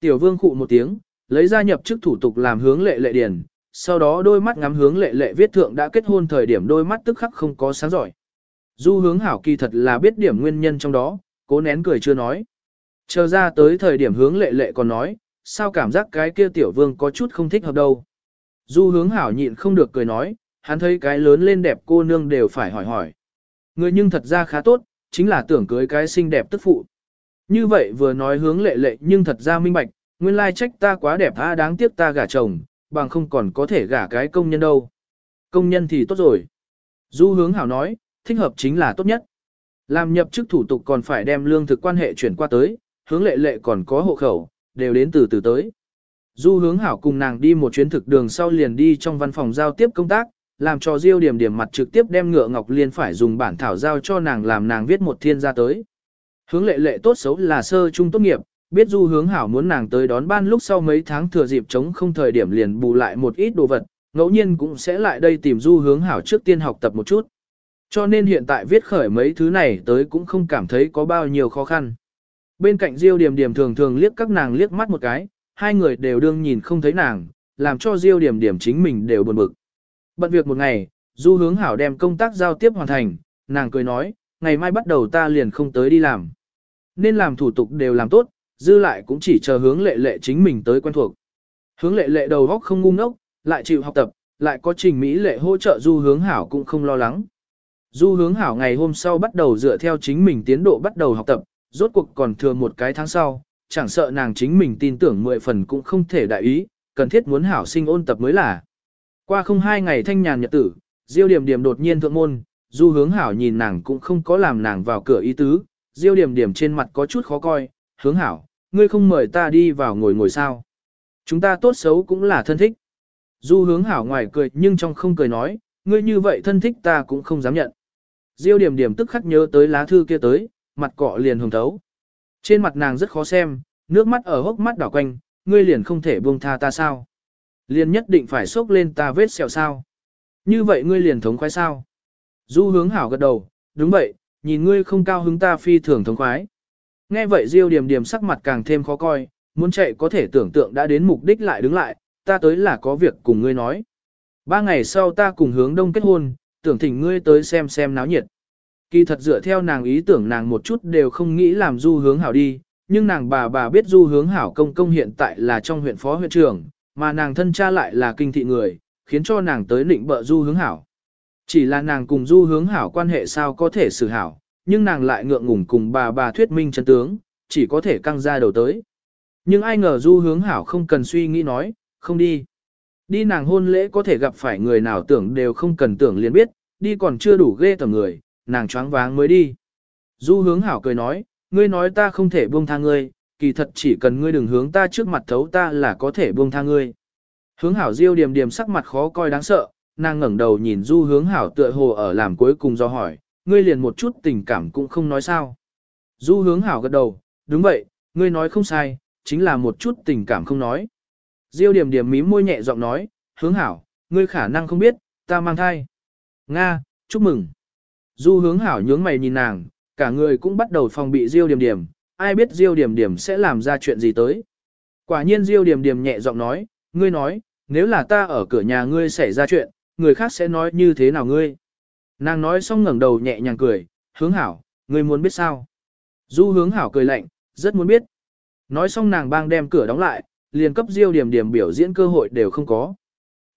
Tiểu vương khụ một tiếng, lấy ra nhập chức thủ tục làm hướng lệ lệ điền, sau đó đôi mắt ngắm hướng lệ lệ viết thượng đã kết hôn thời điểm đôi mắt tức khắc không có sáng giỏi. Du hướng hảo kỳ thật là biết điểm nguyên nhân trong đó, cố nén cười chưa nói. Chờ ra tới thời điểm hướng lệ lệ còn nói, sao cảm giác cái kia tiểu vương có chút không thích hợp đâu. Du hướng hảo nhịn không được cười nói, hắn thấy cái lớn lên đẹp cô nương đều phải hỏi hỏi. Người nhưng thật ra khá tốt, chính là tưởng cưới cái xinh đẹp tức phụ. Như vậy vừa nói hướng lệ lệ nhưng thật ra minh bạch, nguyên lai trách ta quá đẹp tha đáng tiếc ta gả chồng, bằng không còn có thể gả cái công nhân đâu. Công nhân thì tốt rồi. Du hướng hảo nói, thích hợp chính là tốt nhất. Làm nhập chức thủ tục còn phải đem lương thực quan hệ chuyển qua tới, hướng lệ lệ còn có hộ khẩu, đều đến từ từ tới. Du hướng hảo cùng nàng đi một chuyến thực đường sau liền đi trong văn phòng giao tiếp công tác, làm cho Diêu điểm điểm mặt trực tiếp đem ngựa ngọc liên phải dùng bản thảo giao cho nàng làm nàng viết một thiên ra tới. Hướng lệ lệ tốt xấu là sơ trung tốt nghiệp, biết du hướng hảo muốn nàng tới đón ban lúc sau mấy tháng thừa dịp chống không thời điểm liền bù lại một ít đồ vật, ngẫu nhiên cũng sẽ lại đây tìm du hướng hảo trước tiên học tập một chút. Cho nên hiện tại viết khởi mấy thứ này tới cũng không cảm thấy có bao nhiêu khó khăn. Bên cạnh Diêu Điểm Điểm thường thường liếc các nàng liếc mắt một cái, hai người đều đương nhìn không thấy nàng, làm cho Diêu Điểm Điểm chính mình đều buồn bực. Bận việc một ngày, Du Hướng Hảo đem công tác giao tiếp hoàn thành, nàng cười nói, ngày mai bắt đầu ta liền không tới đi làm. Nên làm thủ tục đều làm tốt, dư lại cũng chỉ chờ hướng lệ lệ chính mình tới quen thuộc. Hướng lệ lệ đầu góc không ngu ngốc, lại chịu học tập, lại có trình mỹ lệ hỗ trợ Du Hướng Hảo cũng không lo lắng. Du Hướng Hảo ngày hôm sau bắt đầu dựa theo chính mình tiến độ bắt đầu học tập, rốt cuộc còn thừa một cái tháng sau, chẳng sợ nàng chính mình tin tưởng mười phần cũng không thể đại ý, cần thiết muốn hảo sinh ôn tập mới là. Qua không hai ngày thanh nhàn nhật tử, Diêu Điểm Điểm đột nhiên thượng môn, Du Hướng Hảo nhìn nàng cũng không có làm nàng vào cửa ý tứ, Diêu Điểm Điểm trên mặt có chút khó coi, "Hướng Hảo, ngươi không mời ta đi vào ngồi ngồi sao? Chúng ta tốt xấu cũng là thân thích." Du Hướng Hảo ngoài cười nhưng trong không cười nói, "Ngươi như vậy thân thích ta cũng không dám nhận." Diêu Điểm Điểm tức khắc nhớ tới lá thư kia tới, mặt cọ liền hồng thấu. Trên mặt nàng rất khó xem, nước mắt ở hốc mắt đỏ quanh, ngươi liền không thể buông tha ta sao? Liền nhất định phải xốc lên ta vết sẹo sao? Như vậy ngươi liền thống khoái sao? Du hướng hảo gật đầu, đúng vậy, nhìn ngươi không cao hứng ta phi thường thống khoái. Nghe vậy Diêu Điềm Điềm sắc mặt càng thêm khó coi, muốn chạy có thể tưởng tượng đã đến mục đích lại đứng lại, ta tới là có việc cùng ngươi nói. Ba ngày sau ta cùng hướng đông kết hôn, tưởng thỉnh ngươi tới xem xem náo nhiệt. Kỳ thật dựa theo nàng ý tưởng nàng một chút đều không nghĩ làm du hướng hảo đi, nhưng nàng bà bà biết du hướng hảo công công hiện tại là trong huyện phó huyện trưởng, mà nàng thân cha lại là kinh thị người, khiến cho nàng tới định bợ du hướng hảo. Chỉ là nàng cùng du hướng hảo quan hệ sao có thể xử hảo, nhưng nàng lại ngượng ngùng cùng bà bà thuyết minh chân tướng, chỉ có thể căng ra đầu tới. Nhưng ai ngờ du hướng hảo không cần suy nghĩ nói, không đi. Đi nàng hôn lễ có thể gặp phải người nào tưởng đều không cần tưởng liền biết, đi còn chưa đủ ghê tầm người, nàng choáng váng mới đi. Du hướng hảo cười nói, ngươi nói ta không thể buông tha ngươi, kỳ thật chỉ cần ngươi đừng hướng ta trước mặt thấu ta là có thể buông tha ngươi. Hướng hảo diêu điềm điềm sắc mặt khó coi đáng sợ, nàng ngẩng đầu nhìn du hướng hảo tựa hồ ở làm cuối cùng do hỏi, ngươi liền một chút tình cảm cũng không nói sao. Du hướng hảo gật đầu, đúng vậy, ngươi nói không sai, chính là một chút tình cảm không nói. Diêu điểm điểm mím môi nhẹ giọng nói, hướng hảo, ngươi khả năng không biết, ta mang thai. Nga, chúc mừng. Du hướng hảo nhướng mày nhìn nàng, cả người cũng bắt đầu phòng bị Diêu Điểm Điểm, ai biết Diêu Điểm Điểm sẽ làm ra chuyện gì tới. Quả nhiên Diêu Điểm Điểm nhẹ giọng nói, ngươi nói, nếu là ta ở cửa nhà ngươi xảy ra chuyện, người khác sẽ nói như thế nào ngươi. Nàng nói xong ngẩng đầu nhẹ nhàng cười, hướng hảo, ngươi muốn biết sao. Du hướng hảo cười lạnh, rất muốn biết. Nói xong nàng bang đem cửa đóng lại, liền cấp Diêu Điểm Điểm biểu diễn cơ hội đều không có.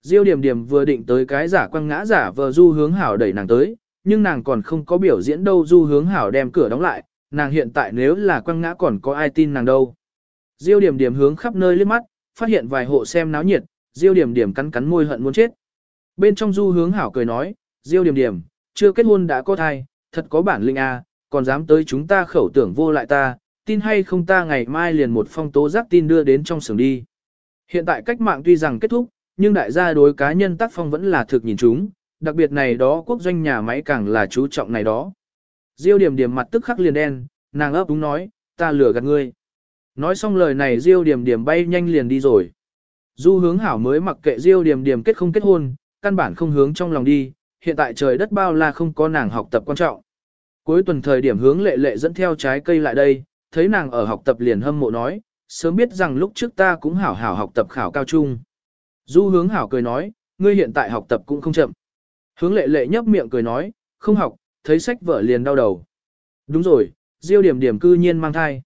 Diêu Điểm Điểm vừa định tới cái giả quăng ngã giả vờ Du hướng hảo đẩy nàng tới, nhưng nàng còn không có biểu diễn đâu du hướng hảo đem cửa đóng lại, nàng hiện tại nếu là quăng ngã còn có ai tin nàng đâu. Diêu điểm điểm hướng khắp nơi liếc mắt, phát hiện vài hộ xem náo nhiệt, Diêu điểm điểm cắn cắn môi hận muốn chết. Bên trong du hướng hảo cười nói, Diêu điểm điểm, chưa kết hôn đã có thai, thật có bản linh a, à, còn dám tới chúng ta khẩu tưởng vô lại ta, tin hay không ta ngày mai liền một phong tố giác tin đưa đến trong sưởng đi. Hiện tại cách mạng tuy rằng kết thúc, nhưng đại gia đối cá nhân tác phong vẫn là thực nhìn chúng, Đặc biệt này đó quốc doanh nhà máy càng là chú trọng này đó. Diêu điểm điểm mặt tức khắc liền đen, nàng ấp đúng nói, ta lừa gạt ngươi. Nói xong lời này Diêu điểm điểm bay nhanh liền đi rồi. Du hướng hảo mới mặc kệ Diêu điểm điểm kết không kết hôn, căn bản không hướng trong lòng đi, hiện tại trời đất bao la không có nàng học tập quan trọng. Cuối tuần thời điểm hướng lệ lệ dẫn theo trái cây lại đây, thấy nàng ở học tập liền hâm mộ nói, sớm biết rằng lúc trước ta cũng hảo hảo học tập khảo cao trung. Du hướng hảo cười nói, ngươi hiện tại học tập cũng không chậm. Hướng lệ lệ nhấp miệng cười nói, không học, thấy sách vở liền đau đầu. Đúng rồi, diêu điểm điểm cư nhiên mang thai.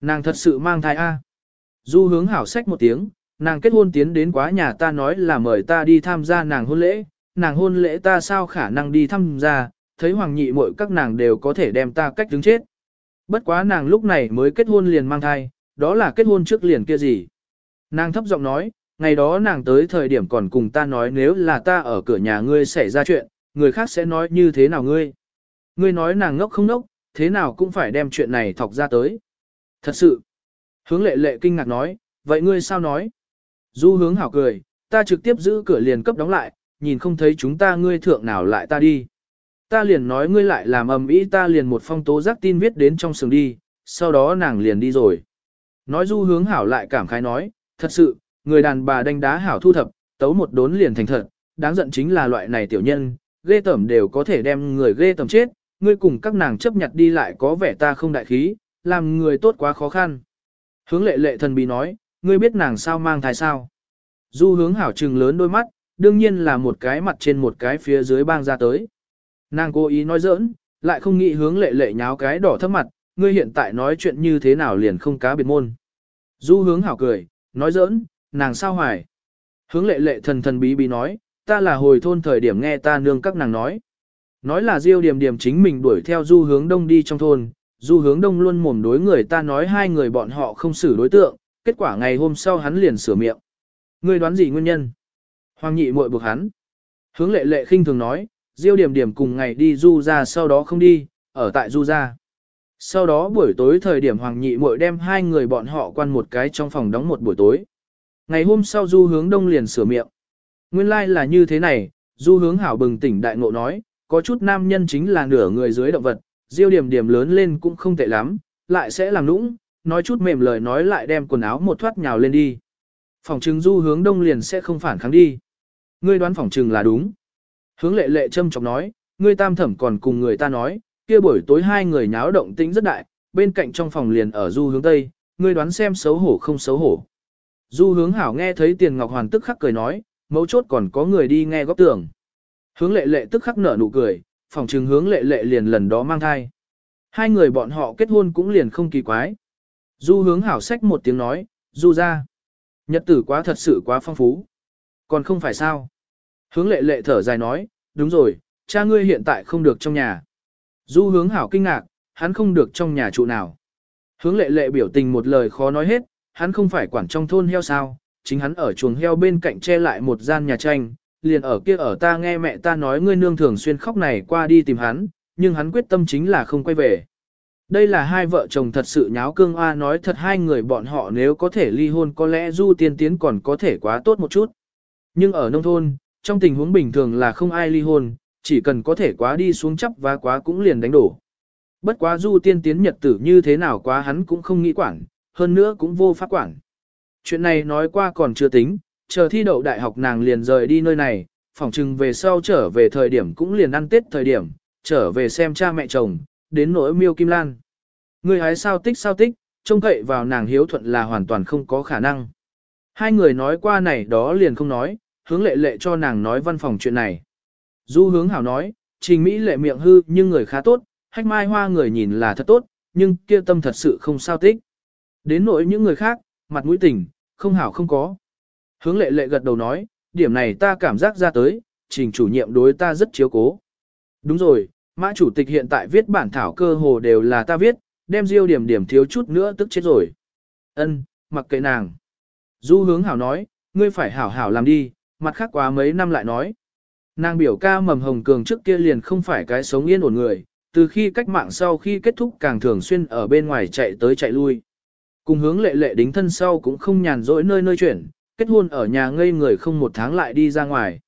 Nàng thật sự mang thai a. Du hướng hảo sách một tiếng, nàng kết hôn tiến đến quá nhà ta nói là mời ta đi tham gia nàng hôn lễ, nàng hôn lễ ta sao khả năng đi tham gia, thấy hoàng nhị muội các nàng đều có thể đem ta cách đứng chết. Bất quá nàng lúc này mới kết hôn liền mang thai, đó là kết hôn trước liền kia gì. Nàng thấp giọng nói, ngày đó nàng tới thời điểm còn cùng ta nói nếu là ta ở cửa nhà ngươi xảy ra chuyện, người khác sẽ nói như thế nào ngươi. Ngươi nói nàng ngốc không ngốc, thế nào cũng phải đem chuyện này thọc ra tới. Thật sự. Hướng lệ lệ kinh ngạc nói, vậy ngươi sao nói? Du hướng hảo cười, ta trực tiếp giữ cửa liền cấp đóng lại, nhìn không thấy chúng ta ngươi thượng nào lại ta đi. Ta liền nói ngươi lại làm ầm ĩ ta liền một phong tố giác tin viết đến trong sừng đi, sau đó nàng liền đi rồi. Nói du hướng hảo lại cảm khái nói, thật sự, người đàn bà đánh đá hảo thu thập, tấu một đốn liền thành thật, đáng giận chính là loại này tiểu nhân, ghê tẩm đều có thể đem người ghê tẩm chết, ngươi cùng các nàng chấp nhặt đi lại có vẻ ta không đại khí, làm người tốt quá khó khăn. Hướng lệ lệ thần bí nói, ngươi biết nàng sao mang thai sao. Du hướng hảo trừng lớn đôi mắt, đương nhiên là một cái mặt trên một cái phía dưới bang ra tới. Nàng cố ý nói giỡn, lại không nghĩ hướng lệ lệ nháo cái đỏ thấp mặt, ngươi hiện tại nói chuyện như thế nào liền không cá biệt môn. Du hướng hảo cười, nói giỡn, nàng sao hoài. Hướng lệ lệ thần thần bí bí nói, ta là hồi thôn thời điểm nghe ta nương các nàng nói. Nói là diêu điểm điểm chính mình đuổi theo du hướng đông đi trong thôn, du hướng đông luôn mồm đối người ta nói hai người bọn họ không xử đối tượng, kết quả ngày hôm sau hắn liền sửa miệng. Ngươi đoán gì nguyên nhân? Hoàng nhị muội buộc hắn. Hướng lệ lệ khinh thường nói, diêu điểm điểm cùng ngày đi du ra sau đó không đi, ở tại du ra. Sau đó buổi tối thời điểm Hoàng nhị muội đem hai người bọn họ quan một cái trong phòng đóng một buổi tối. Ngày hôm sau du hướng đông liền sửa miệng. Nguyên lai like là như thế này, du hướng hảo bừng tỉnh đại ngộ nói, có chút nam nhân chính là nửa người dưới động vật, diêu điểm điểm lớn lên cũng không tệ lắm, lại sẽ làm nũng, nói chút mềm lời nói lại đem quần áo một thoát nhào lên đi. Phòng trừng du hướng đông liền sẽ không phản kháng đi. Ngươi đoán phòng trừng là đúng. Hướng lệ lệ châm chọc nói, ngươi tam thẩm còn cùng người ta nói, kia buổi tối hai người nháo động tĩnh rất đại, bên cạnh trong phòng liền ở du hướng tây, ngươi đoán xem xấu hổ không xấu hổ. Du hướng hảo nghe thấy tiền ngọc hoàn tức khắc cười nói, mấu chốt còn có người đi nghe góp tưởng. Hướng lệ lệ tức khắc nở nụ cười, phòng trừng hướng lệ lệ liền lần đó mang thai. Hai người bọn họ kết hôn cũng liền không kỳ quái. Du hướng hảo sách một tiếng nói, du ra. Nhật tử quá thật sự quá phong phú. Còn không phải sao. Hướng lệ lệ thở dài nói, đúng rồi, cha ngươi hiện tại không được trong nhà. Du hướng hảo kinh ngạc, hắn không được trong nhà trụ nào. Hướng lệ lệ biểu tình một lời khó nói hết, hắn không phải quản trong thôn heo sao, chính hắn ở chuồng heo bên cạnh che lại một gian nhà tranh, liền ở kia ở ta nghe mẹ ta nói ngươi nương thường xuyên khóc này qua đi tìm hắn, nhưng hắn quyết tâm chính là không quay về. Đây là hai vợ chồng thật sự nháo cương A nói thật hai người bọn họ nếu có thể ly hôn có lẽ du tiên tiến còn có thể quá tốt một chút. Nhưng ở nông thôn, trong tình huống bình thường là không ai ly hôn, chỉ cần có thể quá đi xuống chấp và quá cũng liền đánh đổ. Bất quá du tiên tiến nhật tử như thế nào quá hắn cũng không nghĩ quản, hơn nữa cũng vô pháp quản. Chuyện này nói qua còn chưa tính, chờ thi đậu đại học nàng liền rời đi nơi này, phỏng chừng về sau trở về thời điểm cũng liền ăn tết thời điểm, trở về xem cha mẹ chồng, đến nỗi miêu kim lan. Người hái sao tích sao tích, trông cậy vào nàng hiếu thuận là hoàn toàn không có khả năng. Hai người nói qua này đó liền không nói, hướng lệ lệ cho nàng nói văn phòng chuyện này. Du hướng hảo nói, trình Mỹ lệ miệng hư nhưng người khá tốt, hách mai hoa người nhìn là thật tốt, nhưng kia tâm thật sự không sao tích. Đến nỗi những người khác, mặt mũi tỉnh không hảo không có. Hướng lệ lệ gật đầu nói, điểm này ta cảm giác ra tới, trình chủ nhiệm đối ta rất chiếu cố. Đúng rồi, mã chủ tịch hiện tại viết bản thảo cơ hồ đều là ta viết, đem diêu điểm điểm thiếu chút nữa tức chết rồi. Ân, mặc kệ nàng. Du hướng hảo nói, ngươi phải hảo hảo làm đi, mặt khác quá mấy năm lại nói. Nàng biểu ca mầm hồng cường trước kia liền không phải cái sống yên ổn người, từ khi cách mạng sau khi kết thúc càng thường xuyên ở bên ngoài chạy tới chạy lui. Cùng hướng lệ lệ đính thân sau cũng không nhàn rỗi nơi nơi chuyển, kết hôn ở nhà ngây người không một tháng lại đi ra ngoài.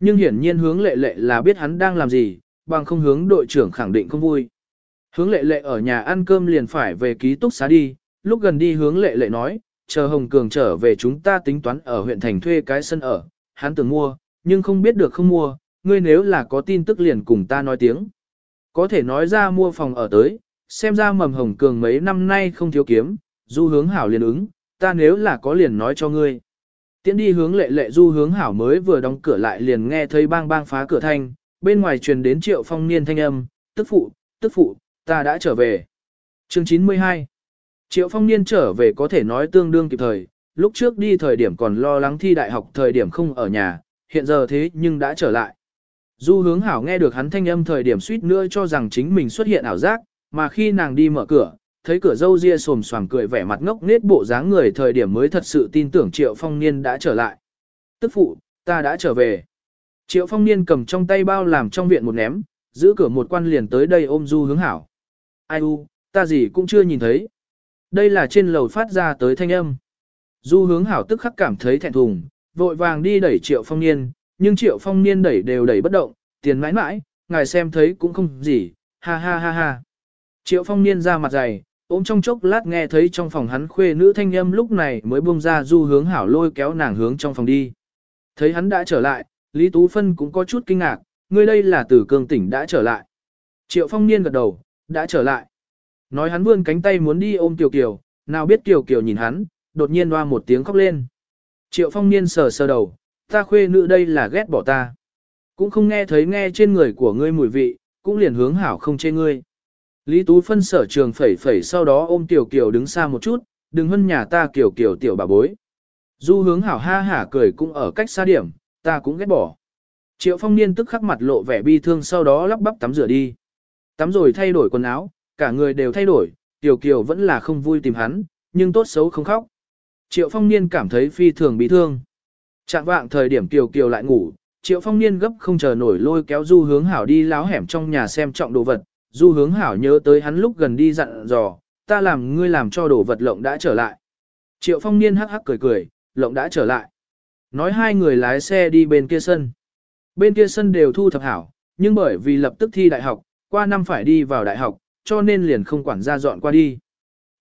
Nhưng hiển nhiên hướng lệ lệ là biết hắn đang làm gì, bằng không hướng đội trưởng khẳng định không vui. Hướng lệ lệ ở nhà ăn cơm liền phải về ký túc xá đi, lúc gần đi hướng lệ lệ nói, chờ Hồng Cường trở về chúng ta tính toán ở huyện thành thuê cái sân ở, hắn tưởng mua, nhưng không biết được không mua, ngươi nếu là có tin tức liền cùng ta nói tiếng. Có thể nói ra mua phòng ở tới, xem ra mầm Hồng Cường mấy năm nay không thiếu kiếm, du hướng hảo liền ứng, ta nếu là có liền nói cho ngươi. Tiến đi hướng lệ lệ du hướng hảo mới vừa đóng cửa lại liền nghe thấy bang bang phá cửa thanh, bên ngoài truyền đến triệu phong niên thanh âm, tức phụ, tức phụ, ta đã trở về. Chương 92 Triệu phong niên trở về có thể nói tương đương kịp thời, lúc trước đi thời điểm còn lo lắng thi đại học thời điểm không ở nhà, hiện giờ thế nhưng đã trở lại. Du hướng hảo nghe được hắn thanh âm thời điểm suýt nữa cho rằng chính mình xuất hiện ảo giác, mà khi nàng đi mở cửa, thấy cửa dâu ria xồm xoàm cười vẻ mặt ngốc nết bộ dáng người thời điểm mới thật sự tin tưởng Triệu Phong Niên đã trở lại. Tức phụ, ta đã trở về. Triệu Phong Niên cầm trong tay bao làm trong viện một ném, giữ cửa một quan liền tới đây ôm Du hướng hảo. Ai u, ta gì cũng chưa nhìn thấy. Đây là trên lầu phát ra tới thanh âm. Du hướng hảo tức khắc cảm thấy thẹn thùng, vội vàng đi đẩy Triệu Phong Niên, nhưng Triệu Phong Niên đẩy đều đẩy bất động, tiền mãi mãi, ngài xem thấy cũng không gì, ha ha ha ha. Triệu Phong Niên ra mặt dày, ôm trong chốc lát nghe thấy trong phòng hắn khuê nữ thanh âm lúc này mới buông ra du hướng hảo lôi kéo nàng hướng trong phòng đi. Thấy hắn đã trở lại, Lý Tú Phân cũng có chút kinh ngạc, ngươi đây là từ cường tỉnh đã trở lại. Triệu Phong Niên gật đầu, đã trở lại. Nói hắn vươn cánh tay muốn đi ôm Kiều Kiều, nào biết Kiều Kiều nhìn hắn, đột nhiên hoa một tiếng khóc lên. Triệu Phong Niên sờ sờ đầu, ta khuê nữ đây là ghét bỏ ta. Cũng không nghe thấy nghe trên người của ngươi mùi vị, cũng liền hướng hảo không chê ngươi. Lý Tú phân sở trường phẩy phẩy sau đó ôm Kiều Kiều đứng xa một chút, đừng hân nhà ta Kiều Kiều tiểu bà bối. Du hướng hảo ha hả cười cũng ở cách xa điểm, ta cũng ghét bỏ. Triệu phong niên tức khắc mặt lộ vẻ bi thương sau đó lắp bắp tắm rửa đi. Tắm rồi thay đổi quần áo, cả người đều thay đổi, Tiểu Kiều vẫn là không vui tìm hắn, nhưng tốt xấu không khóc. Triệu phong niên cảm thấy phi thường bị thương. Chạm vạng thời điểm Tiểu Kiều lại ngủ, Triệu phong niên gấp không chờ nổi lôi kéo du hướng hảo đi láo hẻm trong nhà xem trọng đồ vật, du hướng hảo nhớ tới hắn lúc gần đi dặn dò, ta làm ngươi làm cho đồ vật lộng đã trở lại. Triệu phong niên hắc hắc cười cười, lộng đã trở lại. Nói hai người lái xe đi bên kia sân. Bên kia sân đều thu thập hảo, nhưng bởi vì lập tức thi đại học, qua năm phải đi vào đại học, cho nên liền không quản gia dọn qua đi.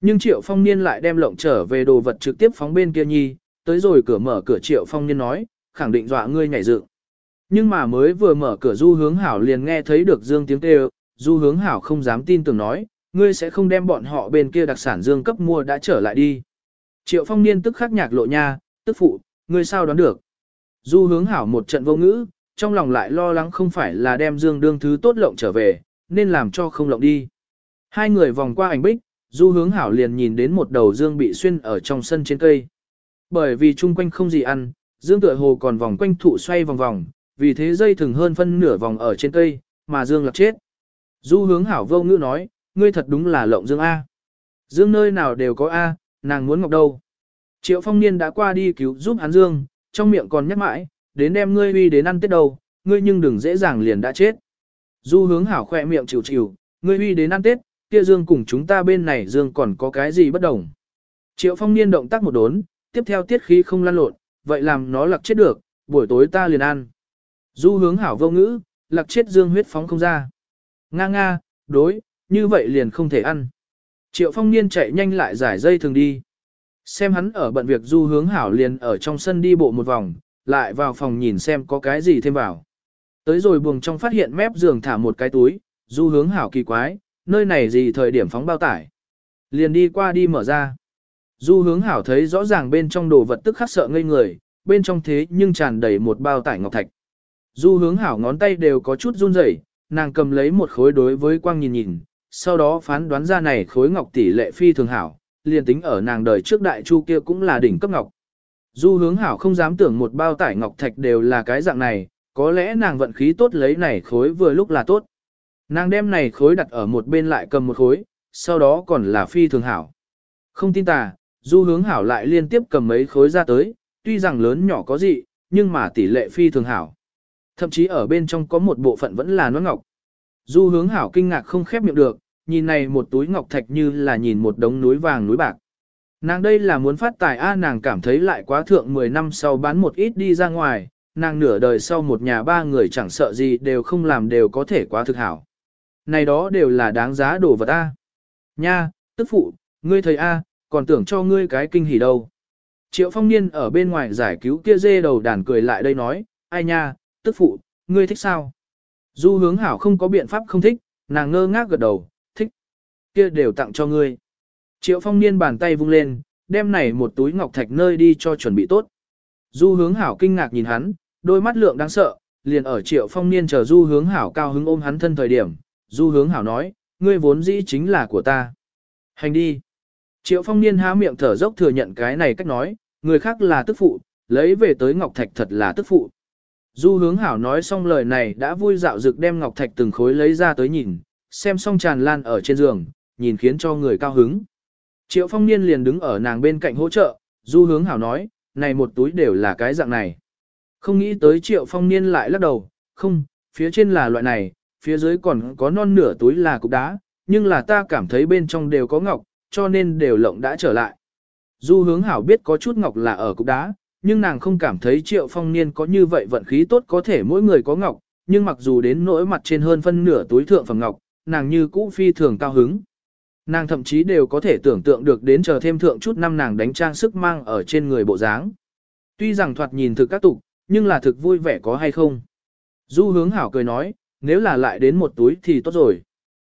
Nhưng Triệu Phong Niên lại đem lộng trở về đồ vật trực tiếp phóng bên kia nhi, tới rồi cửa mở cửa Triệu Phong Niên nói, khẳng định dọa ngươi nhảy dựng. Nhưng mà mới vừa mở cửa du hướng hảo liền nghe thấy được dương tiếng kêu, du hướng hảo không dám tin tưởng nói, ngươi sẽ không đem bọn họ bên kia đặc sản dương cấp mua đã trở lại đi. Triệu phong niên tức khắc nhạc lộ nha, tức phụ, ngươi sao đoán được. Du hướng hảo một trận vô ngữ, trong lòng lại lo lắng không phải là đem dương đương thứ tốt lộng trở về, nên làm cho không lộng đi. Hai người vòng qua ảnh bích, du hướng hảo liền nhìn đến một đầu dương bị xuyên ở trong sân trên cây. Bởi vì chung quanh không gì ăn, dương tựa hồ còn vòng quanh thụ xoay vòng vòng, vì thế dây thừng hơn phân nửa vòng ở trên cây, mà dương lạc chết. Du hướng hảo vô ngữ nói, ngươi thật đúng là lộng dương A. Dương nơi nào đều có A, nàng muốn ngọc đâu. Triệu phong niên đã qua đi cứu giúp hắn dương, trong miệng còn nhắc mãi, đến đem ngươi uy đến ăn tết đâu, ngươi nhưng đừng dễ dàng liền đã chết. Du hướng hảo khỏe miệng chịu chịu, ngươi uy đến ăn tết, kia dương cùng chúng ta bên này dương còn có cái gì bất đồng. Triệu phong niên động tác một đốn, tiếp theo tiết khí không lan lộn, vậy làm nó lặc chết được, buổi tối ta liền ăn. Du hướng hảo vô ngữ, lặc chết dương huyết phóng không ra. Nga nga, đối, như vậy liền không thể ăn. Triệu phong niên chạy nhanh lại giải dây thường đi. Xem hắn ở bận việc du hướng hảo liền ở trong sân đi bộ một vòng, lại vào phòng nhìn xem có cái gì thêm vào. Tới rồi buồng trong phát hiện mép giường thả một cái túi, du hướng hảo kỳ quái, nơi này gì thời điểm phóng bao tải. Liền đi qua đi mở ra. Du hướng hảo thấy rõ ràng bên trong đồ vật tức khắc sợ ngây người, bên trong thế nhưng tràn đầy một bao tải ngọc thạch. Du hướng hảo ngón tay đều có chút run rẩy, nàng cầm lấy một khối đối với quang nhìn nhìn, sau đó phán đoán ra này khối ngọc tỷ lệ phi thường hảo, liền tính ở nàng đời trước đại chu kia cũng là đỉnh cấp ngọc. Du hướng hảo không dám tưởng một bao tải ngọc thạch đều là cái dạng này, có lẽ nàng vận khí tốt lấy này khối vừa lúc là tốt. Nàng đem này khối đặt ở một bên lại cầm một khối, sau đó còn là phi thường hảo. Không tin tà, du hướng hảo lại liên tiếp cầm mấy khối ra tới, tuy rằng lớn nhỏ có gì, nhưng mà tỷ lệ phi thường hảo. Thậm chí ở bên trong có một bộ phận vẫn là nón ngọc. Du hướng hảo kinh ngạc không khép miệng được, nhìn này một túi ngọc thạch như là nhìn một đống núi vàng núi bạc. Nàng đây là muốn phát tài a nàng cảm thấy lại quá thượng 10 năm sau bán một ít đi ra ngoài, nàng nửa đời sau một nhà ba người chẳng sợ gì đều không làm đều có thể quá thực hảo. Này đó đều là đáng giá đồ vật a. Nha, tức phụ, ngươi thầy a, còn tưởng cho ngươi cái kinh hỉ đâu. Triệu phong niên ở bên ngoài giải cứu kia dê đầu đàn cười lại đây nói, ai nha, tức phụ, ngươi thích sao? Du hướng hảo không có biện pháp không thích, nàng ngơ ngác gật đầu. Kia đều tặng cho ngươi. Triệu phong niên bàn tay vung lên, đem này một túi ngọc thạch nơi đi cho chuẩn bị tốt. Du hướng hảo kinh ngạc nhìn hắn, đôi mắt lượng đáng sợ, liền ở triệu phong niên chờ du hướng hảo cao hứng ôm hắn thân thời điểm. Du hướng hảo nói, ngươi vốn dĩ chính là của ta. Hành đi. Triệu phong niên há miệng thở dốc thừa nhận cái này cách nói, người khác là tức phụ, lấy về tới ngọc thạch thật là tức phụ. Du hướng hảo nói xong lời này đã vui dạo dực đem ngọc thạch từng khối lấy ra tới nhìn, xem xong tràn lan ở trên giường, nhìn khiến cho người cao hứng. Triệu phong niên liền đứng ở nàng bên cạnh hỗ trợ, du hướng hảo nói, này một túi đều là cái dạng này. Không nghĩ tới triệu phong niên lại lắc đầu, không, phía trên là loại này, phía dưới còn có non nửa túi là cục đá, nhưng là ta cảm thấy bên trong đều có ngọc, cho nên đều lộng đã trở lại. Du hướng hảo biết có chút ngọc là ở cục đá, nhưng nàng không cảm thấy triệu phong niên có như vậy vận khí tốt có thể mỗi người có ngọc, nhưng mặc dù đến nỗi mặt trên hơn phân nửa túi thượng phẩm ngọc, nàng như cũ phi thường cao hứng. Nàng thậm chí đều có thể tưởng tượng được đến chờ thêm thượng chút năm nàng đánh trang sức mang ở trên người bộ dáng. Tuy rằng thoạt nhìn thực các tục, nhưng là thực vui vẻ có hay không. Du hướng hảo cười nói, nếu là lại đến một túi thì tốt rồi.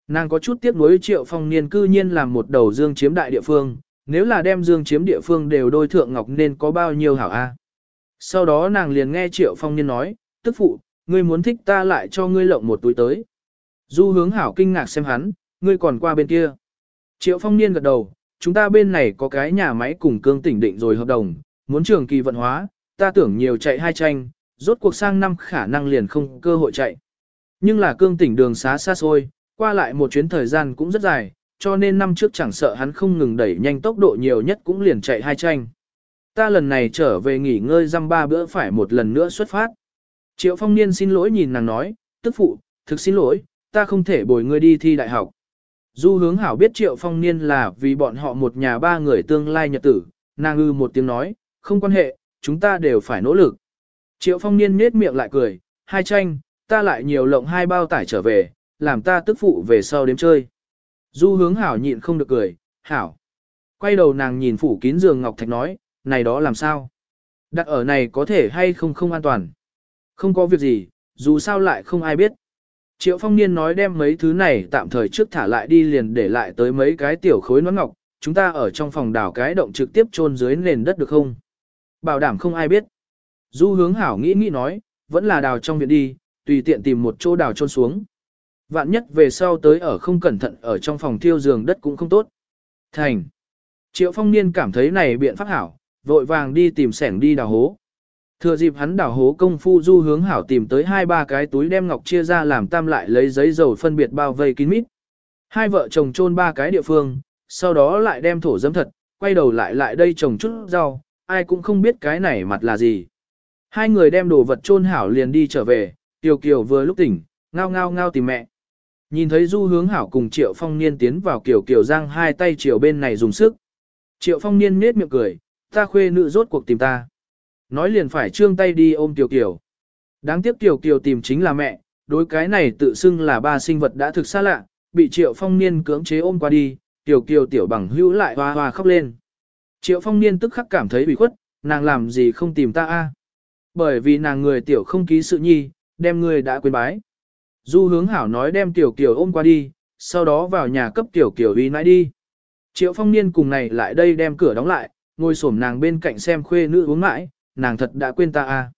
Nàng có chút tiếc nuối triệu phong niên cư nhiên làm một đầu dương chiếm đại địa phương, nếu là đem dương chiếm địa phương đều đôi thượng ngọc nên có bao nhiêu hảo a. Sau đó nàng liền nghe triệu phong niên nói, tức phụ, ngươi muốn thích ta lại cho ngươi lộng một túi tới. Du hướng hảo kinh ngạc xem hắn, ngươi còn qua bên kia. Triệu phong niên gật đầu, chúng ta bên này có cái nhà máy cùng cương tỉnh định rồi hợp đồng, muốn trường kỳ vận hóa, ta tưởng nhiều chạy hai tranh, rốt cuộc sang năm khả năng liền không cơ hội chạy. Nhưng là cương tỉnh đường xá xa xôi, qua lại một chuyến thời gian cũng rất dài, cho nên năm trước chẳng sợ hắn không ngừng đẩy nhanh tốc độ nhiều nhất cũng liền chạy hai tranh. Ta lần này trở về nghỉ ngơi dăm ba bữa phải một lần nữa xuất phát. Triệu phong niên xin lỗi nhìn nàng nói, tức phụ, thực xin lỗi, ta không thể bồi ngươi đi thi đại học. Du hướng hảo biết triệu phong niên là vì bọn họ một nhà ba người tương lai nhật tử, nàng ư một tiếng nói, không quan hệ, chúng ta đều phải nỗ lực. Triệu phong niên nết miệng lại cười, hai tranh, ta lại nhiều lộng hai bao tải trở về, làm ta tức phụ về sau đếm chơi. Du hướng hảo nhịn không được cười, hảo. Quay đầu nàng nhìn phủ kín giường Ngọc Thạch nói, này đó làm sao? Đặt ở này có thể hay không không an toàn? Không có việc gì, dù sao lại không ai biết. Triệu phong niên nói đem mấy thứ này tạm thời trước thả lại đi liền để lại tới mấy cái tiểu khối nón ngọc, chúng ta ở trong phòng đảo cái động trực tiếp chôn dưới nền đất được không? Bảo đảm không ai biết. Du hướng hảo nghĩ nghĩ nói, vẫn là đào trong viện đi, tùy tiện tìm một chỗ đào chôn xuống. Vạn nhất về sau tới ở không cẩn thận ở trong phòng thiêu giường đất cũng không tốt. Thành. Triệu phong niên cảm thấy này biện pháp hảo, vội vàng đi tìm sẻng đi đào hố. Thừa dịp hắn đào hố công phu du hướng hảo tìm tới hai ba cái túi đem ngọc chia ra làm tam lại lấy giấy dầu phân biệt bao vây kín mít. Hai vợ chồng chôn ba cái địa phương, sau đó lại đem thổ dấm thật, quay đầu lại lại đây trồng chút rau, ai cũng không biết cái này mặt là gì. Hai người đem đồ vật chôn hảo liền đi trở về, Tiểu Kiều vừa lúc tỉnh, ngao ngao ngao tìm mẹ. Nhìn thấy Du Hướng Hảo cùng Triệu Phong Niên tiến vào Kiều Kiều Giang hai tay triệu bên này dùng sức. Triệu Phong Niên nết miệng cười, ta khuê nữ rốt cuộc tìm ta. Nói liền phải trương tay đi ôm tiểu Kiều. Đáng tiếc tiểu Kiều tìm chính là mẹ, đối cái này tự xưng là ba sinh vật đã thực xa lạ, bị Triệu Phong Niên cưỡng chế ôm qua đi, tiểu Kiều tiểu bằng hữu lại hoa hoa khóc lên. Triệu Phong Niên tức khắc cảm thấy bị khuất, nàng làm gì không tìm ta a? Bởi vì nàng người tiểu không ký sự nhi, đem người đã quên bái. Du hướng hảo nói đem tiểu kiều ôm qua đi, sau đó vào nhà cấp tiểu kiều uy nãi đi. Triệu phong niên cùng này lại đây đem cửa đóng lại, ngồi xổm nàng bên cạnh xem khuê nữ uống mãi, nàng thật đã quên ta a.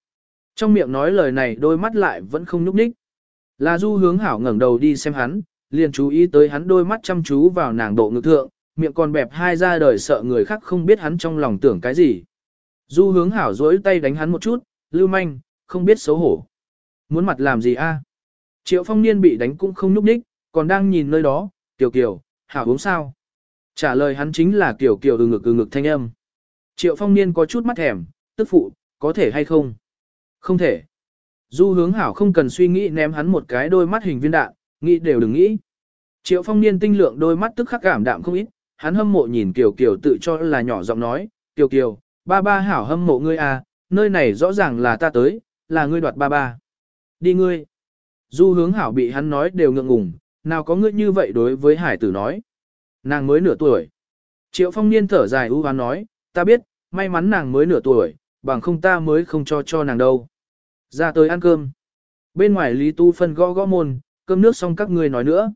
Trong miệng nói lời này đôi mắt lại vẫn không nhúc nhích. Là du hướng hảo ngẩng đầu đi xem hắn, liền chú ý tới hắn đôi mắt chăm chú vào nàng độ ngực thượng, miệng còn bẹp hai ra đời sợ người khác không biết hắn trong lòng tưởng cái gì. Du hướng hảo dối tay đánh hắn một chút, lưu manh, không biết xấu hổ. Muốn mặt làm gì a? Triệu phong niên bị đánh cũng không nhúc nhích, còn đang nhìn nơi đó, Kiều Kiều, hảo uống sao? Trả lời hắn chính là Kiều Kiều từ ngực từ ngực thanh âm. Triệu phong niên có chút mắt thèm, tức phụ, có thể hay không? Không thể. Du hướng hảo không cần suy nghĩ ném hắn một cái đôi mắt hình viên đạn, nghĩ đều đừng nghĩ. Triệu phong niên tinh lượng đôi mắt tức khắc cảm đạm không ít, hắn hâm mộ nhìn Kiều Kiều tự cho là nhỏ giọng nói, Kiều Kiều, ba ba hảo hâm mộ ngươi à, nơi này rõ ràng là ta tới, là ngươi đoạt ba ba. Đi ngươi. Du hướng hảo bị hắn nói đều ngượng ngùng, nào có ngươi như vậy đối với hải tử nói. Nàng mới nửa tuổi. Triệu phong niên thở dài u hoán nói, ta biết, may mắn nàng mới nửa tuổi, bằng không ta mới không cho cho nàng đâu. Ra tới ăn cơm. Bên ngoài Lý Tu phân gõ gõ môn, cơm nước xong các ngươi nói nữa.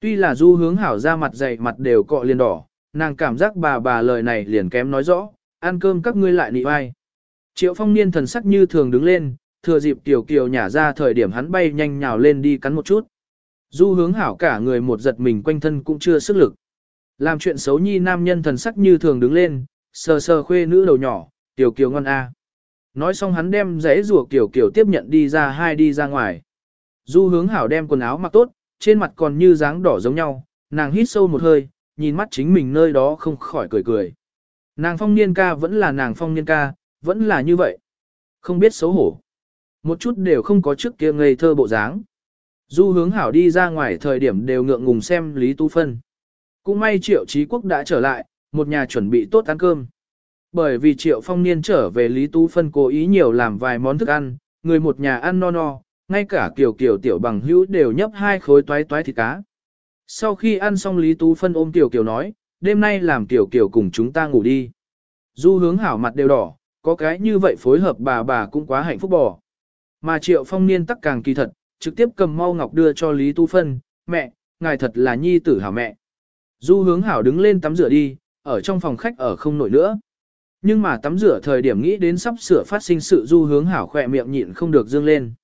Tuy là du hướng hảo ra mặt dày mặt đều cọ liền đỏ, Nàng cảm giác bà bà lời này liền kém nói rõ, ăn cơm các ngươi lại nị vai. Triệu phong niên thần sắc như thường đứng lên, thừa dịp tiểu kiều nhả ra thời điểm hắn bay nhanh nhào lên đi cắn một chút. Du hướng hảo cả người một giật mình quanh thân cũng chưa sức lực. Làm chuyện xấu nhi nam nhân thần sắc như thường đứng lên, sờ sờ khuê nữ đầu nhỏ, tiểu kiều ngon a. Nói xong hắn đem giấy rùa kiểu kiểu tiếp nhận đi ra hai đi ra ngoài. Du hướng hảo đem quần áo mặc tốt, trên mặt còn như dáng đỏ giống nhau, nàng hít sâu một hơi, nhìn mắt chính mình nơi đó không khỏi cười cười. Nàng phong niên ca vẫn là nàng phong niên ca, vẫn là như vậy. Không biết xấu hổ. Một chút đều không có trước kia ngây thơ bộ dáng. Du hướng hảo đi ra ngoài thời điểm đều ngượng ngùng xem Lý Tu Phân. Cũng may triệu trí quốc đã trở lại, một nhà chuẩn bị tốt ăn cơm. Bởi vì triệu phong niên trở về Lý tú Phân cố ý nhiều làm vài món thức ăn, người một nhà ăn no no, ngay cả kiểu kiểu tiểu bằng hữu đều nhấp hai khối toái toái thịt cá. Sau khi ăn xong Lý Tú Phân ôm Tiểu kiểu nói, đêm nay làm Tiểu kiểu cùng chúng ta ngủ đi. Du hướng hảo mặt đều đỏ, có cái như vậy phối hợp bà bà cũng quá hạnh phúc bỏ Mà Triệu Phong Niên tắc càng kỳ thật, trực tiếp cầm mau ngọc đưa cho Lý Tú Phân, mẹ, ngài thật là nhi tử hảo mẹ. Du hướng hảo đứng lên tắm rửa đi, ở trong phòng khách ở không nổi nữa. Nhưng mà tắm rửa thời điểm nghĩ đến sắp sửa phát sinh sự du hướng hảo khỏe miệng nhịn không được dương lên.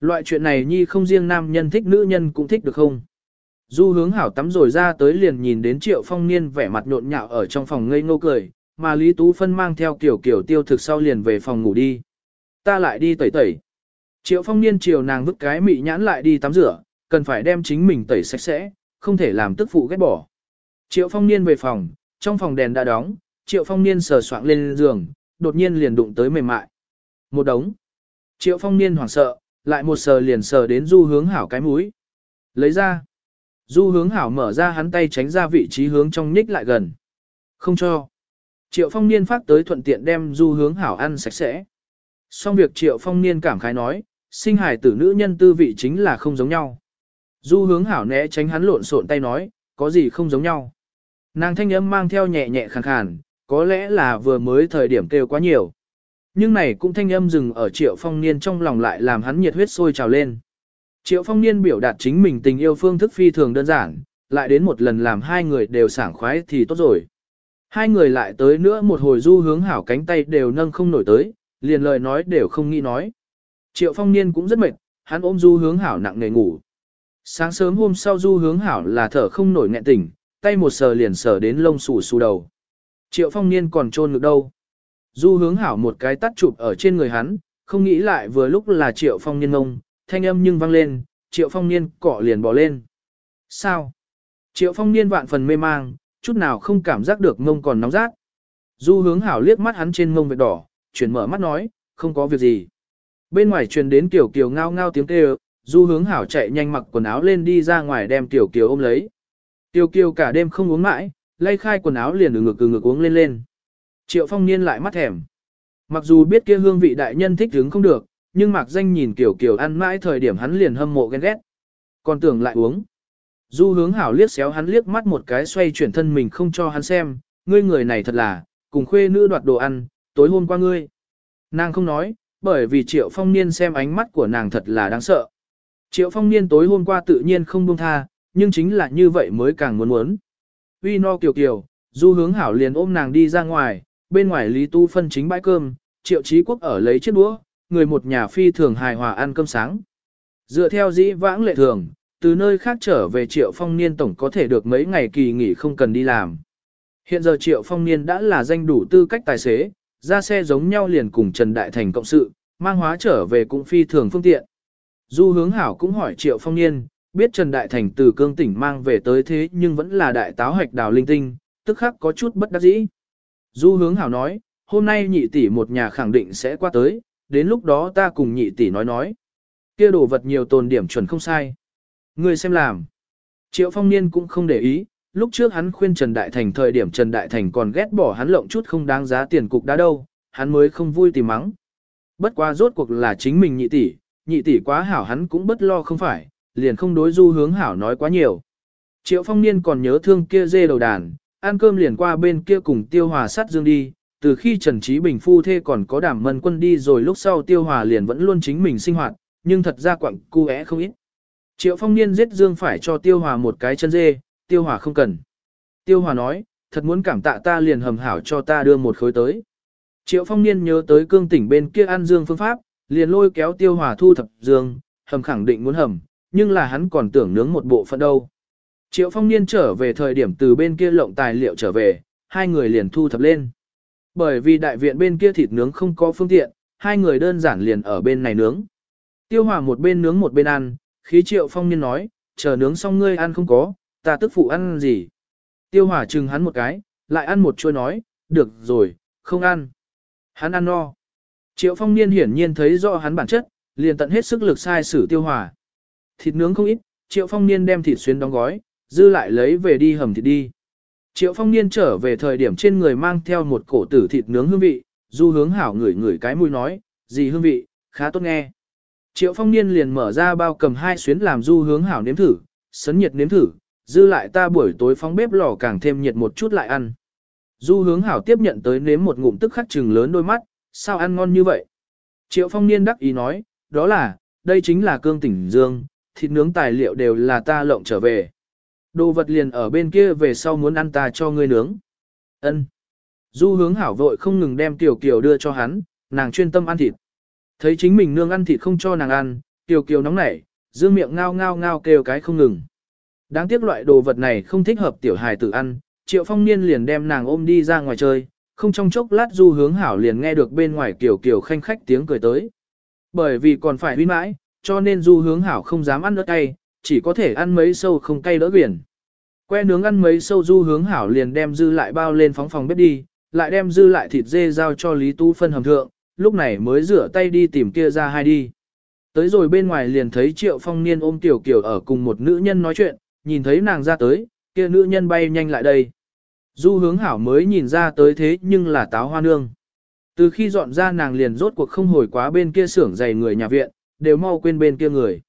Loại chuyện này nhi không riêng nam nhân thích nữ nhân cũng thích được không? Du hướng hảo tắm rồi ra tới liền nhìn đến triệu phong niên vẻ mặt nhộn nhạo ở trong phòng ngây ngô cười, mà Lý Tú Phân mang theo kiểu kiểu tiêu thực sau liền về phòng ngủ đi. Ta lại đi tẩy tẩy. Triệu phong niên chiều nàng vứt cái mị nhãn lại đi tắm rửa, cần phải đem chính mình tẩy sạch sẽ, không thể làm tức phụ ghét bỏ. Triệu phong niên về phòng, trong phòng đèn đã đóng, triệu phong niên sờ soạng lên giường, đột nhiên liền đụng tới mềm mại. Một đống. Triệu phong niên hoảng sợ, lại một sờ liền sờ đến du hướng hảo cái mũi. Lấy ra. Du hướng hảo mở ra hắn tay tránh ra vị trí hướng trong nhích lại gần. Không cho. Triệu phong niên phát tới thuận tiện đem du hướng hảo ăn sạch sẽ. Xong việc triệu phong niên cảm khái nói, sinh hải tử nữ nhân tư vị chính là không giống nhau. Du hướng hảo né tránh hắn lộn xộn tay nói, có gì không giống nhau. Nàng thanh âm mang theo nhẹ nhẹ khàn khàn, có lẽ là vừa mới thời điểm kêu quá nhiều. Nhưng này cũng thanh âm dừng ở triệu phong niên trong lòng lại làm hắn nhiệt huyết sôi trào lên. Triệu phong niên biểu đạt chính mình tình yêu phương thức phi thường đơn giản, lại đến một lần làm hai người đều sảng khoái thì tốt rồi. Hai người lại tới nữa một hồi du hướng hảo cánh tay đều nâng không nổi tới, liền lời nói đều không nghĩ nói. Triệu phong niên cũng rất mệt, hắn ôm du hướng hảo nặng nề ngủ. Sáng sớm hôm sau du hướng hảo là thở không nổi nghẹn tỉnh, tay một sờ liền sờ đến lông xù xù đầu. Triệu phong niên còn trôn ngực đâu. Du hướng hảo một cái tắt chụp ở trên người hắn, không nghĩ lại vừa lúc là triệu phong niên ngông, thanh âm nhưng vang lên, triệu phong niên cọ liền bỏ lên. Sao? Triệu phong niên vạn phần mê mang, chút nào không cảm giác được ngông còn nóng rát. Du hướng hảo liếc mắt hắn trên ngông vệt đỏ, chuyển mở mắt nói, không có việc gì. Bên ngoài truyền đến tiểu kiều ngao ngao tiếng kêu, du hướng hảo chạy nhanh mặc quần áo lên đi ra ngoài đem tiểu kiều ôm lấy. Tiểu kiều cả đêm không uống mãi, lay khai quần áo liền ừ ngực ừ ngực uống lên lên. Triệu phong niên lại mắt thèm. Mặc dù biết kia hương vị đại nhân thích hứng không được, nhưng mạc danh nhìn kiểu kiểu ăn mãi thời điểm hắn liền hâm mộ ghen ghét. Còn tưởng lại uống. Du hướng hảo liếc xéo hắn liếc mắt một cái xoay chuyển thân mình không cho hắn xem, ngươi người này thật là, cùng khuê nữ đoạt đồ ăn, tối hôm qua ngươi. Nàng không nói, bởi vì triệu phong niên xem ánh mắt của nàng thật là đáng sợ. Triệu phong niên tối hôm qua tự nhiên không buông tha, nhưng chính là như vậy mới càng muốn muốn. Uy no kiều kiều, du hướng hảo liền ôm nàng đi ra ngoài, bên ngoài Lý Tu phân chính bãi cơm, triệu trí quốc ở lấy chiếc đũa, người một nhà phi thường hài hòa ăn cơm sáng. Dựa theo dĩ vãng lệ thường, từ nơi khác trở về triệu phong niên tổng có thể được mấy ngày kỳ nghỉ không cần đi làm. Hiện giờ triệu phong niên đã là danh đủ tư cách tài xế, ra xe giống nhau liền cùng Trần Đại Thành cộng sự, mang hóa trở về cũng phi thường phương tiện. Du hướng hảo cũng hỏi triệu phong niên, biết Trần Đại Thành từ cương tỉnh mang về tới thế nhưng vẫn là đại táo hạch đào linh tinh, tức khắc có chút bất đắc dĩ. Du hướng hảo nói, hôm nay nhị tỷ một nhà khẳng định sẽ qua tới, đến lúc đó ta cùng nhị tỷ nói nói. Kia đồ vật nhiều tồn điểm chuẩn không sai. Ngươi xem làm. Triệu phong niên cũng không để ý, lúc trước hắn khuyên Trần Đại Thành thời điểm Trần Đại Thành còn ghét bỏ hắn lộng chút không đáng giá tiền cục đã đâu, hắn mới không vui tìm mắng. Bất qua rốt cuộc là chính mình nhị tỷ, nhị tỷ quá hảo hắn cũng bất lo không phải, liền không đối du hướng hảo nói quá nhiều. Triệu phong niên còn nhớ thương kia dê đầu đàn, ăn cơm liền qua bên kia cùng tiêu hòa sát dương đi, từ khi Trần Trí Bình phu thê còn có đảm mân quân đi rồi lúc sau tiêu hòa liền vẫn luôn chính mình sinh hoạt, nhưng thật ra quặng cu é không ít. Triệu phong niên giết dương phải cho tiêu hòa một cái chân dê, tiêu hòa không cần. Tiêu hòa nói, thật muốn cảm tạ ta liền hầm hảo cho ta đưa một khối tới. Triệu phong niên nhớ tới cương tỉnh bên kia ăn dương phương pháp, liền lôi kéo tiêu hòa thu thập dương, hầm khẳng định muốn hầm, nhưng là hắn còn tưởng nướng một bộ phận đâu. Triệu phong niên trở về thời điểm từ bên kia lộng tài liệu trở về, hai người liền thu thập lên. Bởi vì đại viện bên kia thịt nướng không có phương tiện, hai người đơn giản liền ở bên này nướng. Tiêu hòa một bên nướng một bên ăn, khí triệu phong niên nói, chờ nướng xong ngươi ăn không có, ta tức phụ ăn gì. Tiêu hòa chừng hắn một cái, lại ăn một chuôi nói, được rồi, không ăn. Hắn ăn no. Triệu phong niên hiển nhiên thấy rõ hắn bản chất, liền tận hết sức lực sai xử tiêu hòa. Thịt nướng không ít, triệu phong niên đem thịt xuyến đóng gói, dư lại lấy về đi hầm thịt đi. Triệu phong niên trở về thời điểm trên người mang theo một cổ tử thịt nướng hương vị, du hướng hảo ngửi ngửi cái mũi nói, gì hương vị, khá tốt nghe. Triệu phong niên liền mở ra bao cầm hai xuyến làm du hướng hảo nếm thử, sấn nhiệt nếm thử, dư lại ta buổi tối phóng bếp lò càng thêm nhiệt một chút lại ăn. Du hướng hảo tiếp nhận tới nếm một ngụm tức khắc trừng lớn đôi mắt, sao ăn ngon như vậy? Triệu phong niên đắc ý nói, đó là, đây chính là cương tỉnh dương, thịt nướng tài liệu đều là ta lộng trở về. Đồ vật liền ở bên kia về sau muốn ăn ta cho ngươi nướng. Ân. Du hướng hảo vội không ngừng đem tiểu kiều đưa cho hắn, nàng chuyên tâm ăn thịt. Thấy chính mình nương ăn thịt không cho nàng ăn, tiểu kiều nóng nảy, dương miệng ngao ngao ngao kêu cái không ngừng. Đáng tiếc loại đồ vật này không thích hợp tiểu hài tử ăn, triệu phong niên liền đem nàng ôm đi ra ngoài chơi, không trong chốc lát du hướng hảo liền nghe được bên ngoài Tiểu Kiều khanh khách tiếng cười tới. Bởi vì còn phải huy mãi, cho nên du hướng hảo không dám ăn ớt cay, chỉ có thể ăn mấy sâu không cay đỡ biển. Que nướng ăn mấy sâu du hướng hảo liền đem dư lại bao lên phóng phòng bếp đi, lại đem dư lại thịt dê giao cho Lý Tu phân hầm thượng, lúc này mới rửa tay đi tìm kia ra hai đi. Tới rồi bên ngoài liền thấy Triệu Phong Niên ôm Tiểu Kiều ở cùng một nữ nhân nói chuyện, nhìn thấy nàng ra tới, kia nữ nhân bay nhanh lại đây. Du hướng hảo mới nhìn ra tới thế nhưng là táo hoa nương. Từ khi dọn ra nàng liền rốt cuộc không hồi quá bên kia xưởng dày người nhà viện, đều mau quên bên kia người.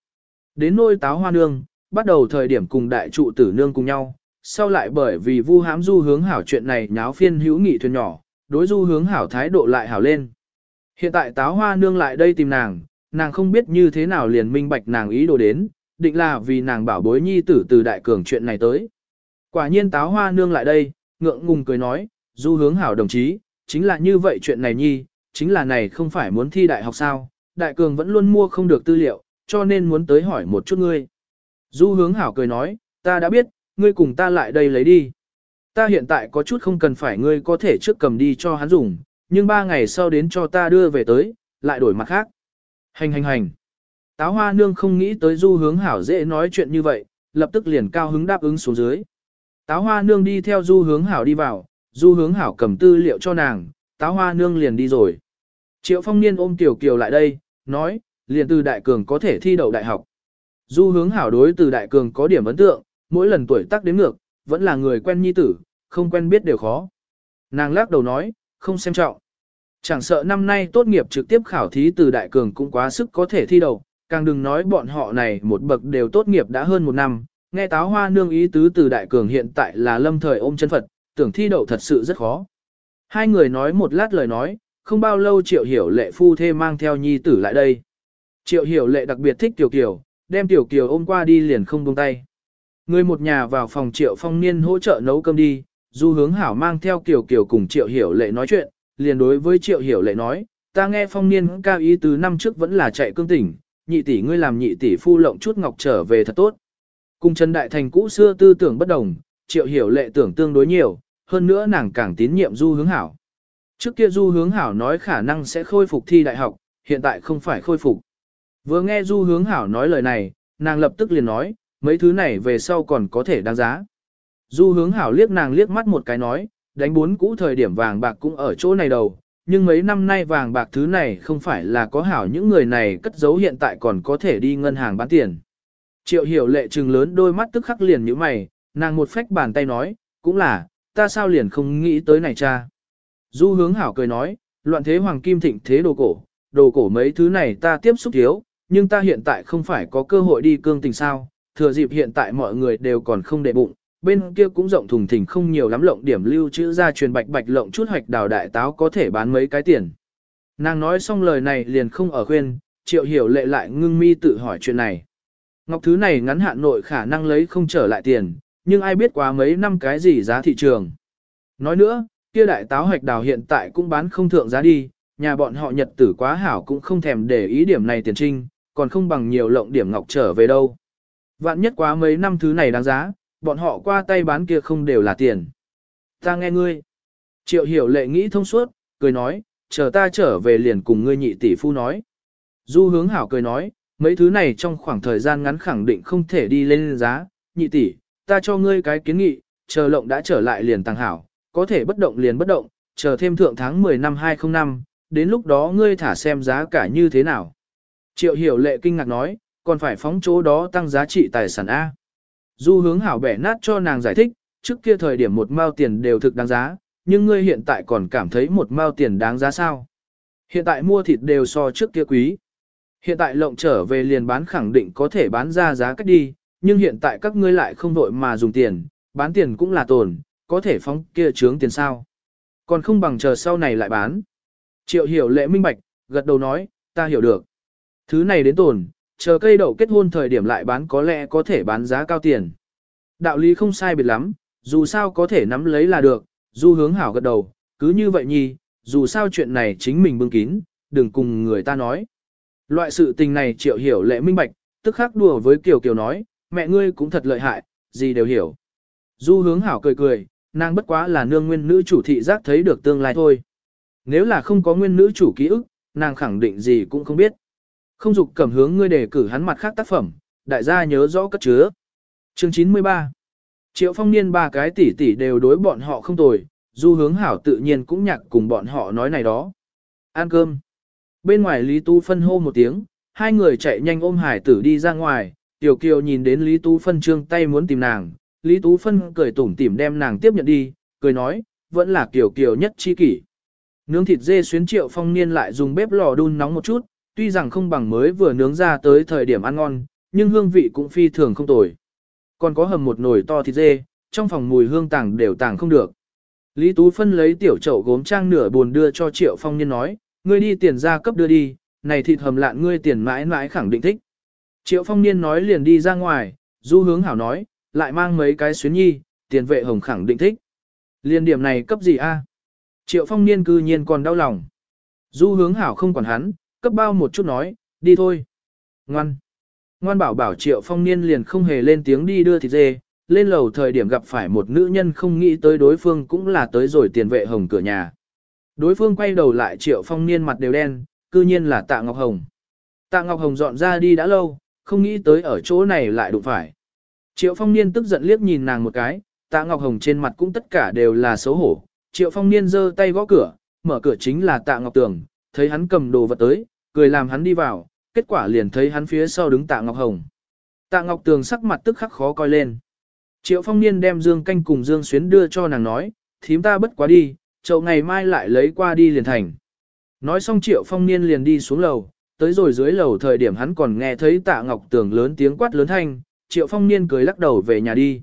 Đến nôi táo hoa nương, bắt đầu thời điểm cùng đại trụ tử nương cùng nhau, sau lại bởi vì vu hãm du hướng hảo chuyện này nháo phiên hữu nghị thuyền nhỏ, đối du hướng hảo thái độ lại hảo lên. Hiện tại táo hoa nương lại đây tìm nàng, nàng không biết như thế nào liền minh bạch nàng ý đồ đến, định là vì nàng bảo bối nhi tử từ đại cường chuyện này tới. Quả nhiên táo hoa nương lại đây, ngượng ngùng cười nói, du hướng hảo đồng chí, chính là như vậy chuyện này nhi, chính là này không phải muốn thi đại học sao, đại cường vẫn luôn mua không được tư liệu, cho nên muốn tới hỏi một chút ngươi. Du hướng hảo cười nói, ta đã biết, ngươi cùng ta lại đây lấy đi. Ta hiện tại có chút không cần phải ngươi có thể trước cầm đi cho hắn dùng, nhưng ba ngày sau đến cho ta đưa về tới, lại đổi mặt khác. Hành hành hành. Táo hoa nương không nghĩ tới du hướng hảo dễ nói chuyện như vậy, lập tức liền cao hứng đáp ứng xuống dưới. Táo hoa nương đi theo du hướng hảo đi vào, du hướng hảo cầm tư liệu cho nàng, táo hoa nương liền đi rồi. Triệu phong niên ôm tiểu kiều lại đây, nói, liền từ đại cường có thể thi đậu đại học. Du hướng hảo đối từ đại cường có điểm ấn tượng, mỗi lần tuổi tác đến ngược, vẫn là người quen nhi tử, không quen biết đều khó. Nàng lắc đầu nói, không xem trọng. Chẳng sợ năm nay tốt nghiệp trực tiếp khảo thí từ đại cường cũng quá sức có thể thi đậu, càng đừng nói bọn họ này một bậc đều tốt nghiệp đã hơn một năm, nghe táo hoa nương ý tứ từ đại cường hiện tại là lâm thời ôm chân Phật, tưởng thi đậu thật sự rất khó. Hai người nói một lát lời nói, không bao lâu triệu hiểu lệ phu thê mang theo nhi tử lại đây. Triệu hiểu lệ đặc biệt thích tiểu kiều, đem tiểu kiều ôm qua đi liền không buông tay. Người một nhà vào phòng triệu phong niên hỗ trợ nấu cơm đi, du hướng hảo mang theo kiều kiều cùng triệu hiểu lệ nói chuyện, liền đối với triệu hiểu lệ nói, ta nghe phong niên cao ý từ năm trước vẫn là chạy cương tỉnh, nhị tỷ ngươi làm nhị tỷ phu lộng chút ngọc trở về thật tốt. Cùng Trần Đại Thành cũ xưa tư tưởng bất đồng, triệu hiểu lệ tưởng tương đối nhiều, hơn nữa nàng càng tín nhiệm du hướng hảo. Trước kia du hướng hảo nói khả năng sẽ khôi phục thi đại học, hiện tại không phải khôi phục. Vừa nghe du hướng hảo nói lời này, nàng lập tức liền nói, mấy thứ này về sau còn có thể đáng giá. Du hướng hảo liếc nàng liếc mắt một cái nói, đánh bốn cũ thời điểm vàng bạc cũng ở chỗ này đầu, nhưng mấy năm nay vàng bạc thứ này không phải là có hảo những người này cất giấu hiện tại còn có thể đi ngân hàng bán tiền. Triệu hiểu lệ trừng lớn đôi mắt tức khắc liền như mày, nàng một phách bàn tay nói, cũng là, ta sao liền không nghĩ tới này cha. Du hướng hảo cười nói, loạn thế hoàng kim thịnh thế đồ cổ, đồ cổ mấy thứ này ta tiếp xúc thiếu, nhưng ta hiện tại không phải có cơ hội đi cương tình sao, thừa dịp hiện tại mọi người đều còn không để bụng, bên kia cũng rộng thùng thình không nhiều lắm lộng điểm lưu trữ ra truyền bạch bạch lộng chút hoạch đào đại táo có thể bán mấy cái tiền. Nàng nói xong lời này liền không ở khuyên, triệu hiểu lệ lại ngưng mi tự hỏi chuyện này. Ngọc thứ này ngắn hạn nội khả năng lấy không trở lại tiền, nhưng ai biết quá mấy năm cái gì giá thị trường. Nói nữa, kia đại táo hoạch đào hiện tại cũng bán không thượng giá đi, nhà bọn họ nhật tử quá hảo cũng không thèm để ý điểm này tiền trinh, còn không bằng nhiều lộng điểm ngọc trở về đâu. Vạn nhất quá mấy năm thứ này đáng giá, bọn họ qua tay bán kia không đều là tiền. Ta nghe ngươi. Triệu hiểu lệ nghĩ thông suốt, cười nói, chờ ta trở về liền cùng ngươi nhị tỷ phu nói. Du hướng hảo cười nói, mấy thứ này trong khoảng thời gian ngắn khẳng định không thể đi lên giá, nhị tỷ, ta cho ngươi cái kiến nghị, chờ lộng đã trở lại liền tăng hảo, có thể bất động liền bất động, chờ thêm thượng tháng 10 năm 2005, đến lúc đó ngươi thả xem giá cả như thế nào. Triệu hiểu lệ kinh ngạc nói, còn phải phóng chỗ đó tăng giá trị tài sản A. Du hướng hảo bẻ nát cho nàng giải thích, trước kia thời điểm một mao tiền đều thực đáng giá, nhưng ngươi hiện tại còn cảm thấy một mao tiền đáng giá sao. Hiện tại mua thịt đều so trước kia quý. Hiện tại lộng trở về liền bán khẳng định có thể bán ra giá cách đi, nhưng hiện tại các ngươi lại không vội mà dùng tiền, bán tiền cũng là tồn, có thể phóng kia trướng tiền sao. Còn không bằng chờ sau này lại bán. Triệu hiểu lệ minh bạch, gật đầu nói, ta hiểu được. Thứ này đến tồn, chờ cây đậu kết hôn thời điểm lại bán có lẽ có thể bán giá cao tiền. Đạo lý không sai biệt lắm, dù sao có thể nắm lấy là được, du hướng hảo gật đầu, cứ như vậy nhi, dù sao chuyện này chính mình bưng kín, đừng cùng người ta nói. Loại sự tình này triệu hiểu lệ minh bạch, tức khắc đùa với Kiều Kiều nói, mẹ ngươi cũng thật lợi hại, gì đều hiểu. Du hướng hảo cười cười, nàng bất quá là nương nguyên nữ chủ thị giác thấy được tương lai thôi. Nếu là không có nguyên nữ chủ ký ức, nàng khẳng định gì cũng không biết. Không dục cầm hướng ngươi đề cử hắn mặt khác tác phẩm, đại gia nhớ rõ cất chứa. Chương 93 Triệu phong niên ba cái tỷ tỷ đều đối bọn họ không tồi, du hướng hảo tự nhiên cũng nhạc cùng bọn họ nói này đó. Ăn cơm. Bên ngoài Lý Tu Phân hô một tiếng, hai người chạy nhanh ôm hải tử đi ra ngoài, Tiểu Kiều nhìn đến Lý Tu Phân trương tay muốn tìm nàng, Lý Tú Phân cười tủm tỉm đem nàng tiếp nhận đi, cười nói, vẫn là Kiều Kiều nhất chi kỷ. Nướng thịt dê xuyến triệu phong niên lại dùng bếp lò đun nóng một chút, tuy rằng không bằng mới vừa nướng ra tới thời điểm ăn ngon, nhưng hương vị cũng phi thường không tồi. Còn có hầm một nồi to thịt dê, trong phòng mùi hương tàng đều tàng không được. Lý Tú Phân lấy tiểu chậu gốm trang nửa buồn đưa cho Triệu Phong Niên nói, ngươi đi tiền ra cấp đưa đi, này thịt hầm lạn ngươi tiền mãi mãi khẳng định thích. Triệu Phong Niên nói liền đi ra ngoài, du hướng hảo nói, lại mang mấy cái xuyến nhi, tiền vệ hồng khẳng định thích. Liên điểm này cấp gì a? Triệu Phong Niên cư nhiên còn đau lòng. Du hướng hảo không còn hắn, cấp bao một chút nói, đi thôi. Ngoan. Ngoan bảo bảo Triệu Phong Niên liền không hề lên tiếng đi đưa thịt dê, lên lầu thời điểm gặp phải một nữ nhân không nghĩ tới đối phương cũng là tới rồi tiền vệ hồng cửa nhà. Đối phương quay đầu lại Triệu Phong Niên mặt đều đen, cư nhiên là Tạ Ngọc Hồng. Tạ Ngọc Hồng dọn ra đi đã lâu, không nghĩ tới ở chỗ này lại đụng phải. Triệu Phong Niên tức giận liếc nhìn nàng một cái, Tạ Ngọc Hồng trên mặt cũng tất cả đều là xấu hổ. Triệu Phong Niên giơ tay gõ cửa, mở cửa chính là Tạ Ngọc Tường, thấy hắn cầm đồ vật tới, cười làm hắn đi vào, kết quả liền thấy hắn phía sau đứng Tạ Ngọc Hồng. Tạ Ngọc Tường sắc mặt tức khắc khó coi lên. Triệu Phong Niên đem Dương Canh cùng Dương Xuyến đưa cho nàng nói, thím ta bất quá đi, chậu ngày mai lại lấy qua đi liền thành. Nói xong Triệu Phong Niên liền đi xuống lầu, tới rồi dưới lầu thời điểm hắn còn nghe thấy Tạ Ngọc Tường lớn tiếng quát lớn thanh, Triệu Phong Niên cười lắc đầu về nhà đi.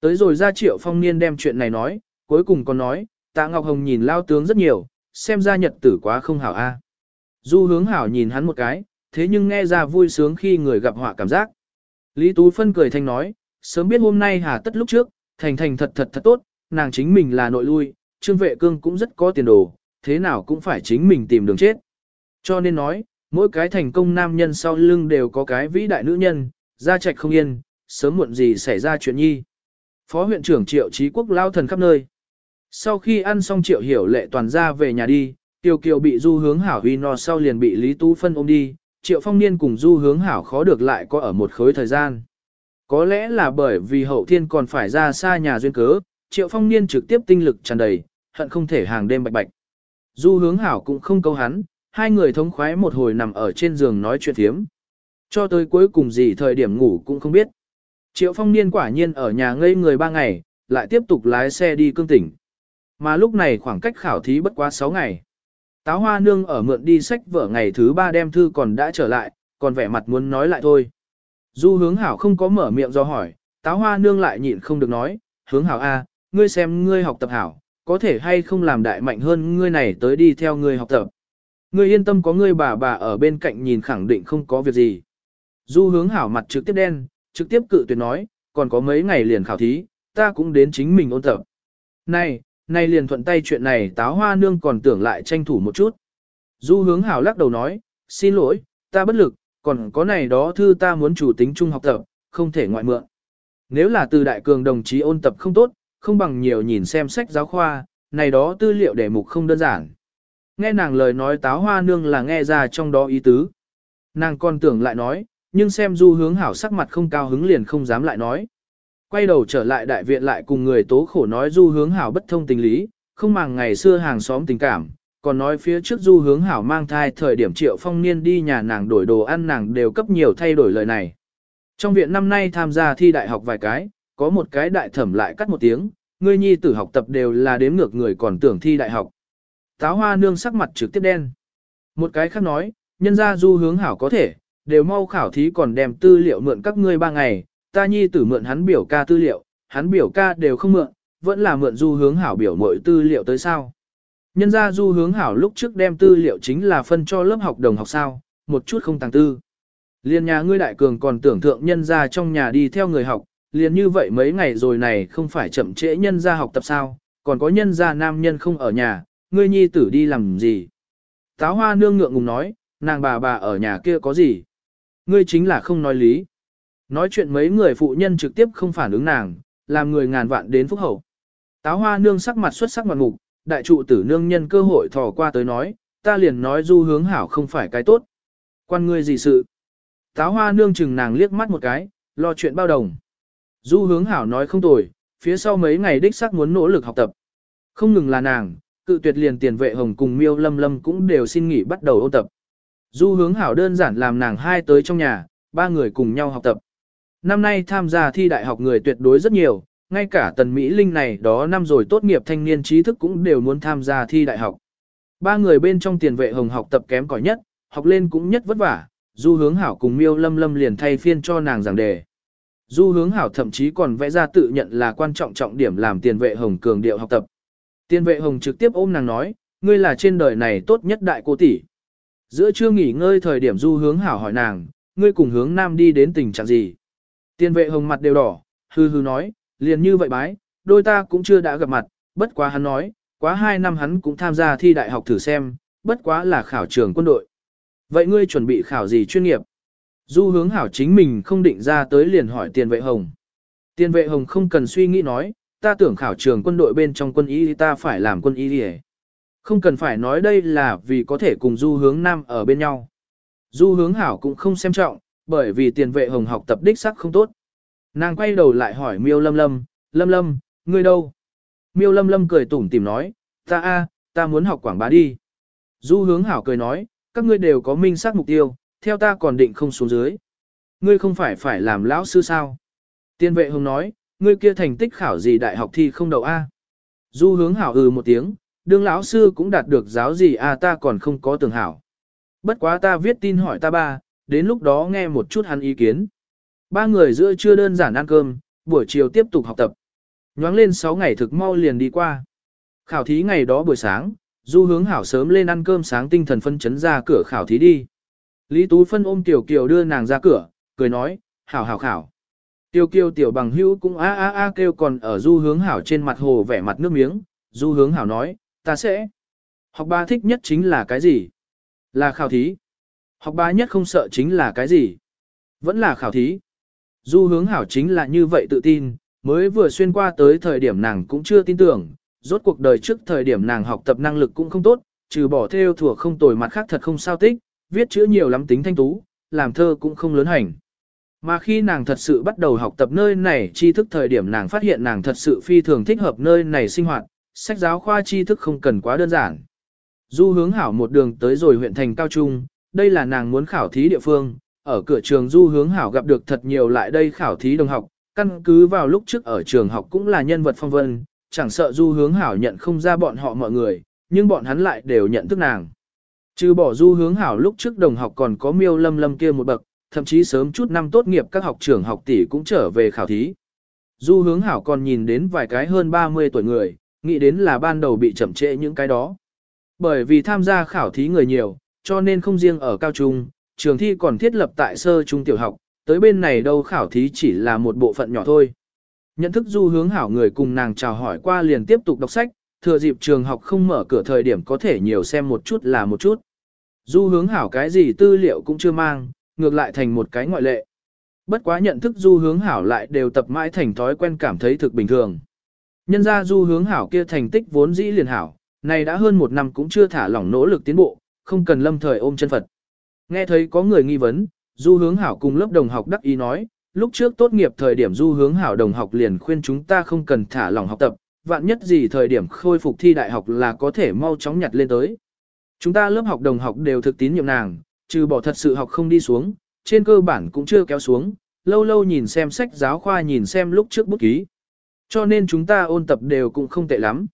Tới rồi ra Triệu Phong Niên đem chuyện này nói, cuối cùng còn nói, Tạ Ngọc Hồng nhìn lao tướng rất nhiều, xem ra nhật tử quá không hảo a. Du hướng hảo nhìn hắn một cái, thế nhưng nghe ra vui sướng khi người gặp họa cảm giác. Lý Tú Phân cười thanh nói, sớm biết hôm nay hà tất lúc trước, thành thành thật thật thật tốt, nàng chính mình là nội lui, trương vệ cương cũng rất có tiền đồ, thế nào cũng phải chính mình tìm đường chết. Cho nên nói, mỗi cái thành công nam nhân sau lưng đều có cái vĩ đại nữ nhân, gia trạch không yên, sớm muộn gì xảy ra chuyện nhi. Phó huyện trưởng Triệu chí Quốc lao thần khắp nơi. Sau khi ăn xong Triệu Hiểu Lệ toàn ra về nhà đi, Tiêu Kiều bị Du Hướng Hảo huy no sau liền bị Lý Tú Phân ôm đi, Triệu Phong Niên cùng Du Hướng Hảo khó được lại có ở một khối thời gian. Có lẽ là bởi vì hậu thiên còn phải ra xa nhà duyên cớ, Triệu Phong Niên trực tiếp tinh lực tràn đầy, hận không thể hàng đêm bạch bạch. Du Hướng Hảo cũng không câu hắn, hai người thống khoái một hồi nằm ở trên giường nói chuyện thiếm. Cho tới cuối cùng gì thời điểm ngủ cũng không biết. Triệu phong niên quả nhiên ở nhà ngây người ba ngày, lại tiếp tục lái xe đi cương tỉnh. Mà lúc này khoảng cách khảo thí bất quá 6 ngày. Táo hoa nương ở mượn đi sách vở ngày thứ ba đem thư còn đã trở lại, còn vẻ mặt muốn nói lại thôi. Du hướng hảo không có mở miệng do hỏi, táo hoa nương lại nhịn không được nói, hướng hảo A, ngươi xem ngươi học tập hảo, có thể hay không làm đại mạnh hơn ngươi này tới đi theo ngươi học tập. Ngươi yên tâm có ngươi bà bà ở bên cạnh nhìn khẳng định không có việc gì. Du hướng hảo mặt trực tiếp đen, trực tiếp cự tuyệt nói, còn có mấy ngày liền khảo thí, ta cũng đến chính mình ôn tập. Này, này liền thuận tay chuyện này táo hoa nương còn tưởng lại tranh thủ một chút. Du hướng hảo lắc đầu nói, xin lỗi, ta bất lực, còn có này đó thư ta muốn chủ tính chung học tập, không thể ngoại mượn. Nếu là từ đại cường đồng chí ôn tập không tốt, không bằng nhiều nhìn xem sách giáo khoa, này đó tư liệu đề mục không đơn giản. Nghe nàng lời nói táo hoa nương là nghe ra trong đó ý tứ. Nàng còn tưởng lại nói, nhưng xem du hướng hảo sắc mặt không cao hứng liền không dám lại nói. Quay đầu trở lại đại viện lại cùng người tố khổ nói du hướng hảo bất thông tình lý, không màng ngày xưa hàng xóm tình cảm, còn nói phía trước du hướng hảo mang thai thời điểm triệu phong niên đi nhà nàng đổi đồ ăn nàng đều cấp nhiều thay đổi lời này. Trong viện năm nay tham gia thi đại học vài cái, có một cái đại thẩm lại cắt một tiếng, ngươi nhi tử học tập đều là đếm ngược người còn tưởng thi đại học. Táo hoa nương sắc mặt trực tiếp đen. Một cái khác nói, nhân ra du hướng hảo có thể, đều mau khảo thí còn đem tư liệu mượn các ngươi ba ngày, ta nhi tử mượn hắn biểu ca tư liệu, hắn biểu ca đều không mượn, vẫn là mượn du hướng hảo biểu mọi tư liệu tới sao. Nhân ra du hướng hảo lúc trước đem tư liệu chính là phân cho lớp học đồng học sao, một chút không tàng tư. Liên nhà ngươi đại cường còn tưởng thượng nhân ra trong nhà đi theo người học, liền như vậy mấy ngày rồi này không phải chậm trễ nhân ra học tập sao, còn có nhân ra nam nhân không ở nhà, ngươi nhi tử đi làm gì. Táo hoa nương ngượng ngùng nói, nàng bà bà ở nhà kia có gì. Ngươi chính là không nói lý. Nói chuyện mấy người phụ nhân trực tiếp không phản ứng nàng, làm người ngàn vạn đến phúc hậu. Táo hoa nương sắc mặt xuất sắc mặt mục, đại trụ tử nương nhân cơ hội thò qua tới nói, ta liền nói du hướng hảo không phải cái tốt. Quan ngươi gì sự? Táo hoa nương chừng nàng liếc mắt một cái, lo chuyện bao đồng. Du hướng hảo nói không tồi, phía sau mấy ngày đích sắc muốn nỗ lực học tập. Không ngừng là nàng, cự tuyệt liền tiền vệ hồng cùng miêu lâm lâm cũng đều xin nghỉ bắt đầu ôn tập. Du hướng hảo đơn giản làm nàng hai tới trong nhà, ba người cùng nhau học tập. Năm nay tham gia thi đại học người tuyệt đối rất nhiều, ngay cả tần Mỹ Linh này đó năm rồi tốt nghiệp thanh niên trí thức cũng đều muốn tham gia thi đại học. Ba người bên trong tiền vệ hồng học tập kém cỏi nhất, học lên cũng nhất vất vả, du hướng hảo cùng miêu lâm lâm liền thay phiên cho nàng giảng đề. Du hướng hảo thậm chí còn vẽ ra tự nhận là quan trọng trọng điểm làm tiền vệ hồng cường điệu học tập. Tiền vệ hồng trực tiếp ôm nàng nói, ngươi là trên đời này tốt nhất đại cô tỷ. Giữa trưa nghỉ ngơi thời điểm du hướng hảo hỏi nàng, ngươi cùng hướng nam đi đến tình trạng gì? Tiên vệ hồng mặt đều đỏ, hư hư nói, liền như vậy bái, đôi ta cũng chưa đã gặp mặt, bất quá hắn nói, quá hai năm hắn cũng tham gia thi đại học thử xem, bất quá là khảo trường quân đội. Vậy ngươi chuẩn bị khảo gì chuyên nghiệp? Du hướng hảo chính mình không định ra tới liền hỏi tiền vệ hồng. Tiền vệ hồng không cần suy nghĩ nói, ta tưởng khảo trường quân đội bên trong quân y ta phải làm quân y đi không cần phải nói đây là vì có thể cùng du hướng nam ở bên nhau. Du hướng hảo cũng không xem trọng, bởi vì tiền vệ hồng học tập đích sắc không tốt. Nàng quay đầu lại hỏi miêu lâm lâm, lâm lâm, ngươi đâu? Miêu lâm lâm cười tủm tìm nói, ta a, ta muốn học quảng bá đi. Du hướng hảo cười nói, các ngươi đều có minh xác mục tiêu, theo ta còn định không xuống dưới. Ngươi không phải phải làm lão sư sao? Tiên vệ hồng nói, ngươi kia thành tích khảo gì đại học thi không đậu A. Du hướng hảo ừ một tiếng, đương lão sư cũng đạt được giáo gì à ta còn không có tưởng hảo. Bất quá ta viết tin hỏi ta ba, đến lúc đó nghe một chút hắn ý kiến. Ba người giữa chưa đơn giản ăn cơm, buổi chiều tiếp tục học tập. Nhoáng lên 6 ngày thực mau liền đi qua. Khảo thí ngày đó buổi sáng, du hướng hảo sớm lên ăn cơm sáng tinh thần phân chấn ra cửa khảo thí đi. Lý Tú Phân ôm Tiểu Kiều đưa nàng ra cửa, cười nói, hảo hảo khảo. tiểu kiều tiểu bằng hữu cũng a a a kêu còn ở du hướng hảo trên mặt hồ vẻ mặt nước miếng, du hướng hảo nói, ta sẽ. Học ba thích nhất chính là cái gì? Là khảo thí. Học ba nhất không sợ chính là cái gì? Vẫn là khảo thí. Du hướng hảo chính là như vậy tự tin, mới vừa xuyên qua tới thời điểm nàng cũng chưa tin tưởng, rốt cuộc đời trước thời điểm nàng học tập năng lực cũng không tốt, trừ bỏ theo thừa không tồi mặt khác thật không sao tích, viết chữ nhiều lắm tính thanh tú, làm thơ cũng không lớn hành. Mà khi nàng thật sự bắt đầu học tập nơi này tri thức thời điểm nàng phát hiện nàng thật sự phi thường thích hợp nơi này sinh hoạt, sách giáo khoa tri thức không cần quá đơn giản. Du hướng hảo một đường tới rồi huyện thành cao trung, đây là nàng muốn khảo thí địa phương, ở cửa trường du hướng hảo gặp được thật nhiều lại đây khảo thí đồng học, căn cứ vào lúc trước ở trường học cũng là nhân vật phong vân, chẳng sợ du hướng hảo nhận không ra bọn họ mọi người, nhưng bọn hắn lại đều nhận thức nàng. Trừ bỏ du hướng hảo lúc trước đồng học còn có miêu lâm lâm kia một bậc, thậm chí sớm chút năm tốt nghiệp các học trưởng học tỷ cũng trở về khảo thí. Du hướng hảo còn nhìn đến vài cái hơn 30 tuổi người, nghĩ đến là ban đầu bị chậm trễ những cái đó. Bởi vì tham gia khảo thí người nhiều, cho nên không riêng ở cao trung, trường thi còn thiết lập tại sơ trung tiểu học, tới bên này đâu khảo thí chỉ là một bộ phận nhỏ thôi. Nhận thức du hướng hảo người cùng nàng chào hỏi qua liền tiếp tục đọc sách, thừa dịp trường học không mở cửa thời điểm có thể nhiều xem một chút là một chút. Du hướng hảo cái gì tư liệu cũng chưa mang, ngược lại thành một cái ngoại lệ. Bất quá nhận thức du hướng hảo lại đều tập mãi thành thói quen cảm thấy thực bình thường. Nhân ra du hướng hảo kia thành tích vốn dĩ liền hảo, này đã hơn một năm cũng chưa thả lỏng nỗ lực tiến bộ, không cần lâm thời ôm chân Phật. Nghe thấy có người nghi vấn, du hướng hảo cùng lớp đồng học đắc ý nói, lúc trước tốt nghiệp thời điểm du hướng hảo đồng học liền khuyên chúng ta không cần thả lỏng học tập, vạn nhất gì thời điểm khôi phục thi đại học là có thể mau chóng nhặt lên tới. Chúng ta lớp học đồng học đều thực tín nhiệm nàng, trừ bỏ thật sự học không đi xuống, trên cơ bản cũng chưa kéo xuống, lâu lâu nhìn xem sách giáo khoa nhìn xem lúc trước bút ký. Cho nên chúng ta ôn tập đều cũng không tệ lắm.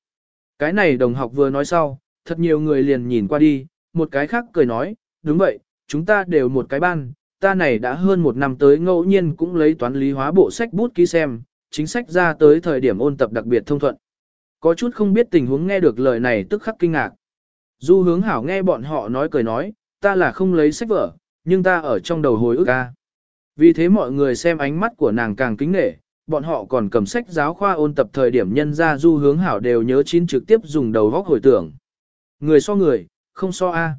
Cái này đồng học vừa nói sau, thật nhiều người liền nhìn qua đi, một cái khác cười nói, đúng vậy, chúng ta đều một cái ban, ta này đã hơn một năm tới ngẫu nhiên cũng lấy toán lý hóa bộ sách bút ký xem, chính sách ra tới thời điểm ôn tập đặc biệt thông thuận. Có chút không biết tình huống nghe được lời này tức khắc kinh ngạc. Du hướng hảo nghe bọn họ nói cười nói, ta là không lấy sách vở, nhưng ta ở trong đầu hồi ức ca. Vì thế mọi người xem ánh mắt của nàng càng kính nể, bọn họ còn cầm sách giáo khoa ôn tập thời điểm nhân ra du hướng hảo đều nhớ chín trực tiếp dùng đầu góc hồi tưởng. Người so người, không so A.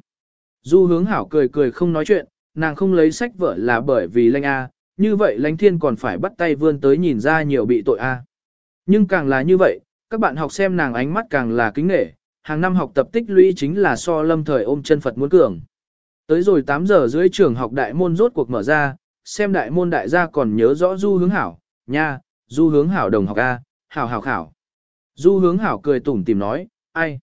Du hướng hảo cười cười không nói chuyện, nàng không lấy sách vở là bởi vì lanh A, như vậy lãnh thiên còn phải bắt tay vươn tới nhìn ra nhiều bị tội A. Nhưng càng là như vậy, các bạn học xem nàng ánh mắt càng là kính nể, hàng năm học tập tích lũy chính là so lâm thời ôm chân Phật muốn cường. Tới rồi 8 giờ dưới trường học đại môn rốt cuộc mở ra, xem đại môn đại gia còn nhớ rõ du hướng hảo, nha, du hướng hảo đồng học A, hảo hảo khảo. Du hướng hảo cười tủm tìm nói, ai?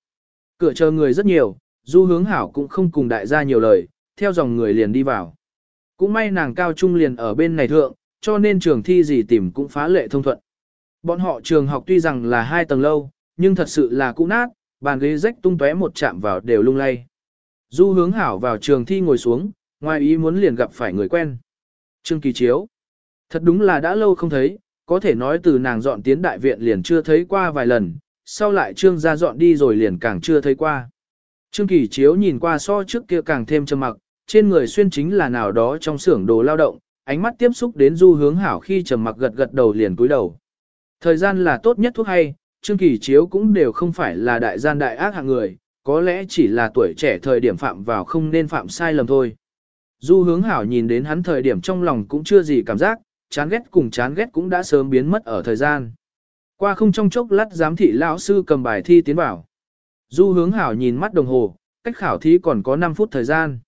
Cửa chờ người rất nhiều, du hướng hảo cũng không cùng đại gia nhiều lời, theo dòng người liền đi vào. Cũng may nàng cao trung liền ở bên này thượng, cho nên trường thi gì tìm cũng phá lệ thông thuận. Bọn họ trường học tuy rằng là hai tầng lâu, nhưng thật sự là cũ nát, bàn ghế rách tung tóe một chạm vào đều lung lay. Du hướng hảo vào trường thi ngồi xuống, ngoài ý muốn liền gặp phải người quen. Trương Kỳ Chiếu. Thật đúng là đã lâu không thấy, có thể nói từ nàng dọn tiến đại viện liền chưa thấy qua vài lần, sau lại Trương gia dọn đi rồi liền càng chưa thấy qua. Trương Kỳ Chiếu nhìn qua so trước kia càng thêm trầm mặc, trên người xuyên chính là nào đó trong xưởng đồ lao động, ánh mắt tiếp xúc đến du hướng hảo khi trầm mặc gật gật đầu liền cúi đầu. Thời gian là tốt nhất thuốc hay, Trương Kỳ Chiếu cũng đều không phải là đại gian đại ác hạng người, có lẽ chỉ là tuổi trẻ thời điểm phạm vào không nên phạm sai lầm thôi. Du hướng hảo nhìn đến hắn thời điểm trong lòng cũng chưa gì cảm giác, chán ghét cùng chán ghét cũng đã sớm biến mất ở thời gian. Qua không trong chốc lát giám thị lão sư cầm bài thi tiến vào. Du hướng hảo nhìn mắt đồng hồ, cách khảo thí còn có 5 phút thời gian.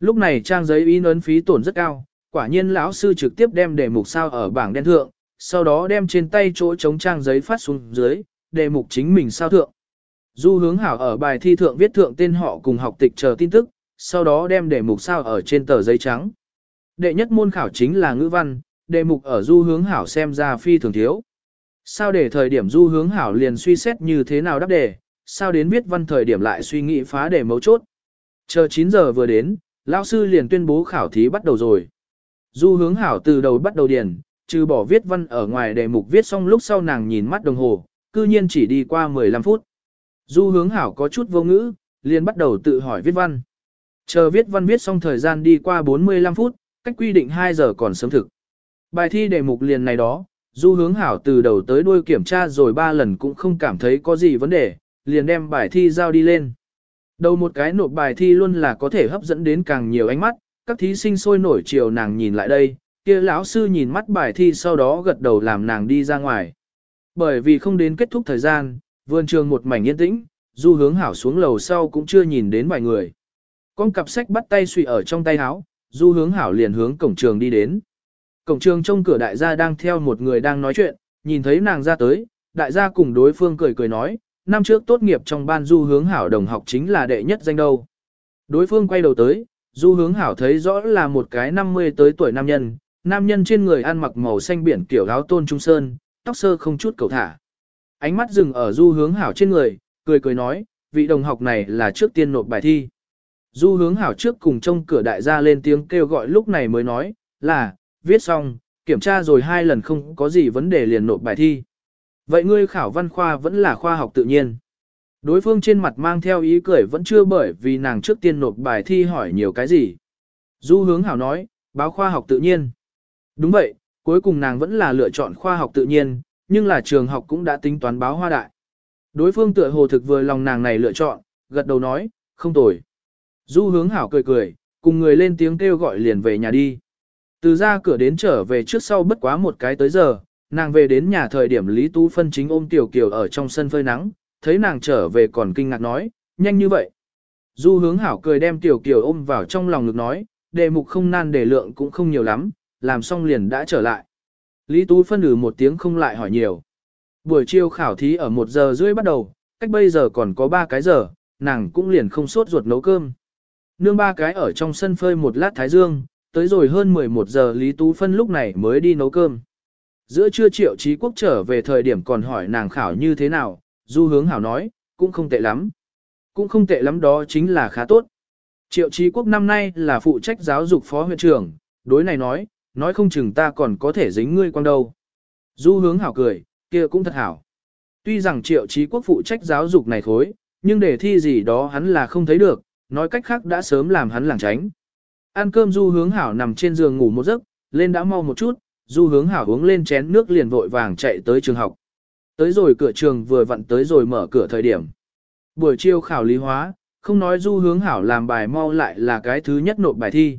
Lúc này trang giấy in ấn phí tổn rất cao, quả nhiên lão sư trực tiếp đem đề mục sao ở bảng đen thượng, sau đó đem trên tay chỗ chống trang giấy phát xuống dưới, đề mục chính mình sao thượng. Du hướng hảo ở bài thi thượng viết thượng tên họ cùng học tịch chờ tin tức, sau đó đem đề mục sao ở trên tờ giấy trắng. Đệ nhất môn khảo chính là ngữ văn, đề mục ở du hướng hảo xem ra phi thường thiếu. Sao để thời điểm du hướng hảo liền suy xét như thế nào đáp đề, sao đến viết văn thời điểm lại suy nghĩ phá đề mấu chốt. Chờ 9 giờ vừa đến, lão sư liền tuyên bố khảo thí bắt đầu rồi. Du hướng hảo từ đầu bắt đầu điền, trừ bỏ viết văn ở ngoài đề mục viết xong lúc sau nàng nhìn mắt đồng hồ, cư nhiên chỉ đi qua 15 phút. Du hướng hảo có chút vô ngữ, liền bắt đầu tự hỏi viết văn. Chờ viết văn viết xong thời gian đi qua 45 phút, cách quy định 2 giờ còn sớm thực. Bài thi đề mục liền này đó, du hướng hảo từ đầu tới đuôi kiểm tra rồi ba lần cũng không cảm thấy có gì vấn đề, liền đem bài thi giao đi lên. Đầu một cái nộp bài thi luôn là có thể hấp dẫn đến càng nhiều ánh mắt, các thí sinh sôi nổi chiều nàng nhìn lại đây, kia lão sư nhìn mắt bài thi sau đó gật đầu làm nàng đi ra ngoài. Bởi vì không đến kết thúc thời gian, vườn trường một mảnh yên tĩnh, du hướng hảo xuống lầu sau cũng chưa nhìn đến vài người. Con cặp sách bắt tay suy ở trong tay áo, du hướng hảo liền hướng cổng trường đi đến. Cổng trường trong cửa đại gia đang theo một người đang nói chuyện, nhìn thấy nàng ra tới, đại gia cùng đối phương cười cười nói, năm trước tốt nghiệp trong ban du hướng hảo đồng học chính là đệ nhất danh đâu. Đối phương quay đầu tới, du hướng hảo thấy rõ là một cái 50 tới tuổi nam nhân, nam nhân trên người ăn mặc màu xanh biển kiểu áo tôn trung sơn, tóc sơ không chút cầu thả. Ánh mắt dừng ở du hướng hảo trên người, cười cười nói, vị đồng học này là trước tiên nộp bài thi. Du hướng hảo trước cùng trông cửa đại gia lên tiếng kêu gọi lúc này mới nói, là, viết xong, kiểm tra rồi hai lần không có gì vấn đề liền nộp bài thi. Vậy ngươi khảo văn khoa vẫn là khoa học tự nhiên. Đối phương trên mặt mang theo ý cười vẫn chưa bởi vì nàng trước tiên nộp bài thi hỏi nhiều cái gì. Du hướng hảo nói, báo khoa học tự nhiên. Đúng vậy, cuối cùng nàng vẫn là lựa chọn khoa học tự nhiên, nhưng là trường học cũng đã tính toán báo hoa đại. Đối phương tựa hồ thực vừa lòng nàng này lựa chọn, gật đầu nói, không tồi. Du hướng hảo cười cười, cùng người lên tiếng kêu gọi liền về nhà đi. Từ ra cửa đến trở về trước sau bất quá một cái tới giờ, nàng về đến nhà thời điểm Lý Tú Phân chính ôm Tiểu Kiều ở trong sân phơi nắng, thấy nàng trở về còn kinh ngạc nói, nhanh như vậy. Du hướng hảo cười đem Tiểu Kiều ôm vào trong lòng ngực nói, đề mục không nan đề lượng cũng không nhiều lắm, làm xong liền đã trở lại. Lý Tú Phân ử một tiếng không lại hỏi nhiều. Buổi chiều khảo thí ở một giờ rưỡi bắt đầu, cách bây giờ còn có ba cái giờ, nàng cũng liền không sốt ruột nấu cơm. Nương ba cái ở trong sân phơi một lát thái dương, tới rồi hơn 11 giờ Lý Tú Phân lúc này mới đi nấu cơm. Giữa trưa triệu trí quốc trở về thời điểm còn hỏi nàng khảo như thế nào, du hướng hảo nói, cũng không tệ lắm. Cũng không tệ lắm đó chính là khá tốt. Triệu trí quốc năm nay là phụ trách giáo dục phó huyện trưởng, đối này nói, nói không chừng ta còn có thể dính ngươi quang đâu. Du hướng hảo cười, kia cũng thật hảo. Tuy rằng triệu trí quốc phụ trách giáo dục này khối, nhưng để thi gì đó hắn là không thấy được, nói cách khác đã sớm làm hắn lảng tránh. Ăn cơm du hướng hảo nằm trên giường ngủ một giấc, lên đã mau một chút, du hướng hảo uống lên chén nước liền vội vàng chạy tới trường học. Tới rồi cửa trường vừa vặn tới rồi mở cửa thời điểm. Buổi chiều khảo lý hóa, không nói du hướng hảo làm bài mau lại là cái thứ nhất nộp bài thi.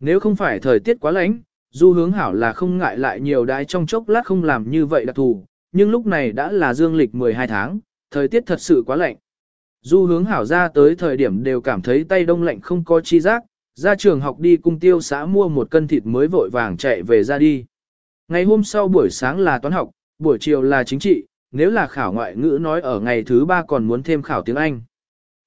Nếu không phải thời tiết quá lạnh, du hướng hảo là không ngại lại nhiều đái trong chốc lát không làm như vậy đặc thù, nhưng lúc này đã là dương lịch 12 tháng, thời tiết thật sự quá lạnh. Du hướng hảo ra tới thời điểm đều cảm thấy tay đông lạnh không có chi giác, ra trường học đi cung tiêu xã mua một cân thịt mới vội vàng chạy về ra đi. Ngày hôm sau buổi sáng là toán học, buổi chiều là chính trị, nếu là khảo ngoại ngữ nói ở ngày thứ ba còn muốn thêm khảo tiếng Anh.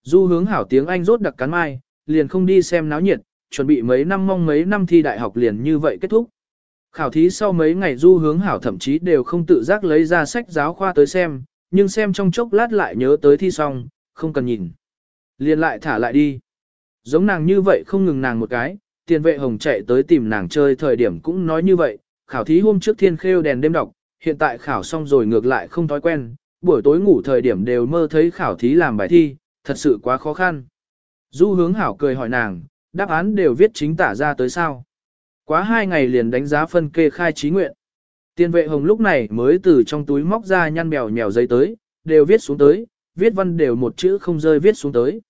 Du hướng hảo tiếng Anh rốt đặc cắn mai, liền không đi xem náo nhiệt, chuẩn bị mấy năm mong mấy năm thi đại học liền như vậy kết thúc. Khảo thí sau mấy ngày du hướng hảo thậm chí đều không tự giác lấy ra sách giáo khoa tới xem, nhưng xem trong chốc lát lại nhớ tới thi xong, không cần nhìn. Liền lại thả lại đi. Giống nàng như vậy không ngừng nàng một cái, tiền vệ hồng chạy tới tìm nàng chơi thời điểm cũng nói như vậy, khảo thí hôm trước thiên khêu đèn đêm đọc, hiện tại khảo xong rồi ngược lại không thói quen, buổi tối ngủ thời điểm đều mơ thấy khảo thí làm bài thi, thật sự quá khó khăn. Du hướng hảo cười hỏi nàng, đáp án đều viết chính tả ra tới sao. Quá hai ngày liền đánh giá phân kê khai trí nguyện. Tiền vệ hồng lúc này mới từ trong túi móc ra nhăn bèo nhèo giấy tới, đều viết xuống tới, viết văn đều một chữ không rơi viết xuống tới.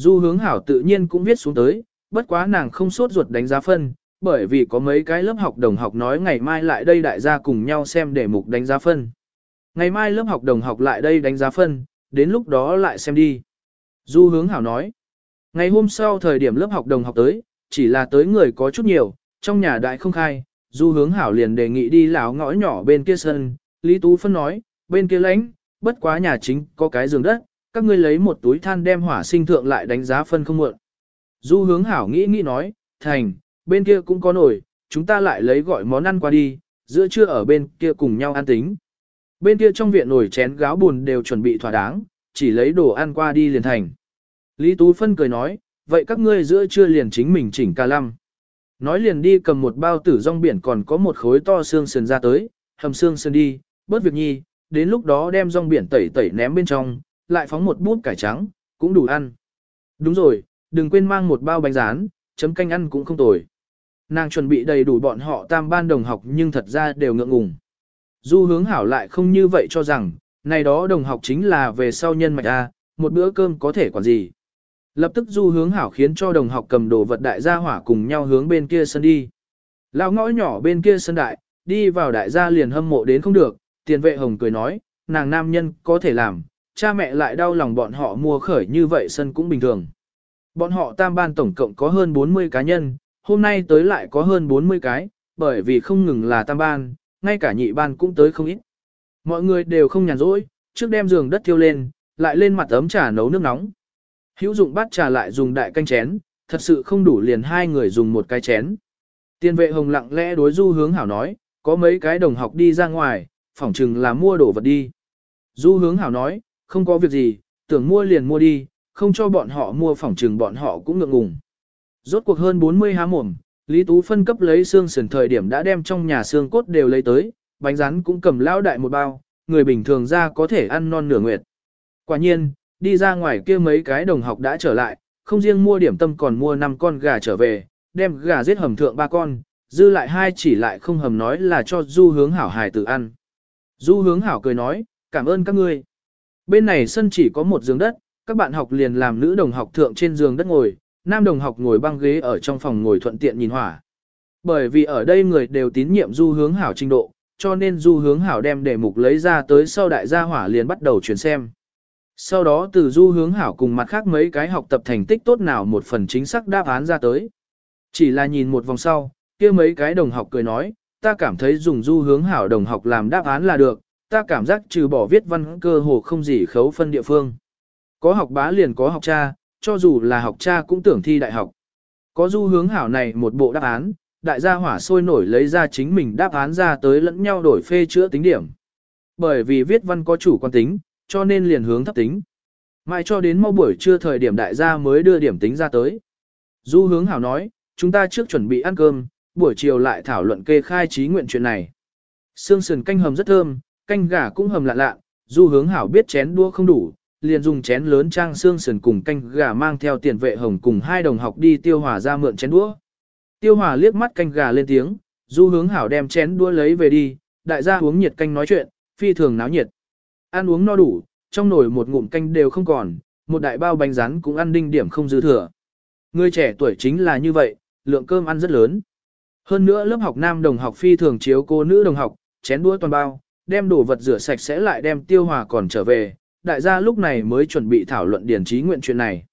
Du hướng hảo tự nhiên cũng viết xuống tới, bất quá nàng không sốt ruột đánh giá phân, bởi vì có mấy cái lớp học đồng học nói ngày mai lại đây đại gia cùng nhau xem đề mục đánh giá phân. Ngày mai lớp học đồng học lại đây đánh giá phân, đến lúc đó lại xem đi. Du hướng hảo nói. Ngày hôm sau thời điểm lớp học đồng học tới, chỉ là tới người có chút nhiều, trong nhà đại không khai, du hướng hảo liền đề nghị đi lão ngõ nhỏ bên kia sân, Lý Tú Phân nói, bên kia lánh, bất quá nhà chính có cái giường đất, các ngươi lấy một túi than đem hỏa sinh thượng lại đánh giá phân không muộn. Du hướng hảo nghĩ nghĩ nói, thành, bên kia cũng có nồi, chúng ta lại lấy gọi món ăn qua đi, giữa trưa ở bên kia cùng nhau ăn tính. Bên kia trong viện nồi chén gáo buồn đều chuẩn bị thỏa đáng, chỉ lấy đồ ăn qua đi liền thành. Lý Tú Phân cười nói, vậy các ngươi giữa trưa liền chính mình chỉnh ca lăm. Nói liền đi cầm một bao tử rong biển còn có một khối to xương sườn ra tới, hầm xương sườn đi, bớt việc nhi, đến lúc đó đem rong biển tẩy tẩy ném bên trong, lại phóng một bút cải trắng, cũng đủ ăn. Đúng rồi, đừng quên mang một bao bánh rán, chấm canh ăn cũng không tồi. Nàng chuẩn bị đầy đủ bọn họ tam ban đồng học nhưng thật ra đều ngượng ngùng. Du hướng hảo lại không như vậy cho rằng, này đó đồng học chính là về sau nhân mạch A, một bữa cơm có thể quản gì. Lập tức du hướng hảo khiến cho đồng học cầm đồ vật đại gia hỏa cùng nhau hướng bên kia sân đi. Lão ngõ nhỏ bên kia sân đại, đi vào đại gia liền hâm mộ đến không được, tiền vệ hồng cười nói, nàng nam nhân có thể làm, cha mẹ lại đau lòng bọn họ mua khởi như vậy sân cũng bình thường. Bọn họ tam ban tổng cộng có hơn 40 cá nhân, hôm nay tới lại có hơn 40 cái, bởi vì không ngừng là tam ban, ngay cả nhị ban cũng tới không ít. Mọi người đều không nhàn rỗi, trước đem giường đất thiêu lên, lại lên mặt ấm trà nấu nước nóng. Hữu dụng bát trà lại dùng đại canh chén, thật sự không đủ liền hai người dùng một cái chén. Tiên vệ hồng lặng lẽ đối du hướng hảo nói, có mấy cái đồng học đi ra ngoài, phỏng chừng là mua đồ vật đi. Du hướng hảo nói, không có việc gì, tưởng mua liền mua đi, không cho bọn họ mua phỏng trừng bọn họ cũng ngượng ngùng. Rốt cuộc hơn 40 há mồm, Lý Tú phân cấp lấy xương sườn thời điểm đã đem trong nhà xương cốt đều lấy tới, bánh rán cũng cầm lao đại một bao, người bình thường ra có thể ăn non nửa nguyệt. Quả nhiên, đi ra ngoài kia mấy cái đồng học đã trở lại, không riêng mua điểm tâm còn mua 5 con gà trở về, đem gà giết hầm thượng ba con, dư lại hai chỉ lại không hầm nói là cho du hướng hảo hài tự ăn. Du hướng hảo cười nói, cảm ơn các ngươi. Bên này sân chỉ có một giường đất, các bạn học liền làm nữ đồng học thượng trên giường đất ngồi, nam đồng học ngồi băng ghế ở trong phòng ngồi thuận tiện nhìn hỏa. Bởi vì ở đây người đều tín nhiệm du hướng hảo trình độ, cho nên du hướng hảo đem đề mục lấy ra tới sau đại gia hỏa liền bắt đầu chuyển xem. Sau đó từ du hướng hảo cùng mặt khác mấy cái học tập thành tích tốt nào một phần chính xác đáp án ra tới. Chỉ là nhìn một vòng sau, kia mấy cái đồng học cười nói, ta cảm thấy dùng du hướng hảo đồng học làm đáp án là được, ta cảm giác trừ bỏ viết văn cơ hồ không gì khấu phân địa phương. Có học bá liền có học cha, cho dù là học cha cũng tưởng thi đại học. Có du hướng hảo này một bộ đáp án, đại gia hỏa sôi nổi lấy ra chính mình đáp án ra tới lẫn nhau đổi phê chữa tính điểm. Bởi vì viết văn có chủ quan tính, cho nên liền hướng thấp tính. Mãi cho đến mau buổi trưa thời điểm đại gia mới đưa điểm tính ra tới. Du hướng hảo nói, chúng ta trước chuẩn bị ăn cơm, buổi chiều lại thảo luận kê khai trí nguyện chuyện này. Sương sườn canh hầm rất thơm, canh gà cũng hầm lạ lạ, du hướng hảo biết chén đua không đủ, liền dùng chén lớn trang xương sườn cùng canh gà mang theo tiền vệ hồng cùng hai đồng học đi tiêu hòa ra mượn chén đũa. Tiêu hòa liếc mắt canh gà lên tiếng, du hướng hảo đem chén đũa lấy về đi, đại gia uống nhiệt canh nói chuyện, phi thường náo nhiệt. Ăn uống no đủ, trong nồi một ngụm canh đều không còn, một đại bao bánh rán cũng ăn đinh điểm không dư thừa. Người trẻ tuổi chính là như vậy, lượng cơm ăn rất lớn. Hơn nữa lớp học nam đồng học phi thường chiếu cô nữ đồng học, chén đũa toàn bao, đem đồ vật rửa sạch sẽ lại đem tiêu hòa còn trở về, đại gia lúc này mới chuẩn bị thảo luận điển trí nguyện chuyện này.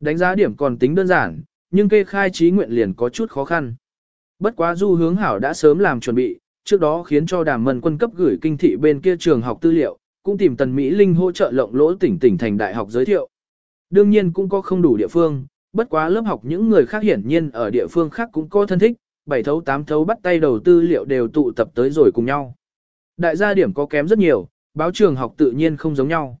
Đánh giá điểm còn tính đơn giản, nhưng kê khai trí nguyện liền có chút khó khăn. Bất quá du hướng hảo đã sớm làm chuẩn bị, trước đó khiến cho đàm mần quân cấp gửi kinh thị bên kia trường học tư liệu, cũng tìm tần Mỹ Linh hỗ trợ lộng lỗ tỉnh tỉnh thành đại học giới thiệu. Đương nhiên cũng có không đủ địa phương, bất quá lớp học những người khác hiển nhiên ở địa phương khác cũng có thân thích, bảy thấu tám thấu bắt tay đầu tư liệu đều tụ tập tới rồi cùng nhau. Đại gia điểm có kém rất nhiều, báo trường học tự nhiên không giống nhau.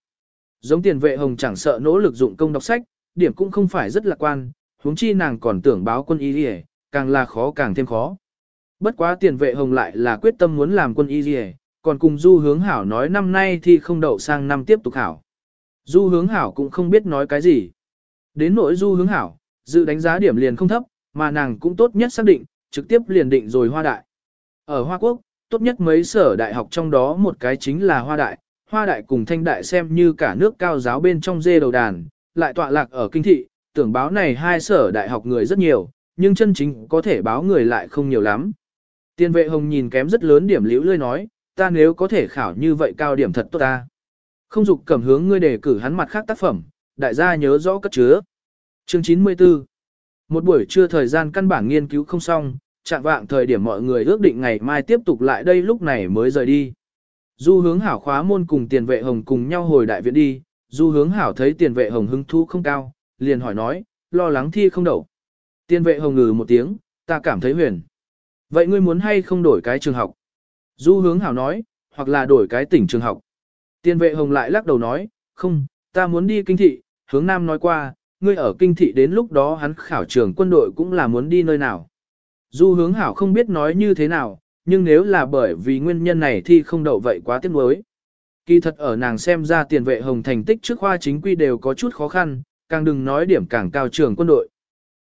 Giống tiền vệ hồng chẳng sợ nỗ lực dụng công đọc sách, điểm cũng không phải rất lạc quan, huống chi nàng còn tưởng báo quân y đi càng là khó càng thêm khó. Bất quá tiền vệ hồng lại là quyết tâm muốn làm quân y gì còn cùng du hướng hảo nói năm nay thì không đậu sang năm tiếp tục hảo. Du hướng hảo cũng không biết nói cái gì. Đến nỗi du hướng hảo, dự đánh giá điểm liền không thấp, mà nàng cũng tốt nhất xác định, trực tiếp liền định rồi hoa đại. Ở Hoa Quốc, tốt nhất mấy sở đại học trong đó một cái chính là hoa đại, hoa đại cùng thanh đại xem như cả nước cao giáo bên trong dê đầu đàn, lại tọa lạc ở kinh thị, tưởng báo này hai sở đại học người rất nhiều, nhưng chân chính có thể báo người lại không nhiều lắm. Tiên vệ hồng nhìn kém rất lớn điểm liễu lươi nói, ta nếu có thể khảo như vậy cao điểm thật tốt ta. Không dục cầm hướng ngươi đề cử hắn mặt khác tác phẩm, đại gia nhớ rõ cất chứa. Chương 94 Một buổi trưa thời gian căn bản nghiên cứu không xong, chạm vạng thời điểm mọi người ước định ngày mai tiếp tục lại đây lúc này mới rời đi. Du hướng hảo khóa môn cùng tiền vệ hồng cùng nhau hồi đại viện đi, du hướng hảo thấy tiền vệ hồng hứng thu không cao, liền hỏi nói, lo lắng thi không đậu. Tiền vệ hồng ngừ một tiếng, ta cảm thấy huyền. Vậy ngươi muốn hay không đổi cái trường học? Du hướng hảo nói, hoặc là đổi cái tỉnh trường học. Tiền vệ hồng lại lắc đầu nói, không, ta muốn đi kinh thị, hướng nam nói qua, ngươi ở kinh thị đến lúc đó hắn khảo trường quân đội cũng là muốn đi nơi nào. Du hướng hảo không biết nói như thế nào, nhưng nếu là bởi vì nguyên nhân này thì không đậu vậy quá tiếc nuối. Kỳ thật ở nàng xem ra tiền vệ hồng thành tích trước khoa chính quy đều có chút khó khăn, càng đừng nói điểm càng cao trường quân đội.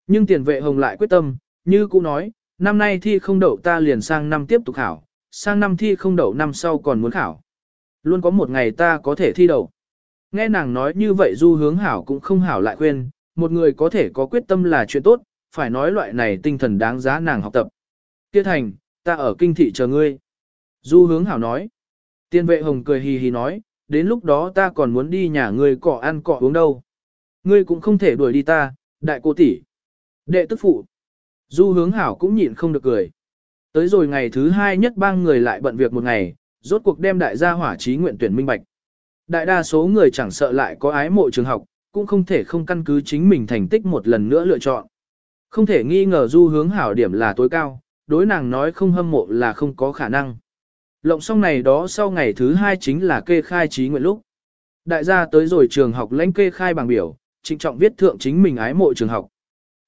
Nhưng tiền vệ hồng lại quyết tâm, như cũ nói, năm nay thi không đậu ta liền sang năm tiếp tục khảo, sang năm thi không đậu năm sau còn muốn khảo. Luôn có một ngày ta có thể thi đậu. Nghe nàng nói như vậy du hướng hảo cũng không hảo lại khuyên, một người có thể có quyết tâm là chuyện tốt, phải nói loại này tinh thần đáng giá nàng học tập. Tiết thành, ta ở kinh thị chờ ngươi. Du hướng hảo nói. Tiên vệ hồng cười hì hì nói, đến lúc đó ta còn muốn đi nhà ngươi cọ ăn cọ uống đâu. Ngươi cũng không thể đuổi đi ta, đại cô tỷ. Đệ tức phụ. Du hướng hảo cũng nhịn không được cười. Tới rồi ngày thứ hai nhất bang người lại bận việc một ngày, rốt cuộc đem đại gia hỏa trí nguyện tuyển minh bạch. Đại đa số người chẳng sợ lại có ái mộ trường học, cũng không thể không căn cứ chính mình thành tích một lần nữa lựa chọn. Không thể nghi ngờ du hướng hảo điểm là tối cao, đối nàng nói không hâm mộ là không có khả năng. Lộng xong này đó sau ngày thứ hai chính là kê khai trí nguyện lúc. Đại gia tới rồi trường học lãnh kê khai bằng biểu, trịnh trọng viết thượng chính mình ái mộ trường học.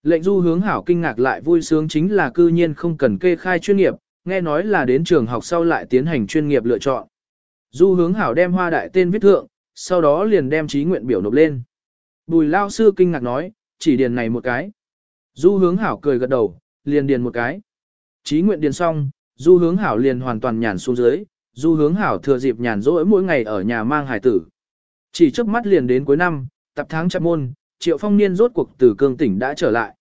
Lệnh du hướng hảo kinh ngạc lại vui sướng chính là cư nhiên không cần kê khai chuyên nghiệp, nghe nói là đến trường học sau lại tiến hành chuyên nghiệp lựa chọn. Du hướng hảo đem hoa đại tên viết thượng, sau đó liền đem trí nguyện biểu nộp lên. Bùi lao sư kinh ngạc nói, chỉ điền này một cái. Du hướng hảo cười gật đầu, liền điền một cái. Chí nguyện điền xong, du hướng hảo liền hoàn toàn nhàn xuống dưới, du hướng hảo thừa dịp nhàn rỗi mỗi ngày ở nhà mang hải tử. Chỉ trước mắt liền đến cuối năm, tập tháng chạp môn, Triệu Phong Niên rốt cuộc từ cương tỉnh đã trở lại.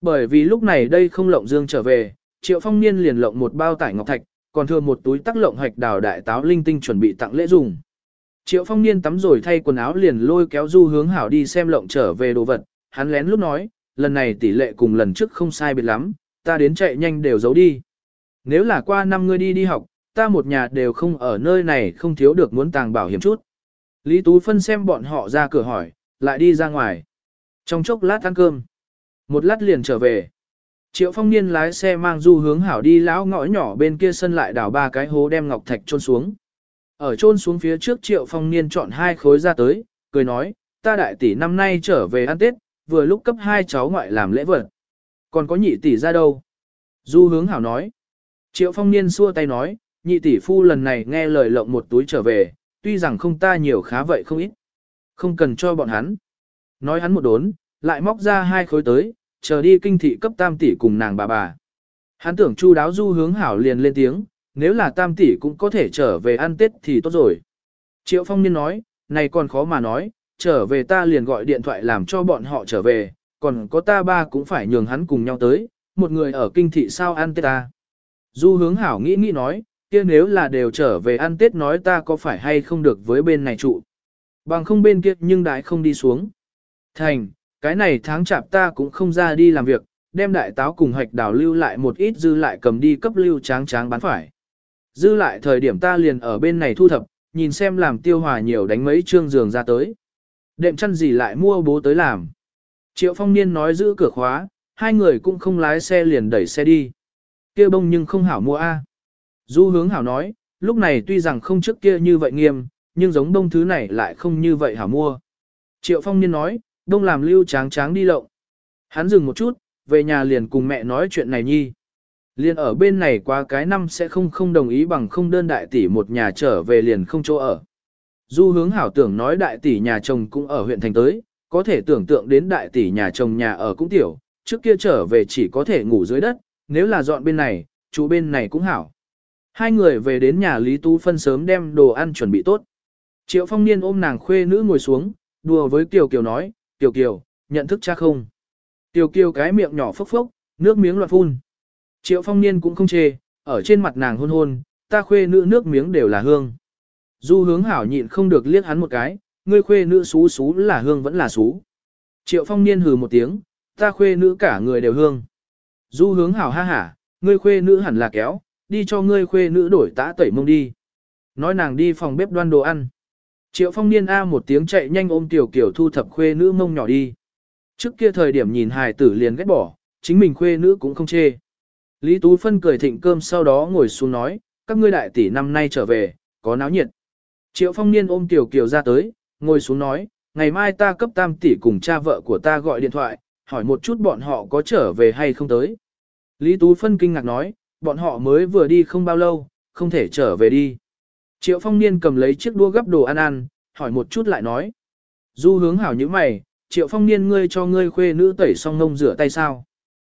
Bởi vì lúc này đây không lộng dương trở về, Triệu Phong Niên liền lộng một bao tải ngọc thạch, còn thừa một túi tắc lộng hoạch đào đại táo linh tinh chuẩn bị tặng lễ dùng. Triệu Phong Niên tắm rồi thay quần áo liền lôi kéo Du Hướng Hảo đi xem lộng trở về đồ vật, hắn lén lúc nói, lần này tỷ lệ cùng lần trước không sai biệt lắm, ta đến chạy nhanh đều giấu đi. Nếu là qua năm ngươi đi đi học, ta một nhà đều không ở nơi này không thiếu được muốn tàng bảo hiểm chút. Lý Tú Phân xem bọn họ ra cửa hỏi, lại đi ra ngoài. Trong chốc lát ăn cơm, một lát liền trở về. Triệu phong niên lái xe mang du hướng hảo đi lão ngõ nhỏ bên kia sân lại đào ba cái hố đem ngọc thạch trôn xuống. Ở trôn xuống phía trước triệu phong niên chọn hai khối ra tới, cười nói, ta đại tỷ năm nay trở về ăn Tết, vừa lúc cấp hai cháu ngoại làm lễ vật. Còn có nhị tỷ ra đâu? Du hướng hảo nói. Triệu phong niên xua tay nói, nhị tỷ phu lần này nghe lời lộng một túi trở về, tuy rằng không ta nhiều khá vậy không ít. Không cần cho bọn hắn. Nói hắn một đốn, lại móc ra hai khối tới, chờ đi kinh thị cấp tam tỷ cùng nàng bà bà. Hắn tưởng chu đáo du hướng hảo liền lên tiếng, nếu là tam tỷ cũng có thể trở về ăn tết thì tốt rồi. Triệu phong niên nói, này còn khó mà nói, trở về ta liền gọi điện thoại làm cho bọn họ trở về, còn có ta ba cũng phải nhường hắn cùng nhau tới, một người ở kinh thị sao ăn tết ta. Du hướng hảo nghĩ nghĩ nói, kia nếu là đều trở về ăn tết nói ta có phải hay không được với bên này trụ. Bằng không bên kia nhưng đại không đi xuống. Thành, cái này tháng chạp ta cũng không ra đi làm việc, đem đại táo cùng hạch đào lưu lại một ít dư lại cầm đi cấp lưu tráng tráng bán phải. Dư lại thời điểm ta liền ở bên này thu thập, nhìn xem làm tiêu hòa nhiều đánh mấy trương giường ra tới. Đệm chăn gì lại mua bố tới làm. Triệu phong niên nói giữ cửa khóa, hai người cũng không lái xe liền đẩy xe đi. kia bông nhưng không hảo mua A. Du hướng hảo nói, lúc này tuy rằng không trước kia như vậy nghiêm, nhưng giống bông thứ này lại không như vậy hảo mua. Triệu phong niên nói, đông làm lưu tráng tráng đi lộng. Hắn dừng một chút, về nhà liền cùng mẹ nói chuyện này nhi. Liền ở bên này qua cái năm sẽ không không đồng ý bằng không đơn đại tỷ một nhà trở về liền không chỗ ở. Du hướng hảo tưởng nói đại tỷ nhà chồng cũng ở huyện thành tới, có thể tưởng tượng đến đại tỷ nhà chồng nhà ở cũng tiểu, trước kia trở về chỉ có thể ngủ dưới đất, nếu là dọn bên này, chú bên này cũng hảo. Hai người về đến nhà Lý Tú Phân sớm đem đồ ăn chuẩn bị tốt. Triệu phong niên ôm nàng khuê nữ ngồi xuống, đùa với Kiều Kiều nói, Kiều Kiều, nhận thức cha không? Kiều Kiều cái miệng nhỏ phốc phốc, nước miếng loạt phun. Triệu phong niên cũng không chê, ở trên mặt nàng hôn hôn, ta khuê nữ nước miếng đều là hương. Du hướng hảo nhịn không được liếc hắn một cái, ngươi khuê nữ xú xú là hương vẫn là xú. Triệu phong niên hừ một tiếng, ta khuê nữ cả người đều hương. Du hướng hảo ha hả, ngươi khuê nữ hẳn là kéo, đi cho ngươi khuê nữ đổi tã tẩy mông đi. Nói nàng đi phòng bếp đoan đồ ăn. Triệu phong niên A một tiếng chạy nhanh ôm tiểu kiểu thu thập khuê nữ mông nhỏ đi. Trước kia thời điểm nhìn hài tử liền ghét bỏ, chính mình khuê nữ cũng không chê. Lý Tú Phân cười thịnh cơm sau đó ngồi xuống nói, các ngươi đại tỷ năm nay trở về, có náo nhiệt. Triệu phong niên ôm tiểu kiều ra tới, ngồi xuống nói, ngày mai ta cấp tam tỷ cùng cha vợ của ta gọi điện thoại, hỏi một chút bọn họ có trở về hay không tới. Lý Tú Phân kinh ngạc nói, bọn họ mới vừa đi không bao lâu, không thể trở về đi. Triệu phong niên cầm lấy chiếc đua gấp đồ ăn ăn, hỏi một chút lại nói. Du hướng hảo như mày, triệu phong niên ngươi cho ngươi khuê nữ tẩy xong ngông rửa tay sao.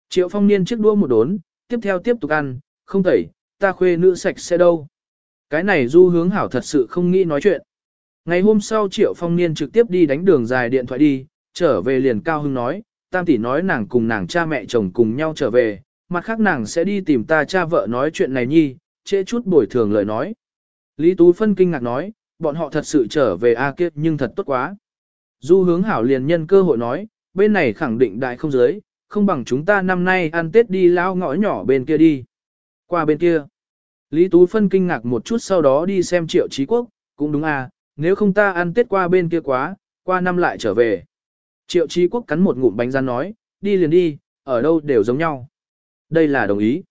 Triệu phong niên chiếc đua một đốn, tiếp theo tiếp tục ăn, không tẩy, ta khuê nữ sạch sẽ đâu. Cái này du hướng hảo thật sự không nghĩ nói chuyện. Ngày hôm sau triệu phong niên trực tiếp đi đánh đường dài điện thoại đi, trở về liền cao hưng nói, tam tỷ nói nàng cùng nàng cha mẹ chồng cùng nhau trở về, mặt khác nàng sẽ đi tìm ta cha vợ nói chuyện này nhi, trễ chút bồi thường lời nói. Lý Tú Phân kinh ngạc nói, bọn họ thật sự trở về A kiếp nhưng thật tốt quá. Du hướng hảo liền nhân cơ hội nói, bên này khẳng định đại không giới, không bằng chúng ta năm nay ăn Tết đi lao ngõ nhỏ bên kia đi. Qua bên kia. Lý Tú Phân kinh ngạc một chút sau đó đi xem triệu trí quốc, cũng đúng à, nếu không ta ăn Tết qua bên kia quá, qua năm lại trở về. Triệu trí quốc cắn một ngụm bánh rán nói, đi liền đi, ở đâu đều giống nhau. Đây là đồng ý.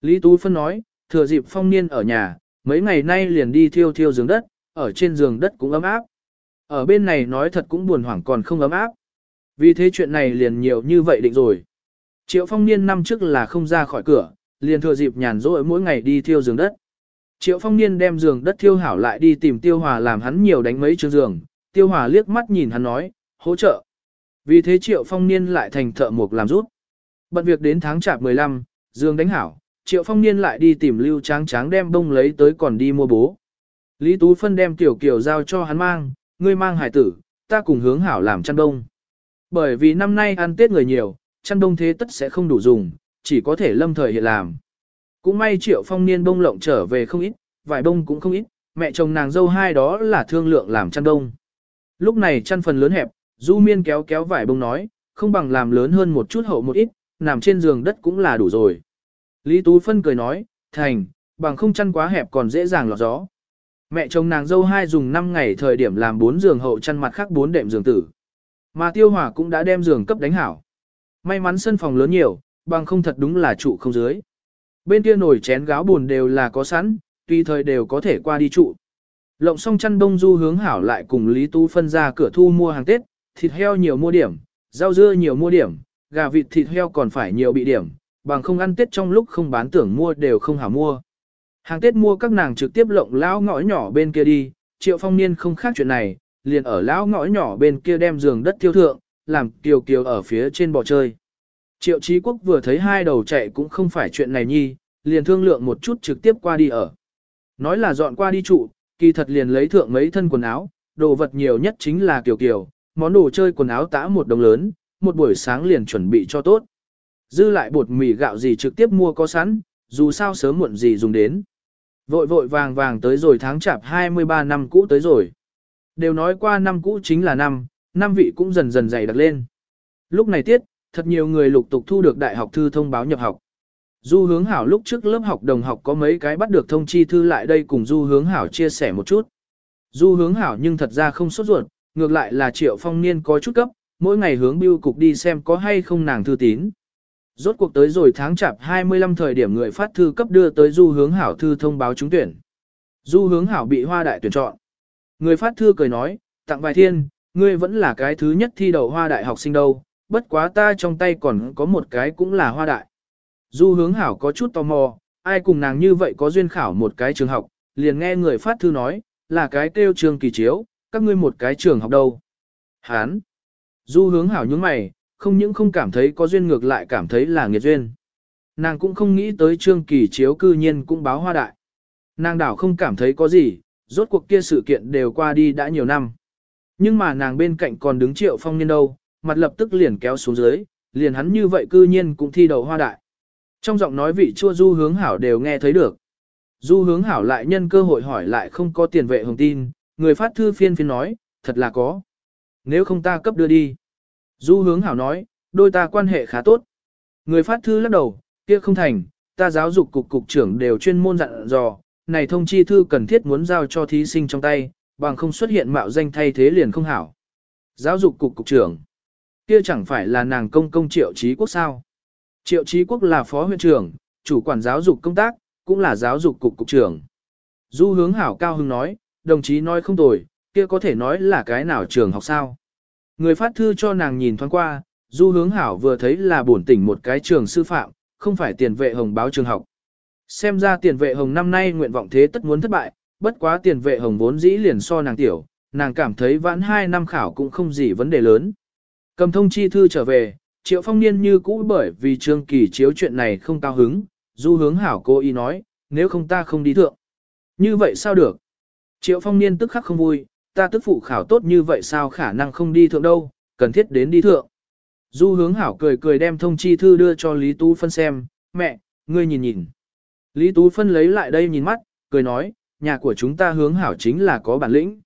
Lý Tú Phân nói, thừa dịp phong niên ở nhà, mấy ngày nay liền đi thiêu thiêu giường đất, ở trên giường đất cũng ấm áp. Ở bên này nói thật cũng buồn hoảng còn không ấm áp. Vì thế chuyện này liền nhiều như vậy định rồi. Triệu phong niên năm trước là không ra khỏi cửa, liền thừa dịp nhàn rỗi mỗi ngày đi thiêu giường đất. Triệu phong niên đem giường đất thiêu hảo lại đi tìm tiêu hòa làm hắn nhiều đánh mấy chương giường, tiêu hòa liếc mắt nhìn hắn nói, hỗ trợ. Vì thế triệu phong niên lại thành thợ mộc làm rút. Bận việc đến tháng chạp 15, giường đánh hảo, triệu phong niên lại đi tìm lưu tráng tráng đem bông lấy tới còn đi mua bố. Lý Tú Phân đem tiểu kiều giao cho hắn mang, ngươi mang hải tử, ta cùng hướng hảo làm chăn đông. Bởi vì năm nay ăn Tết người nhiều, chăn đông thế tất sẽ không đủ dùng, chỉ có thể lâm thời hiện làm. Cũng may triệu phong niên bông lộng trở về không ít, vải bông cũng không ít, mẹ chồng nàng dâu hai đó là thương lượng làm chăn đông. Lúc này chăn phần lớn hẹp, du miên kéo kéo vải bông nói, không bằng làm lớn hơn một chút hậu một ít, nằm trên giường đất cũng là đủ rồi. Lý Tú Phân cười nói, thành, bằng không chăn quá hẹp còn dễ dàng lọt gió. Mẹ chồng nàng dâu hai dùng 5 ngày thời điểm làm 4 giường hậu chăn mặt khác 4 đệm giường tử. Mà tiêu hỏa cũng đã đem giường cấp đánh hảo. May mắn sân phòng lớn nhiều, bằng không thật đúng là trụ không dưới. Bên kia nồi chén gáo buồn đều là có sẵn, tùy thời đều có thể qua đi trụ. Lộng xong chăn đông du hướng hảo lại cùng Lý Tú phân ra cửa thu mua hàng Tết, thịt heo nhiều mua điểm, rau dưa nhiều mua điểm, gà vịt thịt heo còn phải nhiều bị điểm, bằng không ăn Tết trong lúc không bán tưởng mua đều không hảo mua. Hàng Tết mua các nàng trực tiếp lộng lão ngõ nhỏ bên kia đi, triệu phong niên không khác chuyện này, liền ở lão ngõ nhỏ bên kia đem giường đất thiêu thượng, làm kiều kiều ở phía trên bò chơi. Triệu Chí Quốc vừa thấy hai đầu chạy cũng không phải chuyện này nhi, liền thương lượng một chút trực tiếp qua đi ở. Nói là dọn qua đi trụ, kỳ thật liền lấy thượng mấy thân quần áo, đồ vật nhiều nhất chính là kiều kiều, món đồ chơi quần áo tã một đồng lớn, một buổi sáng liền chuẩn bị cho tốt. Dư lại bột mì gạo gì trực tiếp mua có sẵn, dù sao sớm muộn gì dùng đến. Vội vội vàng vàng tới rồi tháng chạp 23 năm cũ tới rồi. Đều nói qua năm cũ chính là năm, năm vị cũng dần dần dày đặc lên. Lúc này tiết, thật nhiều người lục tục thu được đại học thư thông báo nhập học. Du hướng hảo lúc trước lớp học đồng học có mấy cái bắt được thông chi thư lại đây cùng du hướng hảo chia sẻ một chút. Du hướng hảo nhưng thật ra không sốt ruột, ngược lại là triệu phong niên có chút cấp, mỗi ngày hướng biêu cục đi xem có hay không nàng thư tín. Rốt cuộc tới rồi tháng chạp 25 thời điểm người phát thư cấp đưa tới du hướng hảo thư thông báo trúng tuyển. Du hướng hảo bị hoa đại tuyển chọn. Người phát thư cười nói, tặng vài thiên, ngươi vẫn là cái thứ nhất thi đầu hoa đại học sinh đâu, bất quá ta trong tay còn có một cái cũng là hoa đại. Du hướng hảo có chút tò mò, ai cùng nàng như vậy có duyên khảo một cái trường học, liền nghe người phát thư nói, là cái kêu trường kỳ chiếu, các ngươi một cái trường học đâu. Hán! Du hướng hảo những mày, không những không cảm thấy có duyên ngược lại cảm thấy là nghiệt duyên. Nàng cũng không nghĩ tới trương kỳ chiếu cư nhiên cũng báo hoa đại. Nàng đảo không cảm thấy có gì, rốt cuộc kia sự kiện đều qua đi đã nhiều năm. Nhưng mà nàng bên cạnh còn đứng triệu phong niên đâu, mặt lập tức liền kéo xuống dưới, liền hắn như vậy cư nhiên cũng thi đầu hoa đại. Trong giọng nói vị chua du hướng hảo đều nghe thấy được. Du hướng hảo lại nhân cơ hội hỏi lại không có tiền vệ hồng tin, người phát thư phiên phiên nói, thật là có. Nếu không ta cấp đưa đi. Du hướng hảo nói, đôi ta quan hệ khá tốt. Người phát thư lắc đầu, kia không thành, ta giáo dục cục cục trưởng đều chuyên môn dặn dò, này thông chi thư cần thiết muốn giao cho thí sinh trong tay, bằng không xuất hiện mạo danh thay thế liền không hảo. Giáo dục cục cục trưởng, kia chẳng phải là nàng công công triệu trí quốc sao. Triệu trí quốc là phó huyện trưởng, chủ quản giáo dục công tác, cũng là giáo dục cục cục trưởng. Du hướng hảo cao hưng nói, đồng chí nói không tồi, kia có thể nói là cái nào trường học sao. Người phát thư cho nàng nhìn thoáng qua, du hướng hảo vừa thấy là bổn tỉnh một cái trường sư phạm, không phải tiền vệ hồng báo trường học. Xem ra tiền vệ hồng năm nay nguyện vọng thế tất muốn thất bại, bất quá tiền vệ hồng vốn dĩ liền so nàng tiểu, nàng cảm thấy vãn hai năm khảo cũng không gì vấn đề lớn. Cầm thông chi thư trở về, triệu phong niên như cũ bởi vì trương kỳ chiếu chuyện này không cao hứng, du hướng hảo cô ý nói, nếu không ta không đi thượng. Như vậy sao được? Triệu phong niên tức khắc không vui, ta tức phụ khảo tốt như vậy sao khả năng không đi thượng đâu, cần thiết đến đi thượng. Du hướng hảo cười cười đem thông chi thư đưa cho Lý Tú Phân xem, mẹ, ngươi nhìn nhìn. Lý Tú Phân lấy lại đây nhìn mắt, cười nói, nhà của chúng ta hướng hảo chính là có bản lĩnh.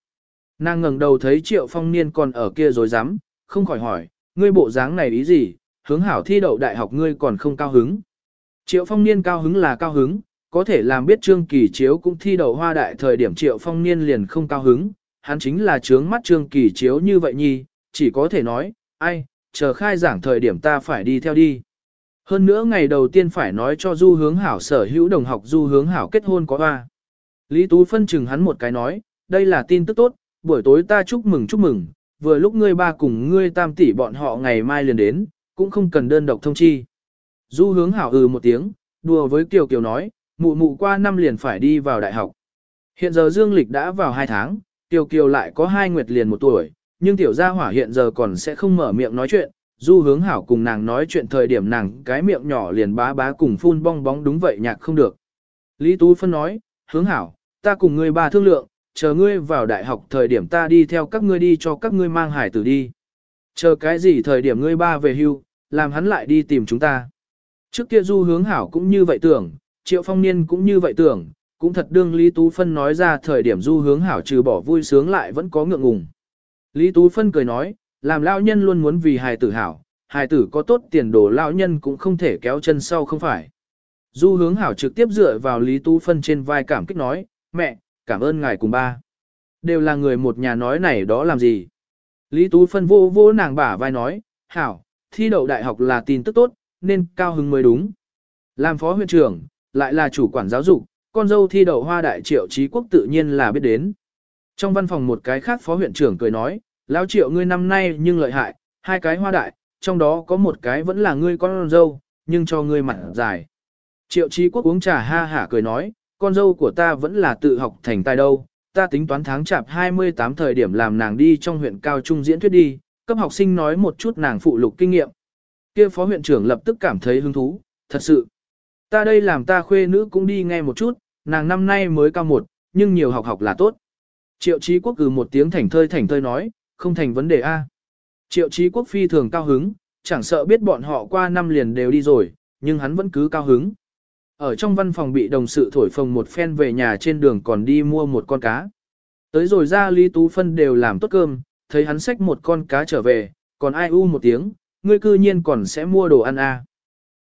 Nàng ngẩng đầu thấy triệu phong niên còn ở kia rồi dám, không khỏi hỏi, ngươi bộ dáng này ý gì, hướng hảo thi đậu đại học ngươi còn không cao hứng. Triệu phong niên cao hứng là cao hứng, có thể làm biết trương kỳ chiếu cũng thi đậu hoa đại thời điểm triệu phong niên liền không cao hứng, hắn chính là trướng mắt trương kỳ chiếu như vậy nhi, chỉ có thể nói, ai, chờ khai giảng thời điểm ta phải đi theo đi. Hơn nữa ngày đầu tiên phải nói cho du hướng hảo sở hữu đồng học du hướng hảo kết hôn có hoa. Lý Tú phân chừng hắn một cái nói, đây là tin tức tốt, buổi tối ta chúc mừng chúc mừng, vừa lúc ngươi ba cùng ngươi tam tỷ bọn họ ngày mai liền đến, cũng không cần đơn độc thông chi. Du hướng hảo ừ một tiếng, đùa với Kiều Kiều nói, mụ mụ qua năm liền phải đi vào đại học. Hiện giờ Dương Lịch đã vào 2 tháng, Kiều Kiều lại có hai nguyệt liền một tuổi, nhưng tiểu gia hỏa hiện giờ còn sẽ không mở miệng nói chuyện, du hướng hảo cùng nàng nói chuyện thời điểm nàng cái miệng nhỏ liền bá bá cùng phun bong bóng đúng vậy nhạc không được. Lý Tú Phân nói, hướng hảo, ta cùng người bà thương lượng, chờ ngươi vào đại học thời điểm ta đi theo các ngươi đi cho các ngươi mang hải tử đi. Chờ cái gì thời điểm ngươi ba về hưu, làm hắn lại đi tìm chúng ta. Trước kia du hướng hảo cũng như vậy tưởng, triệu phong niên cũng như vậy tưởng, cũng thật đương Lý Tú Phân nói ra thời điểm du hướng hảo trừ bỏ vui sướng lại vẫn có ngượng ngùng. Lý Tú Phân cười nói, làm lão nhân luôn muốn vì hài tử hảo, hài tử có tốt tiền đồ lão nhân cũng không thể kéo chân sau không phải. Du hướng hảo trực tiếp dựa vào Lý Tú Phân trên vai cảm kích nói, mẹ, cảm ơn ngài cùng ba. Đều là người một nhà nói này đó làm gì. Lý Tú Phân vô vô nàng bả vai nói, hảo, thi đậu đại học là tin tức tốt, nên cao hứng mới đúng. Làm phó huyện trưởng, lại là chủ quản giáo dục, con dâu thi đậu hoa đại triệu trí quốc tự nhiên là biết đến. Trong văn phòng một cái khác phó huyện trưởng cười nói, lão triệu ngươi năm nay nhưng lợi hại, hai cái hoa đại, trong đó có một cái vẫn là ngươi con dâu, nhưng cho ngươi mặt dài. Triệu trí quốc uống trà ha hả cười nói, con dâu của ta vẫn là tự học thành tài đâu, ta tính toán tháng chạp 28 thời điểm làm nàng đi trong huyện cao trung diễn thuyết đi, cấp học sinh nói một chút nàng phụ lục kinh nghiệm. Kia phó huyện trưởng lập tức cảm thấy hứng thú, thật sự. Ta đây làm ta khuê nữ cũng đi nghe một chút, nàng năm nay mới cao một, nhưng nhiều học học là tốt. Triệu Chí Quốc cử một tiếng thảnh thơi thảnh thơi nói, không thành vấn đề A. Triệu Chí Quốc phi thường cao hứng, chẳng sợ biết bọn họ qua năm liền đều đi rồi, nhưng hắn vẫn cứ cao hứng. Ở trong văn phòng bị đồng sự thổi phồng một phen về nhà trên đường còn đi mua một con cá. Tới rồi ra Lý Tú Phân đều làm tốt cơm, thấy hắn xách một con cá trở về, còn ai u một tiếng, ngươi cư nhiên còn sẽ mua đồ ăn à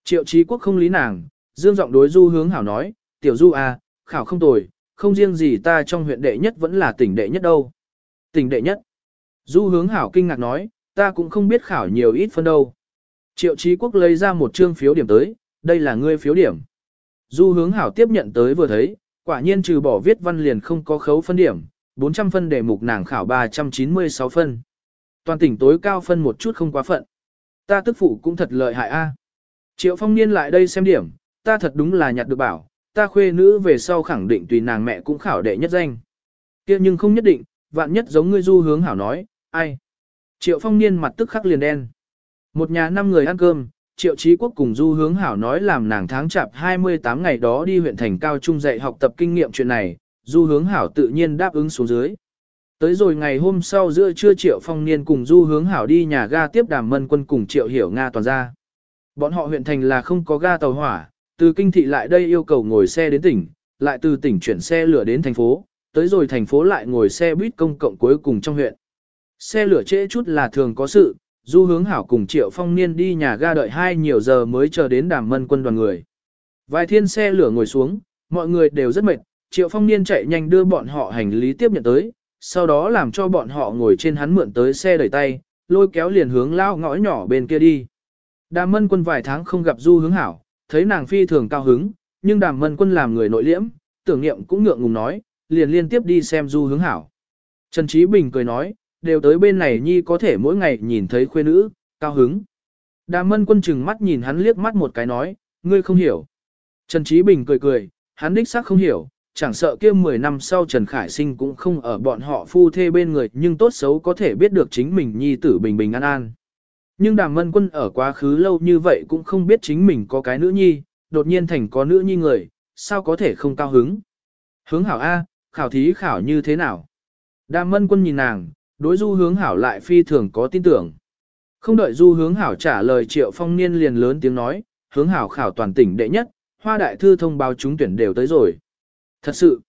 Triệu Chí Quốc không lý nàng, dương giọng đối Du Hướng Hảo nói, tiểu Du à khảo không tồi, không riêng gì ta trong huyện đệ nhất vẫn là tỉnh đệ nhất đâu. Tỉnh đệ nhất. Du Hướng Hảo kinh ngạc nói, ta cũng không biết khảo nhiều ít phân đâu. Triệu Chí Quốc lấy ra một trương phiếu điểm tới, đây là ngươi phiếu điểm. Du Hướng Hảo tiếp nhận tới vừa thấy, quả nhiên trừ bỏ viết văn liền không có khấu phân điểm, 400 phân đề mục nàng khảo 396 phân. Toàn tỉnh tối cao phân một chút không quá phận. Ta tức phụ cũng thật lợi hại a. Triệu phong niên lại đây xem điểm, ta thật đúng là nhặt được bảo, ta khuê nữ về sau khẳng định tùy nàng mẹ cũng khảo đệ nhất danh. kia nhưng không nhất định, vạn nhất giống ngươi du hướng hảo nói, ai. Triệu phong niên mặt tức khắc liền đen. Một nhà năm người ăn cơm, triệu Chí quốc cùng du hướng hảo nói làm nàng tháng chạp 28 ngày đó đi huyện thành cao trung dạy học tập kinh nghiệm chuyện này, du hướng hảo tự nhiên đáp ứng xuống dưới. Tới rồi ngày hôm sau giữa trưa Triệu Phong Niên cùng Du Hướng Hảo đi nhà ga tiếp đàm mân quân cùng Triệu Hiểu Nga toàn ra. Bọn họ huyện thành là không có ga tàu hỏa, từ kinh thị lại đây yêu cầu ngồi xe đến tỉnh, lại từ tỉnh chuyển xe lửa đến thành phố, tới rồi thành phố lại ngồi xe buýt công cộng cuối cùng trong huyện. Xe lửa trễ chút là thường có sự, Du Hướng Hảo cùng Triệu Phong Niên đi nhà ga đợi hai nhiều giờ mới chờ đến đàm mân quân đoàn người. Vài thiên xe lửa ngồi xuống, mọi người đều rất mệt, Triệu Phong Niên chạy nhanh đưa bọn họ hành lý tiếp nhận tới, sau đó làm cho bọn họ ngồi trên hắn mượn tới xe đẩy tay, lôi kéo liền hướng lao ngõ nhỏ bên kia đi. Đàm mân quân vài tháng không gặp du hướng hảo, thấy nàng phi thường cao hứng, nhưng đàm mân quân làm người nội liễm, tưởng niệm cũng ngượng ngùng nói, liền liên tiếp đi xem du hướng hảo. Trần Trí Bình cười nói, đều tới bên này nhi có thể mỗi ngày nhìn thấy khuê nữ, cao hứng. Đàm mân quân chừng mắt nhìn hắn liếc mắt một cái nói, ngươi không hiểu. Trần Trí Bình cười cười, hắn đích xác không hiểu, chẳng sợ kia 10 năm sau Trần Khải Sinh cũng không ở bọn họ phu thê bên người nhưng tốt xấu có thể biết được chính mình nhi tử bình bình an an. Nhưng đàm mân quân ở quá khứ lâu như vậy cũng không biết chính mình có cái nữ nhi, đột nhiên thành có nữ nhi người, sao có thể không cao hứng. Hướng hảo A, khảo thí khảo như thế nào? Đàm mân quân nhìn nàng, đối du hướng hảo lại phi thường có tin tưởng. Không đợi du hướng hảo trả lời triệu phong niên liền lớn tiếng nói, hướng hảo khảo toàn tỉnh đệ nhất, hoa đại thư thông báo chúng tuyển đều tới rồi. Thật sự,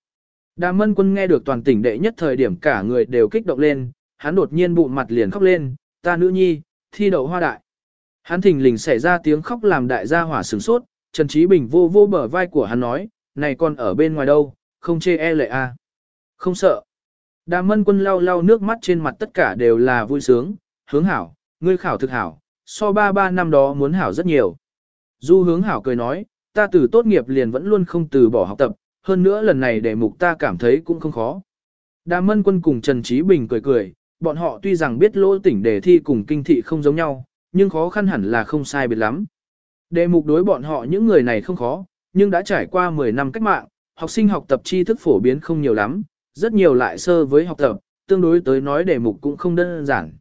Đàm mân quân nghe được toàn tỉnh đệ nhất thời điểm cả người đều kích động lên, hắn đột nhiên bụng mặt liền khóc lên, ta nữ nhi, thi đậu hoa đại. Hắn thình lình xảy ra tiếng khóc làm đại gia hỏa sửng sốt, Trần Trí Bình vô vô bờ vai của hắn nói, này con ở bên ngoài đâu, không chê e lệ a à. Không sợ. Đàm mân quân lau lau nước mắt trên mặt tất cả đều là vui sướng, hướng hảo, ngươi khảo thực hảo, so ba ba năm đó muốn hảo rất nhiều. Du hướng hảo cười nói, ta từ tốt nghiệp liền vẫn luôn không từ bỏ học tập, hơn nữa lần này đề mục ta cảm thấy cũng không khó. Đàm mân quân cùng Trần Trí Bình cười cười, bọn họ tuy rằng biết lỗ tỉnh đề thi cùng kinh thị không giống nhau, nhưng khó khăn hẳn là không sai biệt lắm. Đề mục đối bọn họ những người này không khó, nhưng đã trải qua 10 năm cách mạng, học sinh học tập tri thức phổ biến không nhiều lắm, rất nhiều lại sơ với học tập, tương đối tới nói đề mục cũng không đơn giản.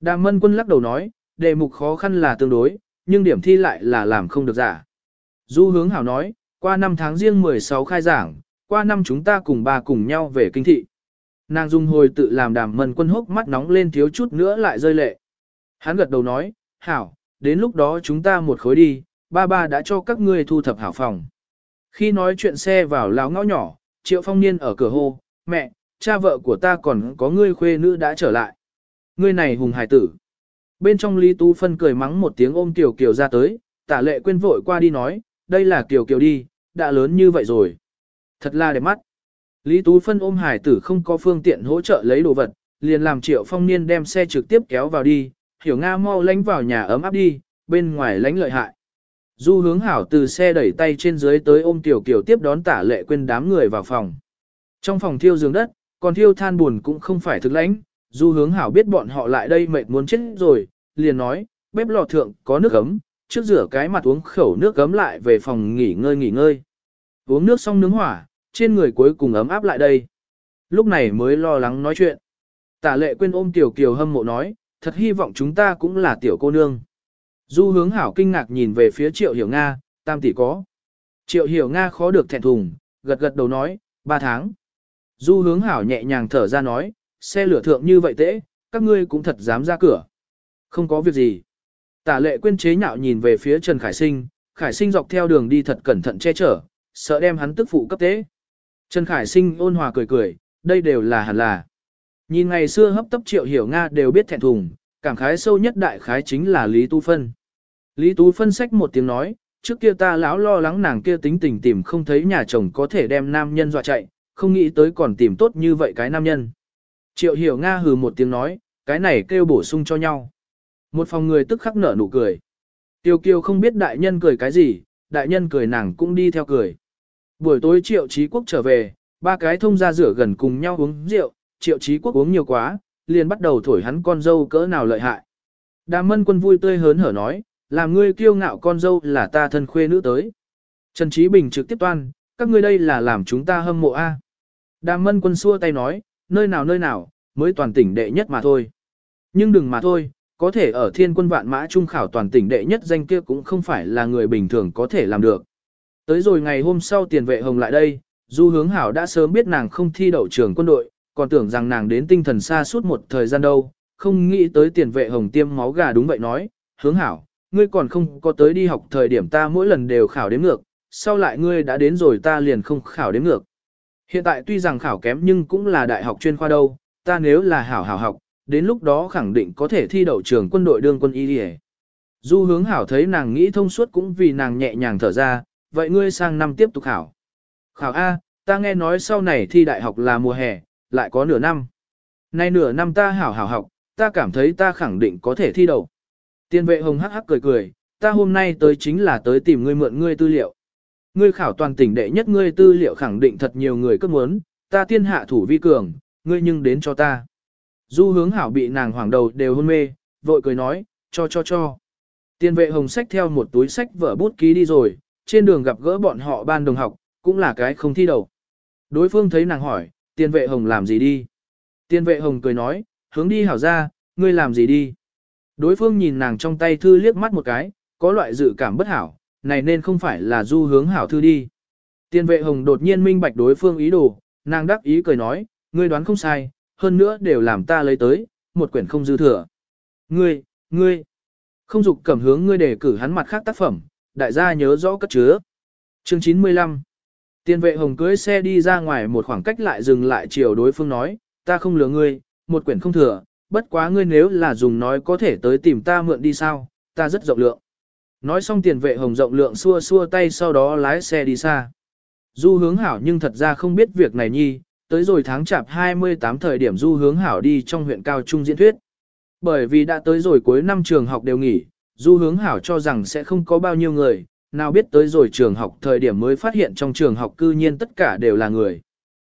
Đàm mân quân lắc đầu nói, đề mục khó khăn là tương đối, nhưng điểm thi lại là làm không được giả. Du hướng hảo nói, qua năm tháng riêng 16 khai giảng, qua năm chúng ta cùng bà cùng nhau về kinh thị. Nàng dung hồi tự làm đàm mân quân hốc mắt nóng lên thiếu chút nữa lại rơi lệ. Hắn gật đầu nói, hảo, đến lúc đó chúng ta một khối đi, ba ba đã cho các ngươi thu thập hảo phòng. Khi nói chuyện xe vào láo ngõ nhỏ, triệu phong niên ở cửa hô, mẹ, cha vợ của ta còn có ngươi khuê nữ đã trở lại. Ngươi này hùng hải tử. Bên trong Lý Tú Phân cười mắng một tiếng ôm Kiều Kiều ra tới, tả lệ quên vội qua đi nói, đây là Kiều Kiều đi, đã lớn như vậy rồi. Thật là đẹp mắt. Lý Tú Phân ôm hải tử không có phương tiện hỗ trợ lấy đồ vật, liền làm triệu phong niên đem xe trực tiếp kéo vào đi, hiểu Nga mau lánh vào nhà ấm áp đi, bên ngoài lánh lợi hại. Du hướng hảo từ xe đẩy tay trên dưới tới ôm Tiểu Kiều tiếp đón tả lệ quên đám người vào phòng. Trong phòng thiêu giường đất, còn thiêu than buồn cũng không phải thực lãnh, du hướng hảo biết bọn họ lại đây mệt muốn chết rồi, liền nói, bếp lò thượng có nước ấm, trước rửa cái mặt uống khẩu nước ấm lại về phòng nghỉ ngơi nghỉ ngơi. Uống nước xong nướng hỏa, trên người cuối cùng ấm áp lại đây. Lúc này mới lo lắng nói chuyện. Tả lệ quên ôm Tiểu Kiều hâm mộ nói, thật hy vọng chúng ta cũng là tiểu cô nương. Du hướng hảo kinh ngạc nhìn về phía triệu hiểu Nga, tam tỷ có. Triệu hiểu Nga khó được thẹn thùng, gật gật đầu nói, ba tháng. Du hướng hảo nhẹ nhàng thở ra nói, xe lửa thượng như vậy tễ, các ngươi cũng thật dám ra cửa. Không có việc gì. Tả lệ quyên chế nhạo nhìn về phía Trần Khải Sinh, Khải Sinh dọc theo đường đi thật cẩn thận che chở, sợ đem hắn tức phụ cấp tế. Trần Khải Sinh ôn hòa cười cười, đây đều là hẳn là. Nhìn ngày xưa hấp tấp triệu hiểu Nga đều biết thẹn thùng, cảm khái sâu nhất đại khái chính là Lý Tu Phân. Lý Tu phân sách một tiếng nói, trước kia ta lão lo lắng nàng kia tính tình tìm không thấy nhà chồng có thể đem nam nhân dọa chạy, không nghĩ tới còn tìm tốt như vậy cái nam nhân. Triệu hiểu Nga hừ một tiếng nói, cái này kêu bổ sung cho nhau. Một phòng người tức khắc nở nụ cười. Tiêu kiều không biết đại nhân cười cái gì, đại nhân cười nàng cũng đi theo cười. Buổi tối triệu trí quốc trở về, ba cái thông ra rửa gần cùng nhau uống rượu, triệu trí quốc uống nhiều quá, liền bắt đầu thổi hắn con dâu cỡ nào lợi hại. Đàm mân quân vui tươi hớn hở nói, làm ngươi kiêu ngạo con dâu là ta thân khuê nữ tới. Trần Trí Bình trực tiếp toan, các ngươi đây là làm chúng ta hâm mộ a. Đàm mân quân xua tay nói, nơi nào nơi nào, mới toàn tỉnh đệ nhất mà thôi. Nhưng đừng mà thôi, có thể ở thiên quân vạn mã trung khảo toàn tỉnh đệ nhất danh kia cũng không phải là người bình thường có thể làm được. Tới rồi ngày hôm sau tiền vệ hồng lại đây, du hướng hảo đã sớm biết nàng không thi đậu trường quân đội, còn tưởng rằng nàng đến tinh thần xa suốt một thời gian đâu, không nghĩ tới tiền vệ hồng tiêm máu gà đúng vậy nói, hướng hảo, ngươi còn không có tới đi học thời điểm ta mỗi lần đều khảo đếm ngược, sau lại ngươi đã đến rồi ta liền không khảo đếm ngược. Hiện tại tuy rằng khảo kém nhưng cũng là đại học chuyên khoa đâu, ta nếu là hảo hảo học, đến lúc đó khẳng định có thể thi đậu trường quân đội đương quân y đi Du hướng hảo thấy nàng nghĩ thông suốt cũng vì nàng nhẹ nhàng thở ra, vậy ngươi sang năm tiếp tục khảo. Khảo A, ta nghe nói sau này thi đại học là mùa hè, lại có nửa năm. Nay nửa năm ta hảo hảo học, ta cảm thấy ta khẳng định có thể thi đậu. Tiên vệ hồng hắc hắc cười cười, ta hôm nay tới chính là tới tìm ngươi mượn ngươi tư liệu. Ngươi khảo toàn tỉnh đệ nhất ngươi tư liệu khẳng định thật nhiều người cấp muốn, ta tiên hạ thủ vi cường, ngươi nhưng đến cho ta. Du hướng hảo bị nàng hoảng đầu đều hôn mê, vội cười nói, cho cho cho. Tiên vệ hồng sách theo một túi sách vở bút ký đi rồi, trên đường gặp gỡ bọn họ ban đồng học, cũng là cái không thi đầu. Đối phương thấy nàng hỏi, tiên vệ hồng làm gì đi? Tiên vệ hồng cười nói, hướng đi hảo ra, ngươi làm gì đi? Đối phương nhìn nàng trong tay thư liếc mắt một cái, có loại dự cảm bất hảo, này nên không phải là du hướng hảo thư đi. Tiên vệ hồng đột nhiên minh bạch đối phương ý đồ, nàng đắc ý cười nói, ngươi đoán không sai, hơn nữa đều làm ta lấy tới, một quyển không dư thừa. Ngươi, ngươi, không dục cẩm hướng ngươi để cử hắn mặt khác tác phẩm, đại gia nhớ rõ cất chứa. Chương 95 Tiên vệ hồng cưới xe đi ra ngoài một khoảng cách lại dừng lại chiều đối phương nói, ta không lừa ngươi, một quyển không thừa, bất quá ngươi nếu là dùng nói có thể tới tìm ta mượn đi sao, ta rất rộng lượng. Nói xong tiền vệ hồng rộng lượng xua xua tay sau đó lái xe đi xa. Du hướng hảo nhưng thật ra không biết việc này nhi, tới rồi tháng chạp 28 thời điểm du hướng hảo đi trong huyện cao trung diễn thuyết. Bởi vì đã tới rồi cuối năm trường học đều nghỉ, du hướng hảo cho rằng sẽ không có bao nhiêu người, nào biết tới rồi trường học thời điểm mới phát hiện trong trường học cư nhiên tất cả đều là người.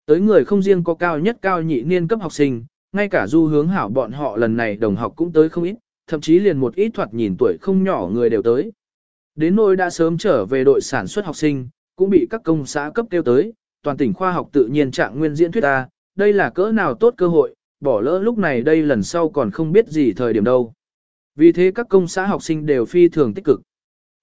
Tới người không riêng có cao nhất cao nhị niên cấp học sinh, ngay cả du hướng hảo bọn họ lần này đồng học cũng tới không ít, thậm chí liền một ít thoạt nhìn tuổi không nhỏ người đều tới. Đến nỗi đã sớm trở về đội sản xuất học sinh, cũng bị các công xã cấp tiêu tới, toàn tỉnh khoa học tự nhiên trạng nguyên diễn thuyết ta, đây là cỡ nào tốt cơ hội, bỏ lỡ lúc này đây lần sau còn không biết gì thời điểm đâu. Vì thế các công xã học sinh đều phi thường tích cực.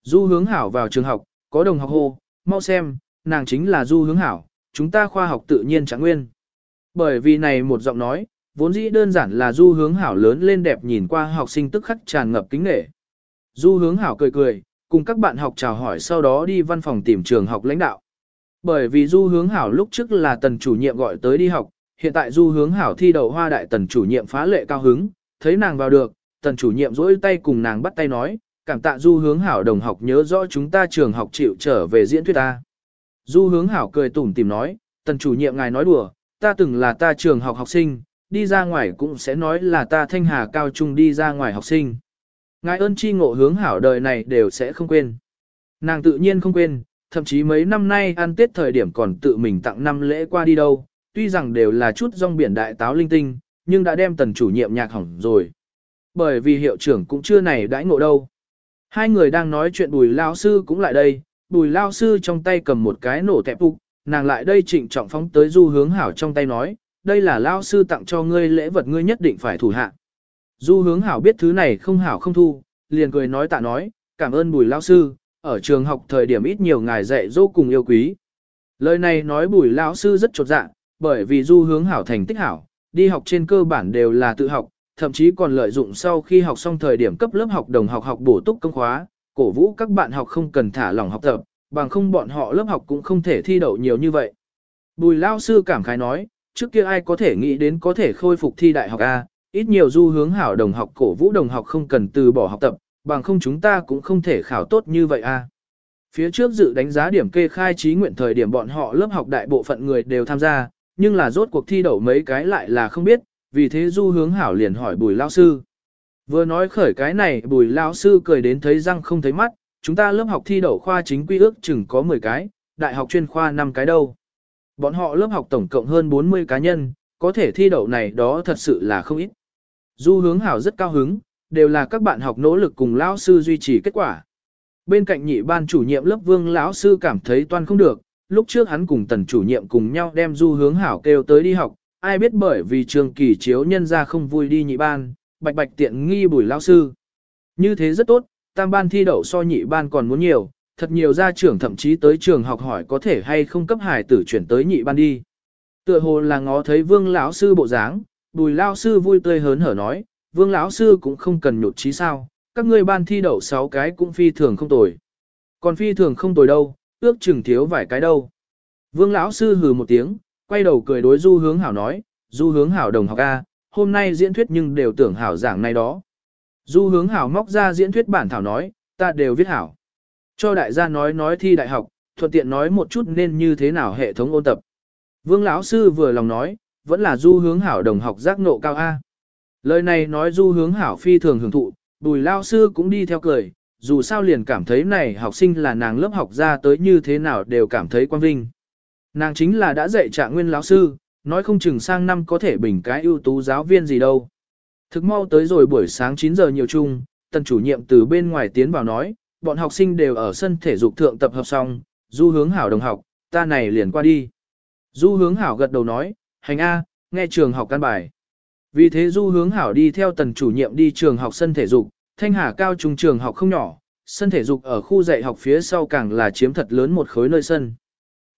Du hướng hảo vào trường học, có đồng học hô, mau xem, nàng chính là du hướng hảo, chúng ta khoa học tự nhiên trạng nguyên. Bởi vì này một giọng nói, vốn dĩ đơn giản là du hướng hảo lớn lên đẹp nhìn qua học sinh tức khắc tràn ngập kính nghệ. Du hướng hảo cười cười, cùng các bạn học chào hỏi sau đó đi văn phòng tìm trường học lãnh đạo. Bởi vì du hướng hảo lúc trước là tần chủ nhiệm gọi tới đi học, hiện tại du hướng hảo thi đầu hoa đại tần chủ nhiệm phá lệ cao hứng, thấy nàng vào được, tần chủ nhiệm dỗi tay cùng nàng bắt tay nói, cảm tạ du hướng hảo đồng học nhớ rõ chúng ta trường học chịu trở về diễn thuyết ta. Du hướng hảo cười tủm tìm nói, tần chủ nhiệm ngài nói đùa, ta từng là ta trường học học sinh, đi ra ngoài cũng sẽ nói là ta thanh hà cao trung đi ra ngoài học sinh. Ngài ơn chi ngộ hướng hảo đời này đều sẽ không quên. Nàng tự nhiên không quên, thậm chí mấy năm nay ăn tết thời điểm còn tự mình tặng năm lễ qua đi đâu, tuy rằng đều là chút rong biển đại táo linh tinh, nhưng đã đem tần chủ nhiệm nhạc hỏng rồi. Bởi vì hiệu trưởng cũng chưa này đãi ngộ đâu. Hai người đang nói chuyện bùi lao sư cũng lại đây, bùi lao sư trong tay cầm một cái nổ tẹp phục, nàng lại đây trịnh trọng phóng tới du hướng hảo trong tay nói, đây là lao sư tặng cho ngươi lễ vật ngươi nhất định phải thủ hạ. Du hướng hảo biết thứ này không hảo không thu, liền cười nói tạ nói, cảm ơn bùi lao sư, ở trường học thời điểm ít nhiều ngài dạy dỗ cùng yêu quý. Lời này nói bùi lao sư rất trột dạ, bởi vì du hướng hảo thành tích hảo, đi học trên cơ bản đều là tự học, thậm chí còn lợi dụng sau khi học xong thời điểm cấp lớp học đồng học học bổ túc công khóa, cổ vũ các bạn học không cần thả lỏng học tập, bằng không bọn họ lớp học cũng không thể thi đậu nhiều như vậy. Bùi lao sư cảm khái nói, trước kia ai có thể nghĩ đến có thể khôi phục thi đại học A, ít nhiều du hướng hảo đồng học cổ vũ đồng học không cần từ bỏ học tập, bằng không chúng ta cũng không thể khảo tốt như vậy A. Phía trước dự đánh giá điểm kê khai trí nguyện thời điểm bọn họ lớp học đại bộ phận người đều tham gia, nhưng là rốt cuộc thi đậu mấy cái lại là không biết, vì thế du hướng hảo liền hỏi bùi lao sư. Vừa nói khởi cái này bùi lao sư cười đến thấy răng không thấy mắt, chúng ta lớp học thi đậu khoa chính quy ước chừng có 10 cái, đại học chuyên khoa 5 cái đâu. Bọn họ lớp học tổng cộng hơn 40 cá nhân, có thể thi đậu này đó thật sự là không ít. Du hướng hảo rất cao hứng, đều là các bạn học nỗ lực cùng lão sư duy trì kết quả. Bên cạnh nhị ban chủ nhiệm lớp vương lão sư cảm thấy toan không được, lúc trước hắn cùng tần chủ nhiệm cùng nhau đem du hướng hảo kêu tới đi học, ai biết bởi vì trường kỳ chiếu nhân ra không vui đi nhị ban, bạch bạch tiện nghi bùi lão sư. Như thế rất tốt, tam ban thi đậu so nhị ban còn muốn nhiều, thật nhiều gia trưởng thậm chí tới trường học hỏi có thể hay không cấp hải tử chuyển tới nhị ban đi. Tựa hồ là ngó thấy vương lão sư bộ dáng, bùi lão sư vui tươi hớn hở nói, vương lão sư cũng không cần nhột trí sao, các ngươi ban thi đậu 6 cái cũng phi thường không tồi. Còn phi thường không tồi đâu, ước chừng thiếu vài cái đâu. Vương lão sư hừ một tiếng, quay đầu cười đối du hướng hảo nói, du hướng hảo đồng học A, hôm nay diễn thuyết nhưng đều tưởng hảo giảng này đó. Du hướng hảo móc ra diễn thuyết bản thảo nói, ta đều viết hảo. Cho đại gia nói nói thi đại học, thuận tiện nói một chút nên như thế nào hệ thống ôn tập. Vương lão sư vừa lòng nói, vẫn là du hướng hảo đồng học giác nộ cao A. Lời này nói du hướng hảo phi thường hưởng thụ, bùi lao sư cũng đi theo cười, dù sao liền cảm thấy này học sinh là nàng lớp học ra tới như thế nào đều cảm thấy quan vinh. Nàng chính là đã dạy trạng nguyên lão sư, nói không chừng sang năm có thể bình cái ưu tú giáo viên gì đâu. Thực mau tới rồi buổi sáng 9 giờ nhiều chung, tần chủ nhiệm từ bên ngoài tiến vào nói, bọn học sinh đều ở sân thể dục thượng tập hợp xong, du hướng hảo đồng học, ta này liền qua đi. Du hướng hảo gật đầu nói, hành A, nghe trường học căn bài. Vì thế du hướng hảo đi theo tần chủ nhiệm đi trường học sân thể dục, thanh hà cao trung trường học không nhỏ, sân thể dục ở khu dạy học phía sau càng là chiếm thật lớn một khối nơi sân.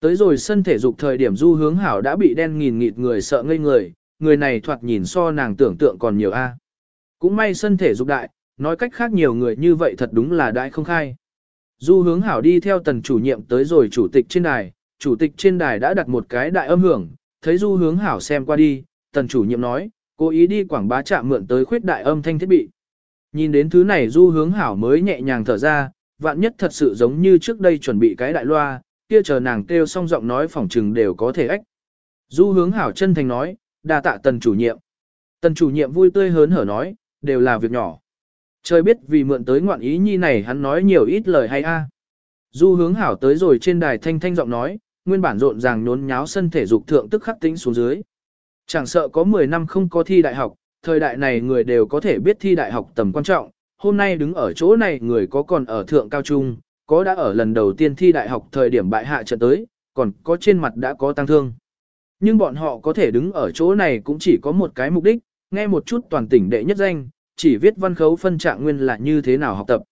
Tới rồi sân thể dục thời điểm du hướng hảo đã bị đen nghìn nghịt người sợ ngây người, người này thoạt nhìn so nàng tưởng tượng còn nhiều a. Cũng may sân thể dục đại, nói cách khác nhiều người như vậy thật đúng là đại không khai. Du hướng hảo đi theo tần chủ nhiệm tới rồi chủ tịch trên đài, chủ tịch trên đài đã đặt một cái đại âm hưởng, thấy du hướng hảo xem qua đi, tần chủ nhiệm nói, cố ý đi quảng bá trạm mượn tới khuyết đại âm thanh thiết bị. Nhìn đến thứ này du hướng hảo mới nhẹ nhàng thở ra, vạn nhất thật sự giống như trước đây chuẩn bị cái đại loa, kia chờ nàng kêu xong giọng nói phỏng trừng đều có thể ách. Du hướng hảo chân thành nói, đa tạ tần chủ nhiệm. Tần chủ nhiệm vui tươi hớn hở nói, đều là việc nhỏ. Trời biết vì mượn tới ngoạn ý nhi này hắn nói nhiều ít lời hay a. Du hướng hảo tới rồi trên đài thanh thanh giọng nói, nguyên bản rộn ràng nhốn nháo sân thể dục thượng tức khắc tĩnh xuống dưới. Chẳng sợ có 10 năm không có thi đại học, thời đại này người đều có thể biết thi đại học tầm quan trọng, hôm nay đứng ở chỗ này người có còn ở thượng cao trung, có đã ở lần đầu tiên thi đại học thời điểm bại hạ trận tới, còn có trên mặt đã có tăng thương. Nhưng bọn họ có thể đứng ở chỗ này cũng chỉ có một cái mục đích, nghe một chút toàn tỉnh đệ nhất danh, chỉ viết văn khấu phân trạng nguyên là như thế nào học tập.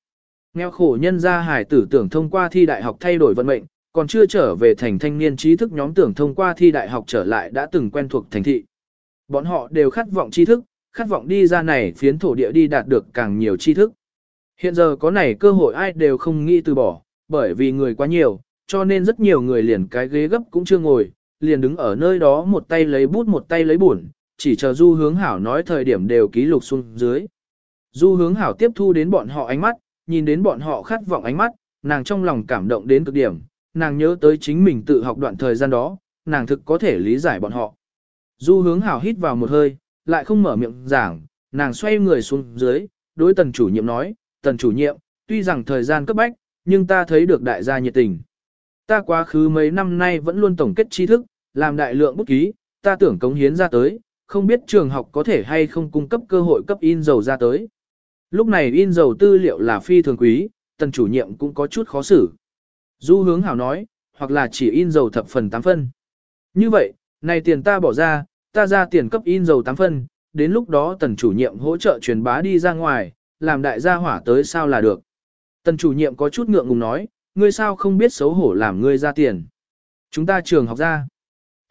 Nghèo khổ nhân gia hải tử tưởng thông qua thi đại học thay đổi vận mệnh, còn chưa trở về thành thanh niên trí thức nhóm tưởng thông qua thi đại học trở lại đã từng quen thuộc thành thị. Bọn họ đều khát vọng tri thức, khát vọng đi ra này phiến thổ địa đi đạt được càng nhiều tri thức. Hiện giờ có này cơ hội ai đều không nghĩ từ bỏ, bởi vì người quá nhiều, cho nên rất nhiều người liền cái ghế gấp cũng chưa ngồi, liền đứng ở nơi đó một tay lấy bút một tay lấy buồn, chỉ chờ du hướng hảo nói thời điểm đều ký lục xuống dưới. Du hướng hảo tiếp thu đến bọn họ ánh mắt, nhìn đến bọn họ khát vọng ánh mắt, nàng trong lòng cảm động đến cực điểm, nàng nhớ tới chính mình tự học đoạn thời gian đó, nàng thực có thể lý giải bọn họ. Du hướng hảo hít vào một hơi, lại không mở miệng giảng, nàng xoay người xuống dưới, đối tần chủ nhiệm nói, tần chủ nhiệm, tuy rằng thời gian cấp bách, nhưng ta thấy được đại gia nhiệt tình. Ta quá khứ mấy năm nay vẫn luôn tổng kết tri thức, làm đại lượng bút ký, ta tưởng cống hiến ra tới, không biết trường học có thể hay không cung cấp cơ hội cấp in dầu ra tới. Lúc này in dầu tư liệu là phi thường quý, tần chủ nhiệm cũng có chút khó xử. Du hướng hảo nói, hoặc là chỉ in dầu thập phần 8 phân. Như vậy, này tiền ta bỏ ra, ta ra tiền cấp in dầu 8 phân, đến lúc đó tần chủ nhiệm hỗ trợ truyền bá đi ra ngoài, làm đại gia hỏa tới sao là được. Tần chủ nhiệm có chút ngượng ngùng nói, ngươi sao không biết xấu hổ làm ngươi ra tiền. Chúng ta trường học ra.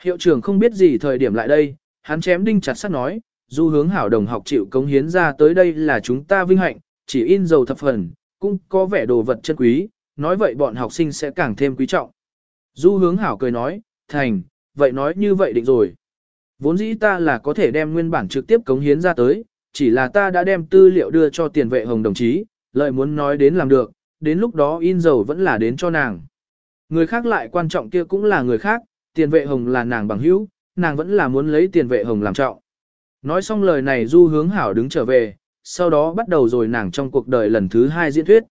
Hiệu trưởng không biết gì thời điểm lại đây, hắn chém đinh chặt sắt nói, du hướng hảo đồng học chịu cống hiến ra tới đây là chúng ta vinh hạnh, chỉ in dầu thập phần, cũng có vẻ đồ vật chân quý, nói vậy bọn học sinh sẽ càng thêm quý trọng. Du hướng hảo cười nói, thành, vậy nói như vậy định rồi. Vốn dĩ ta là có thể đem nguyên bản trực tiếp cống hiến ra tới, chỉ là ta đã đem tư liệu đưa cho tiền vệ hồng đồng chí, lợi muốn nói đến làm được, đến lúc đó in dầu vẫn là đến cho nàng. Người khác lại quan trọng kia cũng là người khác, tiền vệ hồng là nàng bằng hữu, nàng vẫn là muốn lấy tiền vệ hồng làm trọng. Nói xong lời này du hướng hảo đứng trở về, sau đó bắt đầu rồi nàng trong cuộc đời lần thứ hai diễn thuyết.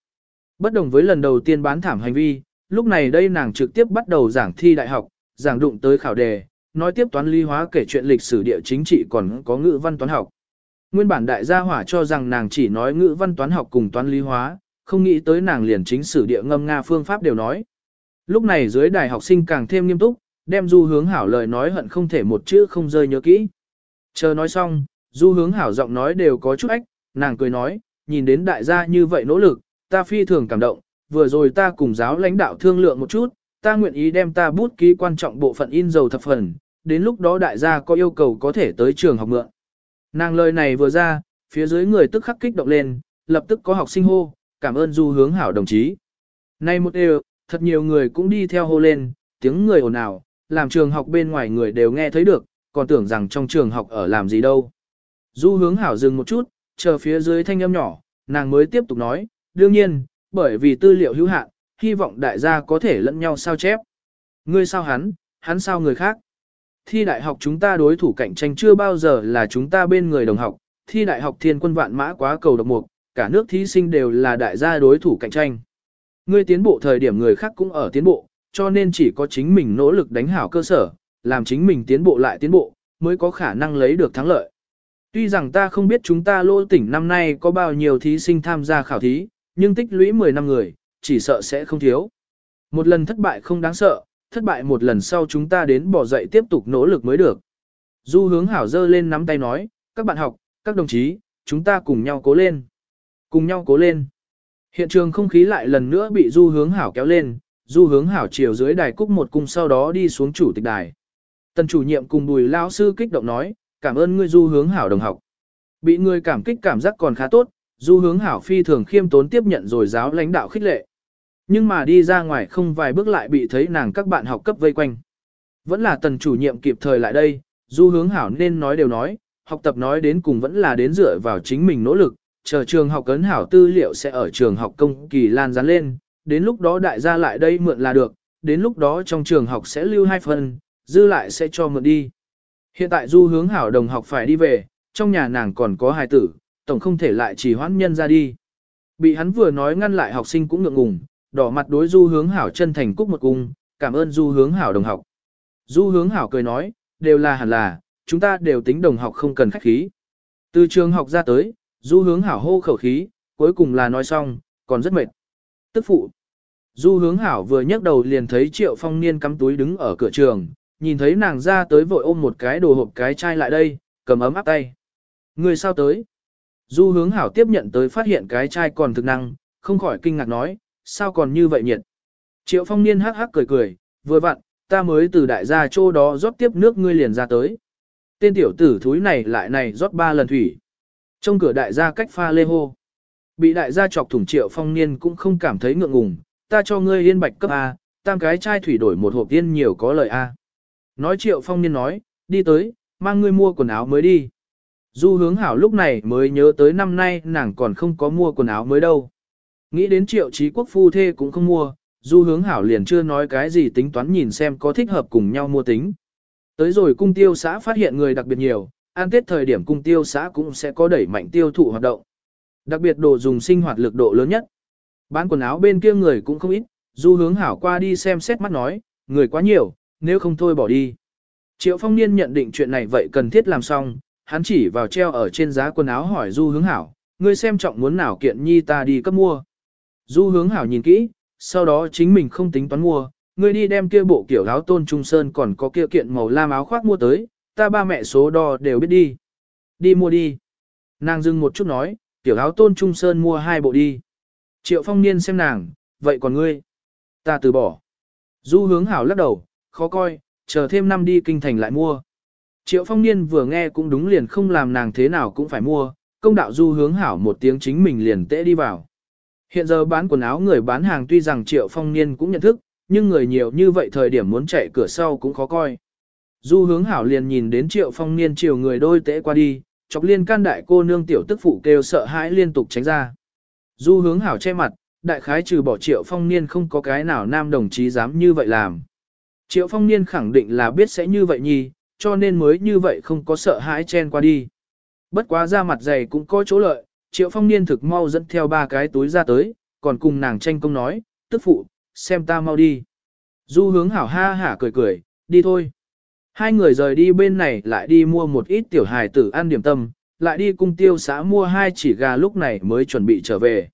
Bất đồng với lần đầu tiên bán thảm hành vi, lúc này đây nàng trực tiếp bắt đầu giảng thi đại học, giảng đụng tới khảo đề, nói tiếp toán lý hóa kể chuyện lịch sử địa chính trị còn có ngữ văn toán học. Nguyên bản đại gia hỏa cho rằng nàng chỉ nói ngữ văn toán học cùng toán lý hóa, không nghĩ tới nàng liền chính sử địa ngâm Nga phương pháp đều nói. Lúc này dưới đài học sinh càng thêm nghiêm túc, đem du hướng hảo lời nói hận không thể một chữ không rơi nhớ kỹ. Chờ nói xong, du hướng hảo giọng nói đều có chút ách, nàng cười nói, nhìn đến đại gia như vậy nỗ lực, ta phi thường cảm động, vừa rồi ta cùng giáo lãnh đạo thương lượng một chút, ta nguyện ý đem ta bút ký quan trọng bộ phận in dầu thập phần, đến lúc đó đại gia có yêu cầu có thể tới trường học mượn. Nàng lời này vừa ra, phía dưới người tức khắc kích động lên, lập tức có học sinh hô, cảm ơn du hướng hảo đồng chí. Nay một đều, thật nhiều người cũng đi theo hô lên, tiếng người ồn ào, làm trường học bên ngoài người đều nghe thấy được, còn tưởng rằng trong trường học ở làm gì đâu. Du hướng hảo dừng một chút, chờ phía dưới thanh âm nhỏ, nàng mới tiếp tục nói, đương nhiên, bởi vì tư liệu hữu hạn, hy vọng đại gia có thể lẫn nhau sao chép. Ngươi sao hắn, hắn sao người khác. Thi đại học chúng ta đối thủ cạnh tranh chưa bao giờ là chúng ta bên người đồng học, thi đại học thiên quân vạn mã quá cầu độc mục, cả nước thí sinh đều là đại gia đối thủ cạnh tranh. Ngươi tiến bộ thời điểm người khác cũng ở tiến bộ, cho nên chỉ có chính mình nỗ lực đánh hảo cơ sở, làm chính mình tiến bộ lại tiến bộ, mới có khả năng lấy được thắng lợi. Tuy rằng ta không biết chúng ta lô tỉnh năm nay có bao nhiêu thí sinh tham gia khảo thí, nhưng tích lũy 10 năm người, chỉ sợ sẽ không thiếu. Một lần thất bại không đáng sợ, thất bại một lần sau chúng ta đến bỏ dậy tiếp tục nỗ lực mới được. Du hướng hảo dơ lên nắm tay nói, các bạn học, các đồng chí, chúng ta cùng nhau cố lên. Cùng nhau cố lên. Hiện trường không khí lại lần nữa bị du hướng hảo kéo lên, du hướng hảo chiều dưới đài cúc một cung sau đó đi xuống chủ tịch đài. Tần chủ nhiệm cùng bùi lao sư kích động nói, cảm ơn ngươi du hướng hảo đồng học. Bị người cảm kích cảm giác còn khá tốt, du hướng hảo phi thường khiêm tốn tiếp nhận rồi giáo lãnh đạo khích lệ. Nhưng mà đi ra ngoài không vài bước lại bị thấy nàng các bạn học cấp vây quanh. Vẫn là tần chủ nhiệm kịp thời lại đây, du hướng hảo nên nói đều nói, học tập nói đến cùng vẫn là đến dựa vào chính mình nỗ lực, chờ trường học cấn hảo tư liệu sẽ ở trường học công kỳ lan dán lên, đến lúc đó đại gia lại đây mượn là được, đến lúc đó trong trường học sẽ lưu hai phần, dư lại sẽ cho mượn đi. Hiện tại du hướng hảo đồng học phải đi về, trong nhà nàng còn có hài tử, tổng không thể lại chỉ hoãn nhân ra đi. Bị hắn vừa nói ngăn lại học sinh cũng ngượng ngùng, đỏ mặt đối du hướng hảo chân thành cúc một cung, cảm ơn du hướng hảo đồng học. Du hướng hảo cười nói, đều là hẳn là, chúng ta đều tính đồng học không cần khách khí. Từ trường học ra tới, du hướng hảo hô khẩu khí, cuối cùng là nói xong, còn rất mệt. Tức phụ. Du hướng hảo vừa nhấc đầu liền thấy triệu phong niên cắm túi đứng ở cửa trường, nhìn thấy nàng ra tới vội ôm một cái đồ hộp cái chai lại đây, cầm ấm áp tay. Người sao tới? Du hướng hảo tiếp nhận tới phát hiện cái chai còn thực năng, không khỏi kinh ngạc nói, sao còn như vậy nhiệt? Triệu phong niên hắc hắc cười cười, vừa vặn, ta mới từ đại gia chỗ đó rót tiếp nước ngươi liền ra tới. Tên tiểu tử thúi này lại này rót ba lần thủy. Trong cửa đại gia cách pha lê hô. Bị đại gia chọc thủng triệu phong niên cũng không cảm thấy ngượng ngùng, ta cho ngươi yên bạch cấp A, tam cái chai thủy đổi một hộp tiên nhiều có lời A. Nói triệu phong niên nói, đi tới, mang ngươi mua quần áo mới đi. Du hướng hảo lúc này mới nhớ tới năm nay nàng còn không có mua quần áo mới đâu. Nghĩ đến triệu trí quốc phu thê cũng không mua, du hướng hảo liền chưa nói cái gì tính toán nhìn xem có thích hợp cùng nhau mua tính. Tới rồi cung tiêu xã phát hiện người đặc biệt nhiều, an tết thời điểm cung tiêu xã cũng sẽ có đẩy mạnh tiêu thụ hoạt động. Đặc biệt đồ dùng sinh hoạt lực độ lớn nhất. Bán quần áo bên kia người cũng không ít, du hướng hảo qua đi xem xét mắt nói, người quá nhiều, nếu không thôi bỏ đi. Triệu phong niên nhận định chuyện này vậy cần thiết làm xong, hắn chỉ vào treo ở trên giá quần áo hỏi du hướng hảo, ngươi xem trọng muốn nào kiện nhi ta đi cấp mua. Du hướng hảo nhìn kỹ, sau đó chính mình không tính toán mua, ngươi đi đem kia bộ kiểu áo tôn trung sơn còn có kia kiện màu lam áo khoác mua tới, ta ba mẹ số đo đều biết đi. Đi mua đi. Nàng dừng một chút nói, tiểu áo tôn trung sơn mua hai bộ đi. Triệu phong niên xem nàng, vậy còn ngươi? Ta từ bỏ. Du hướng hảo lắc đầu, khó coi, chờ thêm năm đi kinh thành lại mua. Triệu phong niên vừa nghe cũng đúng liền không làm nàng thế nào cũng phải mua, công đạo du hướng hảo một tiếng chính mình liền tễ đi vào. Hiện giờ bán quần áo người bán hàng tuy rằng triệu phong niên cũng nhận thức, nhưng người nhiều như vậy thời điểm muốn chạy cửa sau cũng khó coi. Du hướng hảo liền nhìn đến triệu phong niên chiều người đôi tễ qua đi, chọc liên can đại cô nương tiểu tức phụ kêu sợ hãi liên tục tránh ra. Du hướng hảo che mặt, đại khái trừ bỏ triệu phong niên không có cái nào nam đồng chí dám như vậy làm. Triệu phong niên khẳng định là biết sẽ như vậy nhi, cho nên mới như vậy không có sợ hãi chen qua đi. Bất quá ra mặt dày cũng có chỗ lợi, triệu phong niên thực mau dẫn theo ba cái túi ra tới, còn cùng nàng tranh công nói, tức phụ, xem ta mau đi. Du hướng hảo ha hả cười cười, đi thôi. Hai người rời đi bên này lại đi mua một ít tiểu hài tử ăn điểm tâm, lại đi cung tiêu xã mua hai chỉ gà lúc này mới chuẩn bị trở về.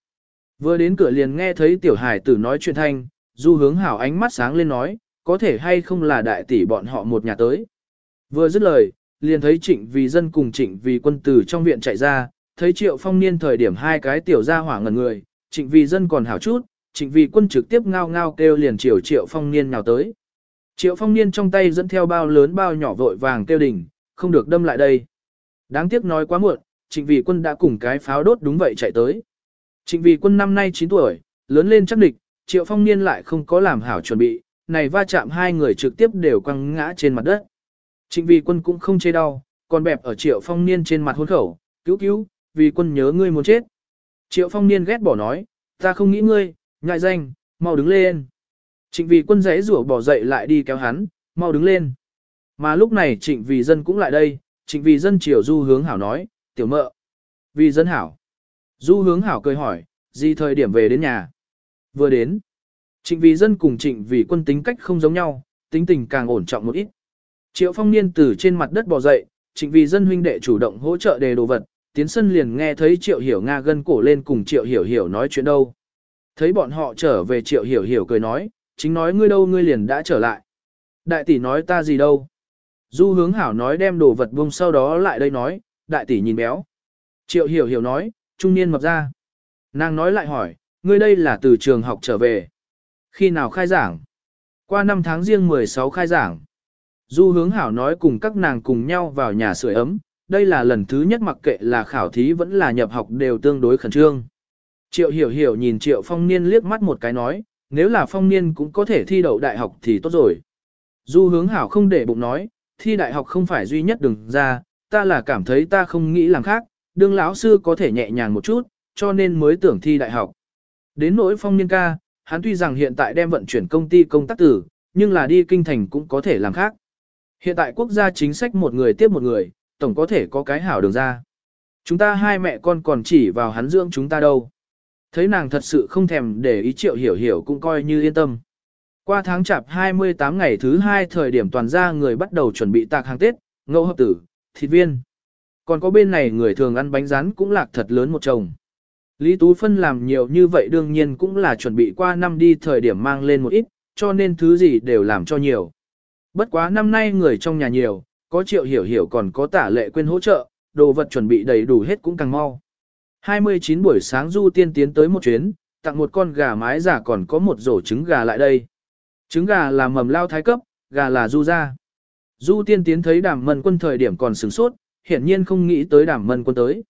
Vừa đến cửa liền nghe thấy tiểu hải tử nói chuyện thanh, du hướng hảo ánh mắt sáng lên nói, có thể hay không là đại tỷ bọn họ một nhà tới. Vừa dứt lời, liền thấy trịnh vì dân cùng trịnh vì quân tử trong viện chạy ra, thấy triệu phong niên thời điểm hai cái tiểu ra hỏa ngần người, trịnh vì dân còn hảo chút, trịnh vì quân trực tiếp ngao ngao kêu liền triệu triệu phong niên nào tới. Triệu phong niên trong tay dẫn theo bao lớn bao nhỏ vội vàng kêu đỉnh, không được đâm lại đây. Đáng tiếc nói quá muộn, trịnh vì quân đã cùng cái pháo đốt đúng vậy chạy tới. Trịnh vì quân năm nay 9 tuổi, lớn lên chắc địch, triệu phong niên lại không có làm hảo chuẩn bị, này va chạm hai người trực tiếp đều quăng ngã trên mặt đất. Trịnh vì quân cũng không chê đau, còn bẹp ở triệu phong niên trên mặt hôn khẩu, cứu cứu, vì quân nhớ ngươi muốn chết. Triệu phong niên ghét bỏ nói, ta không nghĩ ngươi, ngại danh, mau đứng lên. Trịnh vì quân giấy rủa bỏ dậy lại đi kéo hắn, mau đứng lên. Mà lúc này trịnh vì dân cũng lại đây, trịnh vì dân triều du hướng hảo nói, tiểu mợ. Vì dân hảo. Du hướng hảo cười hỏi, gì thời điểm về đến nhà? Vừa đến. Trịnh vì dân cùng trịnh vì quân tính cách không giống nhau, tính tình càng ổn trọng một ít. Triệu phong niên từ trên mặt đất bò dậy, trịnh vì dân huynh đệ chủ động hỗ trợ đề đồ vật, tiến sân liền nghe thấy triệu hiểu Nga gân cổ lên cùng triệu hiểu hiểu nói chuyện đâu. Thấy bọn họ trở về triệu hiểu hiểu cười nói, chính nói ngươi đâu ngươi liền đã trở lại. Đại tỷ nói ta gì đâu. Du hướng hảo nói đem đồ vật buông sau đó lại đây nói, đại tỷ nhìn béo. Triệu hiểu hiểu nói, trung niên mập ra. Nàng nói lại hỏi, ngươi đây là từ trường học trở về. Khi nào khai giảng? Qua năm tháng riêng 16 khai giảng. Du hướng hảo nói cùng các nàng cùng nhau vào nhà sưởi ấm, đây là lần thứ nhất mặc kệ là khảo thí vẫn là nhập học đều tương đối khẩn trương. Triệu hiểu hiểu nhìn triệu phong niên liếc mắt một cái nói, nếu là phong niên cũng có thể thi đậu đại học thì tốt rồi. Du hướng hảo không để bụng nói, thi đại học không phải duy nhất đừng ra, ta là cảm thấy ta không nghĩ làm khác, đương lão sư có thể nhẹ nhàng một chút, cho nên mới tưởng thi đại học. Đến nỗi phong niên ca, hắn tuy rằng hiện tại đem vận chuyển công ty công tác tử, nhưng là đi kinh thành cũng có thể làm khác. Hiện tại quốc gia chính sách một người tiếp một người, tổng có thể có cái hảo đường ra. Chúng ta hai mẹ con còn chỉ vào hắn dưỡng chúng ta đâu. Thấy nàng thật sự không thèm để ý triệu hiểu hiểu cũng coi như yên tâm. Qua tháng chạp 28 ngày thứ hai thời điểm toàn gia người bắt đầu chuẩn bị tạc hàng Tết, ngẫu hợp tử, thịt viên. Còn có bên này người thường ăn bánh rán cũng lạc thật lớn một chồng. Lý Tú Phân làm nhiều như vậy đương nhiên cũng là chuẩn bị qua năm đi thời điểm mang lên một ít, cho nên thứ gì đều làm cho nhiều. Bất quá năm nay người trong nhà nhiều, có triệu hiểu hiểu còn có tả lệ quên hỗ trợ, đồ vật chuẩn bị đầy đủ hết cũng càng mau. 29 buổi sáng Du Tiên tiến tới một chuyến, tặng một con gà mái giả còn có một rổ trứng gà lại đây. Trứng gà là mầm lao thái cấp, gà là du ra. Du tiên tiến thấy đàm mân quân thời điểm còn sửng sốt, hiển nhiên không nghĩ tới đàm mân quân tới.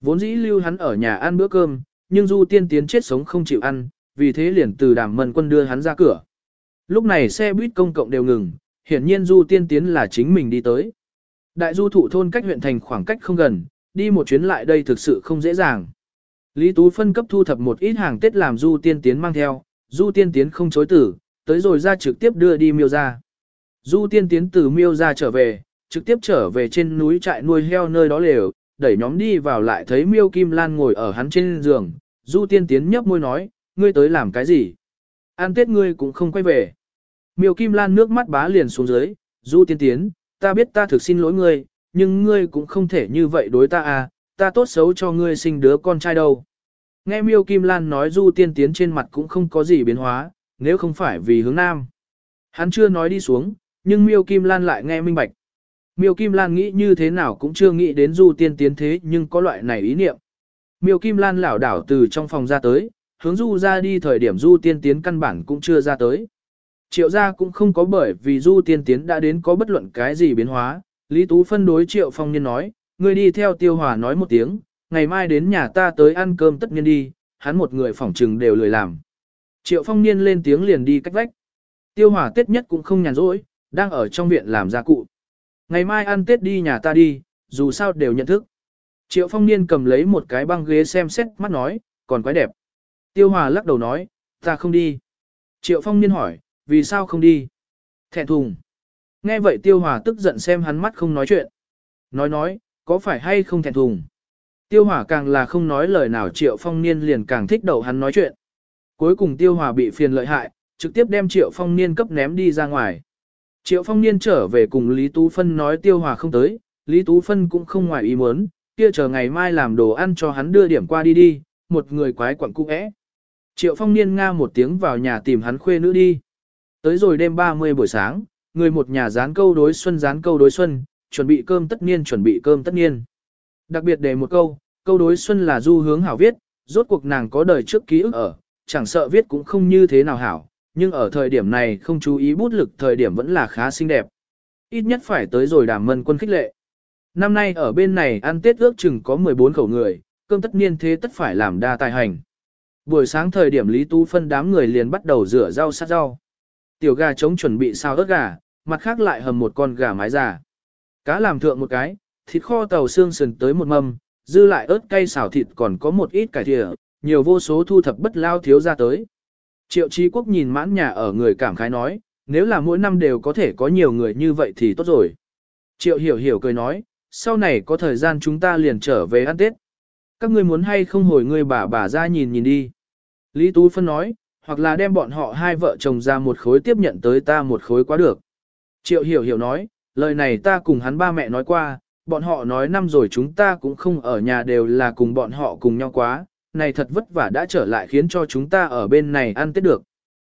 Vốn dĩ lưu hắn ở nhà ăn bữa cơm, nhưng du tiên tiến chết sống không chịu ăn, vì thế liền từ đàm mân quân đưa hắn ra cửa. Lúc này xe buýt công cộng đều ngừng, hiển nhiên du tiên tiến là chính mình đi tới. Đại du thụ thôn cách huyện thành khoảng cách không gần, đi một chuyến lại đây thực sự không dễ dàng. Lý Tú phân cấp thu thập một ít hàng Tết làm du tiên tiến mang theo, du tiên tiến không chối tử, tới rồi ra trực tiếp đưa đi miêu ra. Du tiên tiến từ miêu ra trở về, trực tiếp trở về trên núi trại nuôi heo nơi đó lều, đẩy nhóm đi vào lại thấy miêu kim lan ngồi ở hắn trên giường. Du tiên tiến nhấp môi nói, ngươi tới làm cái gì? An tết ngươi cũng không quay về. Miêu kim lan nước mắt bá liền xuống dưới, du tiên tiến, ta biết ta thực xin lỗi ngươi, nhưng ngươi cũng không thể như vậy đối ta à, ta tốt xấu cho ngươi sinh đứa con trai đâu. Nghe miêu kim lan nói du tiên tiến trên mặt cũng không có gì biến hóa, nếu không phải vì hướng nam. Hắn chưa nói đi xuống, nhưng miêu kim lan lại nghe minh bạch. Miêu Kim Lan nghĩ như thế nào cũng chưa nghĩ đến Du Tiên tiến thế nhưng có loại này ý niệm. Miêu Kim Lan lảo đảo từ trong phòng ra tới, hướng Du ra đi thời điểm Du Tiên tiến căn bản cũng chưa ra tới. Triệu gia cũng không có bởi vì Du Tiên tiến đã đến có bất luận cái gì biến hóa. Lý Tú phân đối Triệu Phong Niên nói, người đi theo Tiêu Hòa nói một tiếng, ngày mai đến nhà ta tới ăn cơm tất nhiên đi, hắn một người phỏng trừng đều lười làm. Triệu Phong Niên lên tiếng liền đi cách vách. Tiêu hỏa Tết nhất cũng không nhàn rỗi, đang ở trong viện làm gia cụ. Ngày mai ăn Tết đi nhà ta đi, dù sao đều nhận thức. Triệu phong niên cầm lấy một cái băng ghế xem xét mắt nói, còn quái đẹp. Tiêu hòa lắc đầu nói, ta không đi. Triệu phong niên hỏi, vì sao không đi? Thẹn thùng. Nghe vậy tiêu hòa tức giận xem hắn mắt không nói chuyện. Nói nói, có phải hay không thẹn thùng? Tiêu hỏa càng là không nói lời nào triệu phong niên liền càng thích đầu hắn nói chuyện. Cuối cùng tiêu hòa bị phiền lợi hại, trực tiếp đem triệu phong niên cấp ném đi ra ngoài. Triệu phong niên trở về cùng Lý Tú Phân nói tiêu hòa không tới, Lý Tú Phân cũng không ngoài ý muốn, kia chờ ngày mai làm đồ ăn cho hắn đưa điểm qua đi đi, một người quái quẩn cung ẽ. Triệu phong niên nga một tiếng vào nhà tìm hắn khuê nữ đi. Tới rồi đêm 30 buổi sáng, người một nhà dán câu đối xuân dán câu đối xuân, chuẩn bị cơm tất niên chuẩn bị cơm tất niên. Đặc biệt để một câu, câu đối xuân là du hướng hảo viết, rốt cuộc nàng có đời trước ký ức ở, chẳng sợ viết cũng không như thế nào hảo, nhưng ở thời điểm này không chú ý bút lực thời điểm vẫn là khá xinh đẹp. Ít nhất phải tới rồi đàm mân quân khích lệ. Năm nay ở bên này ăn Tết ước chừng có 14 khẩu người, cơm tất niên thế tất phải làm đa tài hành. Buổi sáng thời điểm Lý Tú phân đám người liền bắt đầu rửa rau sát rau. Tiểu gà trống chuẩn bị xào ớt gà, mặt khác lại hầm một con gà mái già. Cá làm thượng một cái, thịt kho tàu xương sườn tới một mâm, dư lại ớt cay xào thịt còn có một ít cải thìa, nhiều vô số thu thập bất lao thiếu ra tới. Triệu Chí Quốc nhìn mãn nhà ở người cảm khái nói, nếu là mỗi năm đều có thể có nhiều người như vậy thì tốt rồi. Triệu Hiểu Hiểu cười nói, sau này có thời gian chúng ta liền trở về ăn Tết. Các ngươi muốn hay không hồi người bà bà ra nhìn nhìn đi. Lý Tú Phân nói, hoặc là đem bọn họ hai vợ chồng ra một khối tiếp nhận tới ta một khối quá được. Triệu Hiểu Hiểu nói, lời này ta cùng hắn ba mẹ nói qua, bọn họ nói năm rồi chúng ta cũng không ở nhà đều là cùng bọn họ cùng nhau quá, này thật vất vả đã trở lại khiến cho chúng ta ở bên này ăn Tết được.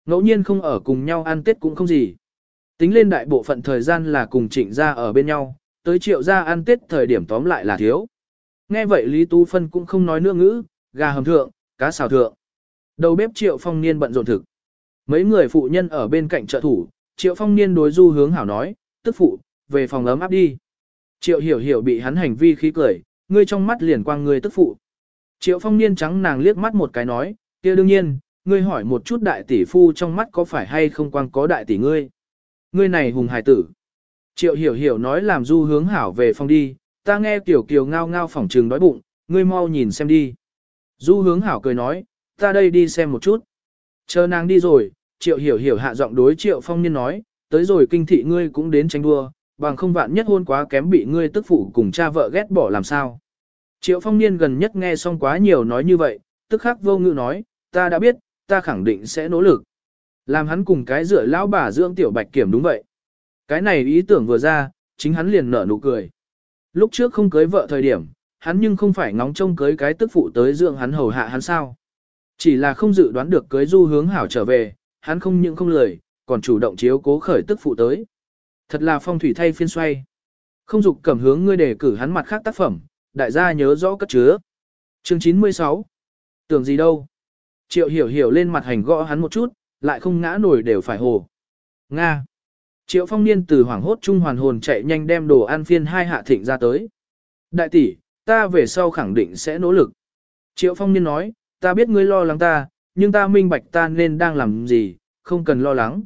Ngẫu nhiên không ở cùng nhau ăn Tết cũng không gì. Tính lên đại bộ phận thời gian là cùng trịnh ra ở bên nhau, tới triệu ra ăn Tết thời điểm tóm lại là thiếu. Nghe vậy Lý Tu Phân cũng không nói nữa ngữ, gà hầm thượng, cá xào thượng. Đầu bếp triệu phong niên bận rộn thực. Mấy người phụ nhân ở bên cạnh trợ thủ, triệu phong niên đối du hướng hảo nói, tức phụ, về phòng ấm áp đi. Triệu hiểu hiểu bị hắn hành vi khí cười, ngươi trong mắt liền quang ngươi tức phụ. Triệu phong niên trắng nàng liếc mắt một cái nói, kia đương nhiên, ngươi hỏi một chút đại tỷ phu trong mắt có phải hay không quang có đại tỷ ngươi. Ngươi này hùng hài tử. Triệu hiểu hiểu nói làm du hướng hảo về phòng đi, ta nghe tiểu kiều ngao ngao phỏng trừng đói bụng, ngươi mau nhìn xem đi. Du hướng hảo cười nói, ta đây đi xem một chút. Chờ nàng đi rồi, triệu hiểu hiểu hạ giọng đối triệu phong niên nói, tới rồi kinh thị ngươi cũng đến tranh đua, bằng không vạn nhất hôn quá kém bị ngươi tức phụ cùng cha vợ ghét bỏ làm sao. Triệu phong niên gần nhất nghe xong quá nhiều nói như vậy, tức khắc vô ngữ nói, ta đã biết, ta khẳng định sẽ nỗ lực. Làm hắn cùng cái rửa lão bà dưỡng tiểu bạch kiểm đúng vậy. Cái này ý tưởng vừa ra, chính hắn liền nở nụ cười. Lúc trước không cưới vợ thời điểm, hắn nhưng không phải ngóng trông cưới cái tức phụ tới dưỡng hắn hầu hạ hắn sao. Chỉ là không dự đoán được cưới du hướng hảo trở về, hắn không những không lười, còn chủ động chiếu cố khởi tức phụ tới. Thật là phong thủy thay phiên xoay. Không dục cầm hướng ngươi để cử hắn mặt khác tác phẩm, đại gia nhớ rõ cất chứa. Chương 96 Tưởng gì đâu? Triệu hiểu hiểu lên mặt hành gõ hắn một chút, lại không ngã nổi đều phải hồ. Nga. Triệu phong niên từ hoảng hốt trung hoàn hồn chạy nhanh đem đồ ăn phiên hai hạ thịnh ra tới. Đại tỷ, ta về sau khẳng định sẽ nỗ lực. Triệu phong niên nói, ta biết ngươi lo lắng ta, nhưng ta minh bạch ta nên đang làm gì, không cần lo lắng.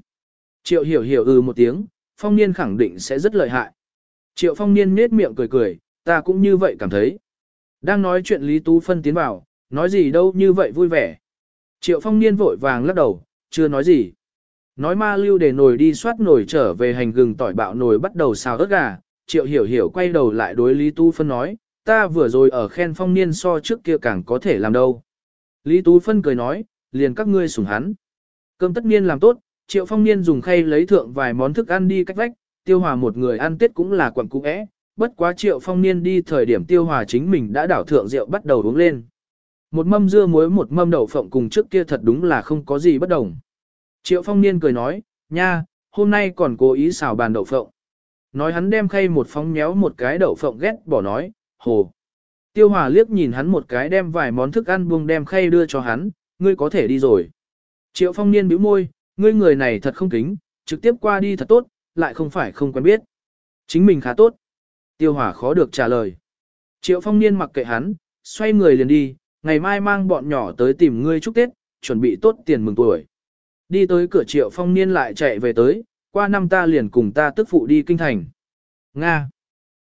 Triệu hiểu hiểu ừ một tiếng, phong niên khẳng định sẽ rất lợi hại. Triệu phong niên nết miệng cười cười, ta cũng như vậy cảm thấy. Đang nói chuyện Lý Tú Phân tiến vào, nói gì đâu như vậy vui vẻ. Triệu phong niên vội vàng lắc đầu, chưa nói gì. Nói ma lưu để nồi đi soát nồi trở về hành gừng tỏi bạo nồi bắt đầu xào ớt gà, triệu hiểu hiểu quay đầu lại đối Lý Tú Phân nói, ta vừa rồi ở khen phong niên so trước kia càng có thể làm đâu. Lý Tú Phân cười nói, liền các ngươi sủng hắn. Cơm tất niên làm tốt, triệu phong niên dùng khay lấy thượng vài món thức ăn đi cách vách, tiêu hòa một người ăn tết cũng là quặng cũ é, bất quá triệu phong niên đi thời điểm tiêu hòa chính mình đã đảo thượng rượu bắt đầu uống lên. Một mâm dưa muối một mâm đậu phộng cùng trước kia thật đúng là không có gì bất đồng. Triệu phong niên cười nói, nha, hôm nay còn cố ý xào bàn đậu phộng. Nói hắn đem khay một phóng méo một cái đậu phộng ghét bỏ nói, hồ. Tiêu hòa liếc nhìn hắn một cái đem vài món thức ăn buông đem khay đưa cho hắn, ngươi có thể đi rồi. Triệu phong niên bĩu môi, ngươi người này thật không kính, trực tiếp qua đi thật tốt, lại không phải không quen biết. Chính mình khá tốt. Tiêu hỏa khó được trả lời. Triệu phong niên mặc kệ hắn, xoay người liền đi, ngày mai mang bọn nhỏ tới tìm ngươi chúc Tết, chuẩn bị tốt tiền mừng tuổi. Đi tới cửa triệu phong niên lại chạy về tới, qua năm ta liền cùng ta tức phụ đi kinh thành. Nga.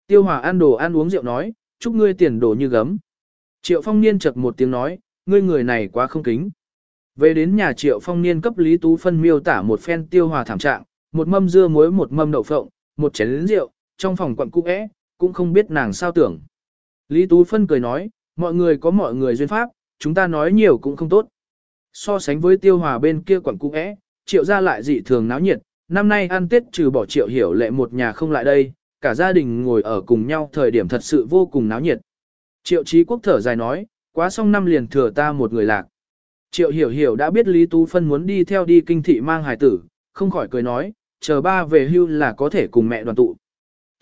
Tiêu hỏa ăn đồ ăn uống rượu nói, chúc ngươi tiền đồ như gấm. Triệu phong niên chật một tiếng nói, ngươi người này quá không kính. Về đến nhà triệu phong niên cấp Lý Tú Phân miêu tả một phen tiêu hòa thảm trạng, một mâm dưa muối một mâm đậu phộng, một chén rượu, trong phòng quặn cũ é, cũng không biết nàng sao tưởng. Lý Tú Phân cười nói, mọi người có mọi người duyên pháp, chúng ta nói nhiều cũng không tốt. So sánh với tiêu hòa bên kia quẳng cung ẽ, triệu ra lại dị thường náo nhiệt, năm nay ăn tết trừ bỏ triệu hiểu lệ một nhà không lại đây, cả gia đình ngồi ở cùng nhau thời điểm thật sự vô cùng náo nhiệt. Triệu trí quốc thở dài nói, quá xong năm liền thừa ta một người lạc. Triệu hiểu hiểu đã biết Lý Tú Phân muốn đi theo đi kinh thị mang hài tử, không khỏi cười nói, chờ ba về hưu là có thể cùng mẹ đoàn tụ.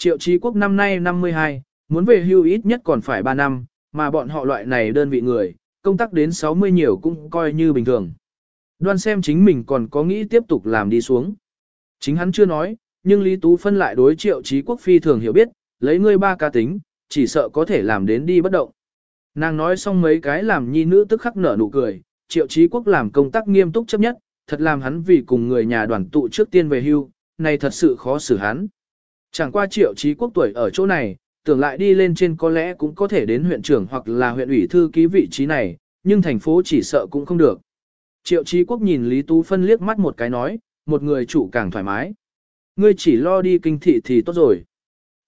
Triệu Chí quốc năm nay 52, muốn về hưu ít nhất còn phải 3 năm, mà bọn họ loại này đơn vị người, công tác đến 60 nhiều cũng coi như bình thường. Đoan xem chính mình còn có nghĩ tiếp tục làm đi xuống. Chính hắn chưa nói, nhưng Lý Tú Phân lại đối triệu Chí quốc phi thường hiểu biết, lấy ngươi ba ca tính, chỉ sợ có thể làm đến đi bất động. Nàng nói xong mấy cái làm nhi nữ tức khắc nở nụ cười, triệu Chí quốc làm công tác nghiêm túc chấp nhất, thật làm hắn vì cùng người nhà đoàn tụ trước tiên về hưu, này thật sự khó xử hắn. Chẳng qua triệu trí quốc tuổi ở chỗ này, tưởng lại đi lên trên có lẽ cũng có thể đến huyện trưởng hoặc là huyện ủy thư ký vị trí này, nhưng thành phố chỉ sợ cũng không được. Triệu trí quốc nhìn Lý Tú Phân liếc mắt một cái nói, một người chủ càng thoải mái. Ngươi chỉ lo đi kinh thị thì tốt rồi.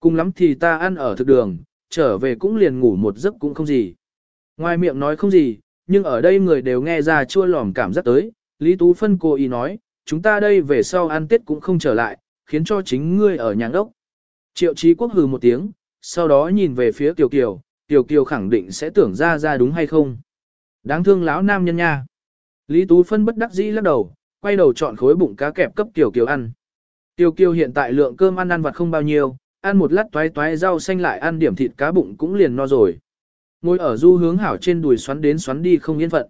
Cùng lắm thì ta ăn ở thực đường, trở về cũng liền ngủ một giấc cũng không gì. Ngoài miệng nói không gì, nhưng ở đây người đều nghe ra chua lòm cảm giác tới, Lý Tú Phân cô ý nói, chúng ta đây về sau ăn Tết cũng không trở lại, khiến cho chính ngươi ở nhà đốc. Triệu Chí Quốc hừ một tiếng, sau đó nhìn về phía Tiểu Kiều, Tiểu Kiều khẳng định sẽ tưởng ra ra đúng hay không. Đáng thương lão nam nhân nha. Lý Tú Phân bất đắc dĩ lắc đầu, quay đầu chọn khối bụng cá kẹp cấp Tiểu Kiều ăn. Tiểu Kiều hiện tại lượng cơm ăn ăn vặt không bao nhiêu, ăn một lát toái toái rau xanh lại ăn điểm thịt cá bụng cũng liền no rồi. Ngồi ở du hướng hảo trên đùi xoắn đến xoắn đi không yên phận.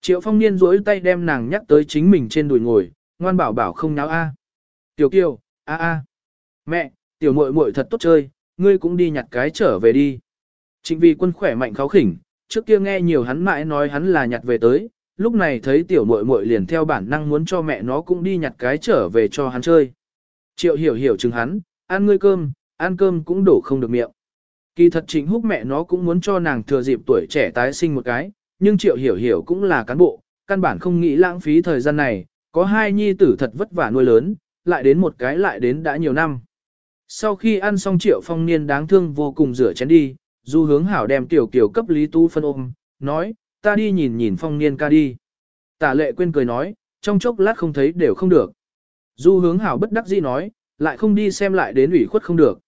Triệu phong niên duỗi tay đem nàng nhắc tới chính mình trên đùi ngồi, ngoan bảo bảo không náo a. Tiểu kiều, a a. Mẹ, tiểu muội muội thật tốt chơi, ngươi cũng đi nhặt cái trở về đi. Trịnh vì quân khỏe mạnh kháo khỉnh, trước kia nghe nhiều hắn mãi nói hắn là nhặt về tới, lúc này thấy tiểu muội muội liền theo bản năng muốn cho mẹ nó cũng đi nhặt cái trở về cho hắn chơi. Triệu hiểu hiểu chừng hắn, ăn ngươi cơm, ăn cơm cũng đổ không được miệng. Kỳ thật trịnh húc mẹ nó cũng muốn cho nàng thừa dịp tuổi trẻ tái sinh một cái, nhưng triệu hiểu hiểu cũng là cán bộ, căn bản không nghĩ lãng phí thời gian này, có hai nhi tử thật vất vả nuôi lớn, lại đến một cái lại đến đã nhiều năm. Sau khi ăn xong triệu phong niên đáng thương vô cùng rửa chén đi, du hướng hảo đem tiểu kiều cấp lý tu phân ôm, nói, ta đi nhìn nhìn phong niên ca đi. Tả lệ quên cười nói, trong chốc lát không thấy đều không được. Du hướng hảo bất đắc dĩ nói, lại không đi xem lại đến ủy khuất không được.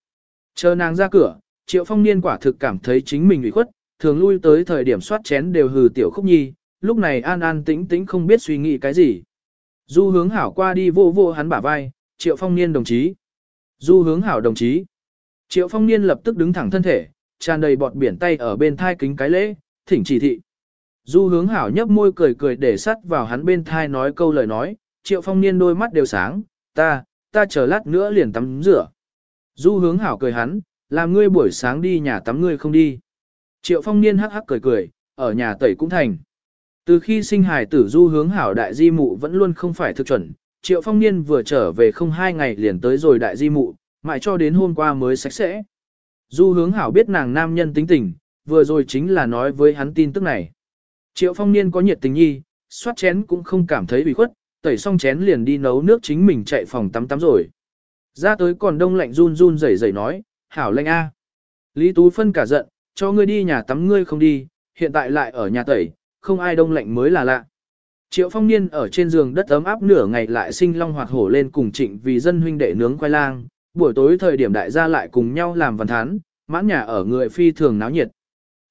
Chờ nàng ra cửa, triệu phong niên quả thực cảm thấy chính mình ủy khuất, thường lui tới thời điểm soát chén đều hừ tiểu khúc nhi, lúc này an an tĩnh tĩnh không biết suy nghĩ cái gì. Du hướng hảo qua đi vô vô hắn bả vai, triệu phong niên đồng chí. Du hướng hảo đồng chí. Triệu phong niên lập tức đứng thẳng thân thể, tràn đầy bọt biển tay ở bên thai kính cái lễ, thỉnh chỉ thị. Du hướng hảo nhấp môi cười cười để sắt vào hắn bên thai nói câu lời nói, triệu phong niên đôi mắt đều sáng, ta, ta chờ lát nữa liền tắm rửa. Du hướng hảo cười hắn, làm ngươi buổi sáng đi nhà tắm ngươi không đi. Triệu phong niên hắc hắc cười cười, ở nhà tẩy cũng thành. Từ khi sinh hài tử du hướng hảo đại di mụ vẫn luôn không phải thực chuẩn, triệu phong niên vừa trở về không hai ngày liền tới rồi đại di mụ, mãi cho đến hôm qua mới sạch sẽ. Du hướng hảo biết nàng nam nhân tính tình, vừa rồi chính là nói với hắn tin tức này. Triệu phong niên có nhiệt tình nhi, soát chén cũng không cảm thấy bị khuất, tẩy xong chén liền đi nấu nước chính mình chạy phòng tắm tắm rồi. Ra tới còn đông lạnh run run rẩy rẩy nói, hảo lệnh a. Lý Tú Phân cả giận, cho ngươi đi nhà tắm ngươi không đi, hiện tại lại ở nhà tẩy, không ai đông lạnh mới là lạ. Triệu phong niên ở trên giường đất ấm áp nửa ngày lại sinh long hoạt hổ lên cùng trịnh vì dân huynh đệ nướng khoai lang, buổi tối thời điểm đại gia lại cùng nhau làm văn thán, mãn nhà ở người phi thường náo nhiệt.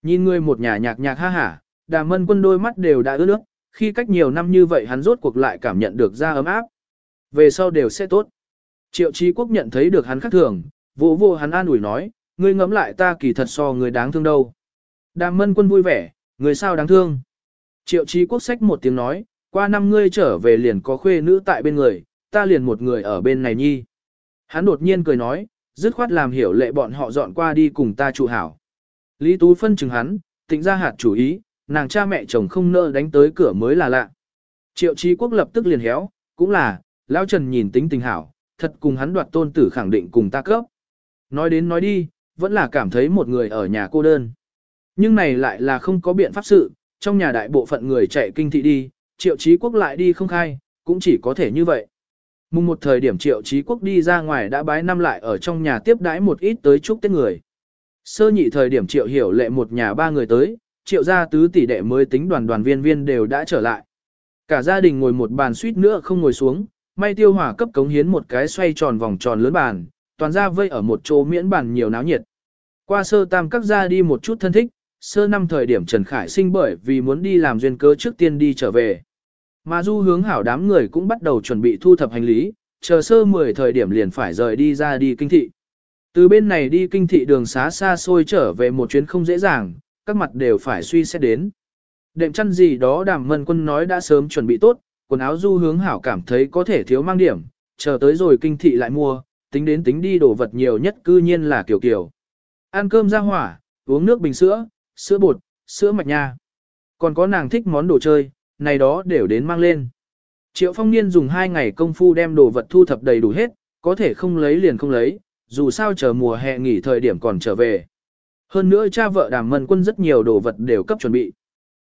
Nhìn người một nhà nhạc nhạc ha hả, đà mân quân đôi mắt đều đã ướt nước, khi cách nhiều năm như vậy hắn rốt cuộc lại cảm nhận được ra ấm áp. Về sau đều sẽ tốt. Triệu trí quốc nhận thấy được hắn khác thường, vỗ vô hắn an ủi nói, ngươi ngẫm lại ta kỳ thật so người đáng thương đâu. Đàm mân quân vui vẻ, người sao đáng thương. Triệu trí quốc sách một tiếng nói, qua năm ngươi trở về liền có khuê nữ tại bên người, ta liền một người ở bên này nhi. Hắn đột nhiên cười nói, dứt khoát làm hiểu lệ bọn họ dọn qua đi cùng ta trụ hảo. Lý Tú phân chừng hắn, tịnh ra hạt chủ ý, nàng cha mẹ chồng không nỡ đánh tới cửa mới là lạ. Triệu trí quốc lập tức liền héo, cũng là, lão Trần nhìn tính tình hảo, thật cùng hắn đoạt tôn tử khẳng định cùng ta cấp. Nói đến nói đi, vẫn là cảm thấy một người ở nhà cô đơn. Nhưng này lại là không có biện pháp sự, trong nhà đại bộ phận người chạy kinh thị đi, triệu trí quốc lại đi không khai, cũng chỉ có thể như vậy. Mùng một thời điểm triệu trí quốc đi ra ngoài đã bái năm lại ở trong nhà tiếp đãi một ít tới chúc tết người. Sơ nhị thời điểm triệu hiểu lệ một nhà ba người tới, triệu gia tứ tỷ đệ mới tính đoàn đoàn viên viên đều đã trở lại. Cả gia đình ngồi một bàn suýt nữa không ngồi xuống, may tiêu hỏa cấp cống hiến một cái xoay tròn vòng tròn lớn bàn, toàn ra vây ở một chỗ miễn bàn nhiều náo nhiệt. Qua sơ tam các gia đi một chút thân thích, sơ năm thời điểm Trần Khải sinh bởi vì muốn đi làm duyên cớ trước tiên đi trở về. Mà du hướng hảo đám người cũng bắt đầu chuẩn bị thu thập hành lý, chờ sơ 10 thời điểm liền phải rời đi ra đi kinh thị. Từ bên này đi kinh thị đường xá xa xôi trở về một chuyến không dễ dàng, các mặt đều phải suy xét đến. Đệm chăn gì đó đàm mân quân nói đã sớm chuẩn bị tốt, quần áo du hướng hảo cảm thấy có thể thiếu mang điểm, chờ tới rồi kinh thị lại mua, tính đến tính đi đồ vật nhiều nhất cư nhiên là kiểu kiểu. Ăn cơm ra hỏa, uống nước bình sữa, sữa bột, sữa mạch nha. Còn có nàng thích món đồ chơi, này đó đều đến mang lên. Triệu phong niên dùng 2 ngày công phu đem đồ vật thu thập đầy đủ hết, có thể không lấy liền không lấy, dù sao chờ mùa hè nghỉ thời điểm còn trở về. Hơn nữa cha vợ đàm mân quân rất nhiều đồ vật đều cấp chuẩn bị.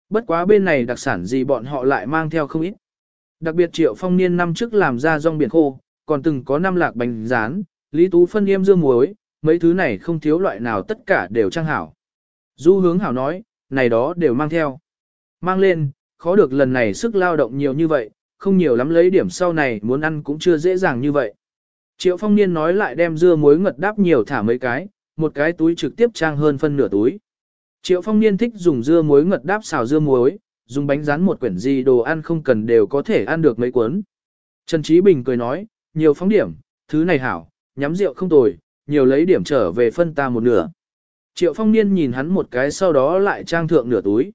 Bất quá bên này đặc sản gì bọn họ lại mang theo không ít. Đặc biệt triệu phong niên năm trước làm ra rong biển khô, còn từng có năm lạc bánh rán, lý tú phân yêm dương muối, mấy thứ này không thiếu loại nào tất cả đều trang hảo. Du hướng hảo nói, này đó đều mang theo. Mang lên, khó được lần này sức lao động nhiều như vậy, không nhiều lắm lấy điểm sau này muốn ăn cũng chưa dễ dàng như vậy. Triệu phong niên nói lại đem dưa muối ngật đáp nhiều thả mấy cái, một cái túi trực tiếp trang hơn phân nửa túi. Triệu phong niên thích dùng dưa muối ngật đáp xào dưa muối, dùng bánh rán một quyển gì đồ ăn không cần đều có thể ăn được mấy cuốn. Trần Trí Bình cười nói, nhiều phóng điểm, thứ này hảo, nhắm rượu không tồi, nhiều lấy điểm trở về phân ta một nửa. Triệu phong niên nhìn hắn một cái sau đó lại trang thượng nửa túi.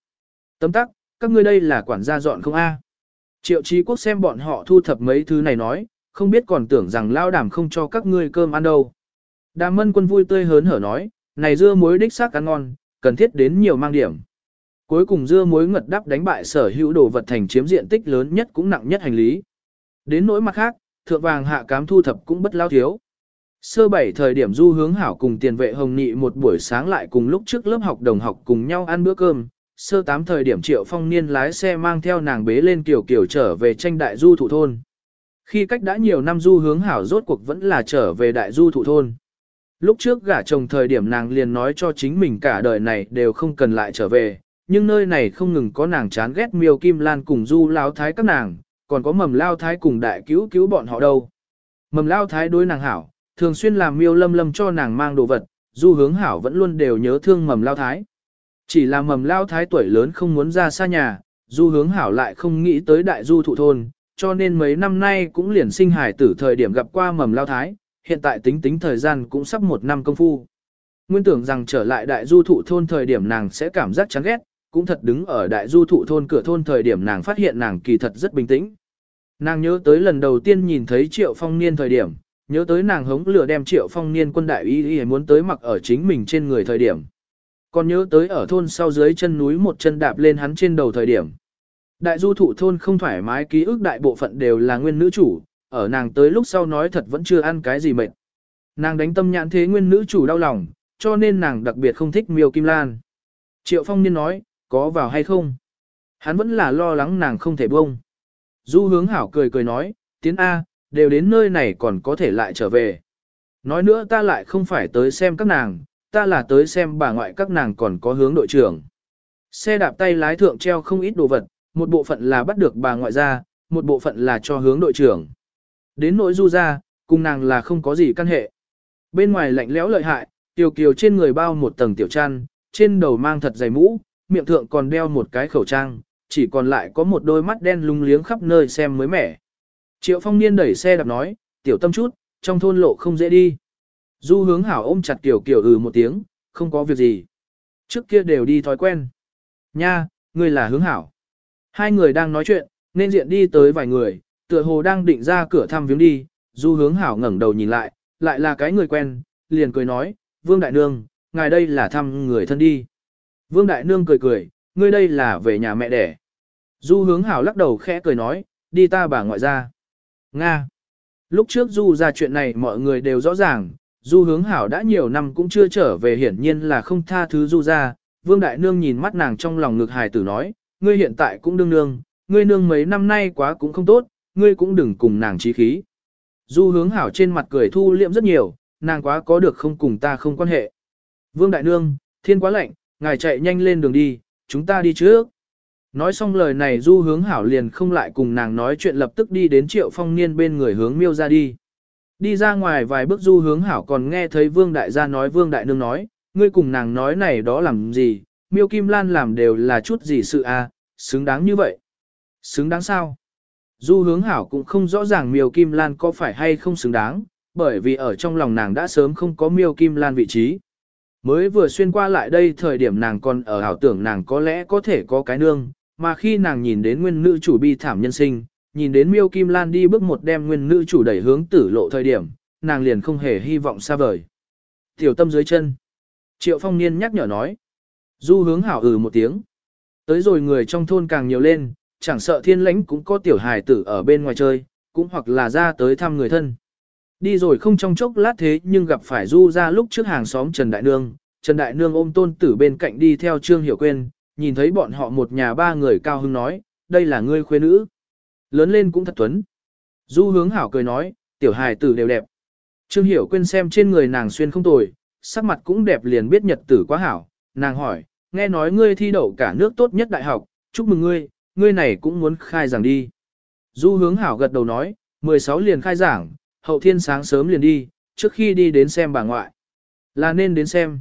Tấm tắc, các ngươi đây là quản gia dọn không a? Triệu trí quốc xem bọn họ thu thập mấy thứ này nói, không biết còn tưởng rằng lao đảm không cho các ngươi cơm ăn đâu. Đàm mân quân vui tươi hớn hở nói, này dưa muối đích xác ăn ngon, cần thiết đến nhiều mang điểm. Cuối cùng dưa muối ngật đắp đánh bại sở hữu đồ vật thành chiếm diện tích lớn nhất cũng nặng nhất hành lý. Đến nỗi mặt khác, thượng vàng hạ cám thu thập cũng bất lao thiếu. Sơ bảy thời điểm du hướng hảo cùng tiền vệ hồng nị một buổi sáng lại cùng lúc trước lớp học đồng học cùng nhau ăn bữa cơm. Sơ tám thời điểm triệu phong niên lái xe mang theo nàng bế lên kiểu kiểu trở về tranh đại du thủ thôn. Khi cách đã nhiều năm du hướng hảo rốt cuộc vẫn là trở về đại du thủ thôn. Lúc trước gả chồng thời điểm nàng liền nói cho chính mình cả đời này đều không cần lại trở về, nhưng nơi này không ngừng có nàng chán ghét miêu kim lan cùng du lao thái các nàng, còn có mầm lao thái cùng đại cứu cứu bọn họ đâu. Mầm lao thái đối nàng hảo, thường xuyên làm miêu lâm lâm cho nàng mang đồ vật, du hướng hảo vẫn luôn đều nhớ thương mầm lao thái. Chỉ là mầm lao thái tuổi lớn không muốn ra xa nhà, du hướng hảo lại không nghĩ tới đại du thụ thôn, cho nên mấy năm nay cũng liền sinh hải tử thời điểm gặp qua mầm lao thái, hiện tại tính tính thời gian cũng sắp một năm công phu. Nguyên tưởng rằng trở lại đại du thụ thôn thời điểm nàng sẽ cảm giác chán ghét, cũng thật đứng ở đại du thụ thôn cửa thôn thời điểm nàng phát hiện nàng kỳ thật rất bình tĩnh. Nàng nhớ tới lần đầu tiên nhìn thấy triệu phong niên thời điểm, nhớ tới nàng hống lửa đem triệu phong niên quân đại y y muốn tới mặc ở chính mình trên người thời điểm. Còn nhớ tới ở thôn sau dưới chân núi một chân đạp lên hắn trên đầu thời điểm. Đại du thụ thôn không thoải mái ký ức đại bộ phận đều là nguyên nữ chủ, ở nàng tới lúc sau nói thật vẫn chưa ăn cái gì mệt. Nàng đánh tâm nhãn thế nguyên nữ chủ đau lòng, cho nên nàng đặc biệt không thích miêu kim lan. Triệu phong niên nói, có vào hay không? Hắn vẫn là lo lắng nàng không thể buông. Du hướng hảo cười cười nói, tiến A, đều đến nơi này còn có thể lại trở về. Nói nữa ta lại không phải tới xem các nàng, ta là tới xem bà ngoại các nàng còn có hướng đội trưởng. Xe đạp tay lái thượng treo không ít đồ vật, một bộ phận là bắt được bà ngoại ra, một bộ phận là cho hướng đội trưởng. Đến nỗi du ra, cùng nàng là không có gì căn hệ. Bên ngoài lạnh lẽo lợi hại, tiểu kiều trên người bao một tầng tiểu chăn, trên đầu mang thật dày mũ, miệng thượng còn đeo một cái khẩu trang, chỉ còn lại có một đôi mắt đen lung liếng khắp nơi xem mới mẻ. Triệu phong niên đẩy xe đạp nói, tiểu tâm chút, trong thôn lộ không dễ đi. Du hướng hảo ôm chặt tiểu kiểu ừ một tiếng, không có việc gì. Trước kia đều đi thói quen. Nha, ngươi là hướng hảo. Hai người đang nói chuyện, nên diện đi tới vài người, tựa hồ đang định ra cửa thăm viếng đi, du hướng hảo ngẩng đầu nhìn lại, lại là cái người quen, liền cười nói, Vương Đại Nương, ngài đây là thăm người thân đi. Vương Đại Nương cười cười, ngươi đây là về nhà mẹ đẻ. Du hướng hảo lắc đầu khẽ cười nói, đi ta bà ngoại ra. Nga. Lúc trước Du ra chuyện này mọi người đều rõ ràng, Du hướng hảo đã nhiều năm cũng chưa trở về hiển nhiên là không tha thứ Du ra. Vương Đại Nương nhìn mắt nàng trong lòng ngực hài tử nói, ngươi hiện tại cũng đương nương, ngươi nương mấy năm nay quá cũng không tốt, ngươi cũng đừng cùng nàng trí khí. Du hướng hảo trên mặt cười thu liệm rất nhiều, nàng quá có được không cùng ta không quan hệ. Vương Đại Nương, thiên quá lạnh, ngài chạy nhanh lên đường đi, chúng ta đi trước. Nói xong lời này du hướng hảo liền không lại cùng nàng nói chuyện lập tức đi đến triệu phong niên bên người hướng miêu ra đi. Đi ra ngoài vài bước du hướng hảo còn nghe thấy vương đại gia nói vương đại nương nói, ngươi cùng nàng nói này đó làm gì, miêu kim lan làm đều là chút gì sự à, xứng đáng như vậy. Xứng đáng sao? Du hướng hảo cũng không rõ ràng miêu kim lan có phải hay không xứng đáng, bởi vì ở trong lòng nàng đã sớm không có miêu kim lan vị trí. Mới vừa xuyên qua lại đây thời điểm nàng còn ở ảo tưởng nàng có lẽ có thể có cái nương, mà khi nàng nhìn đến nguyên nữ chủ bi thảm nhân sinh, nhìn đến miêu kim lan đi bước một đem nguyên nữ chủ đẩy hướng tử lộ thời điểm, nàng liền không hề hy vọng xa vời. Tiểu tâm dưới chân. Triệu phong niên nhắc nhở nói. Du hướng hảo ừ một tiếng. Tới rồi người trong thôn càng nhiều lên, chẳng sợ thiên lãnh cũng có tiểu hài tử ở bên ngoài chơi, cũng hoặc là ra tới thăm người thân. Đi rồi không trong chốc lát thế nhưng gặp phải du ra lúc trước hàng xóm Trần Đại Nương, Trần Đại Nương ôm tôn tử bên cạnh đi theo Trương Hiểu Quyên, nhìn thấy bọn họ một nhà ba người cao hưng nói, đây là ngươi khuê nữ. Lớn lên cũng thật tuấn. Du hướng hảo cười nói, tiểu hài tử đều đẹp. Trương Hiểu Quyên xem trên người nàng xuyên không tồi, sắc mặt cũng đẹp liền biết nhật tử quá hảo. Nàng hỏi, nghe nói ngươi thi đậu cả nước tốt nhất đại học, chúc mừng ngươi, ngươi này cũng muốn khai giảng đi. Du hướng hảo gật đầu nói, 16 liền khai giảng, hậu thiên sáng sớm liền đi, trước khi đi đến xem bà ngoại. Là nên đến xem.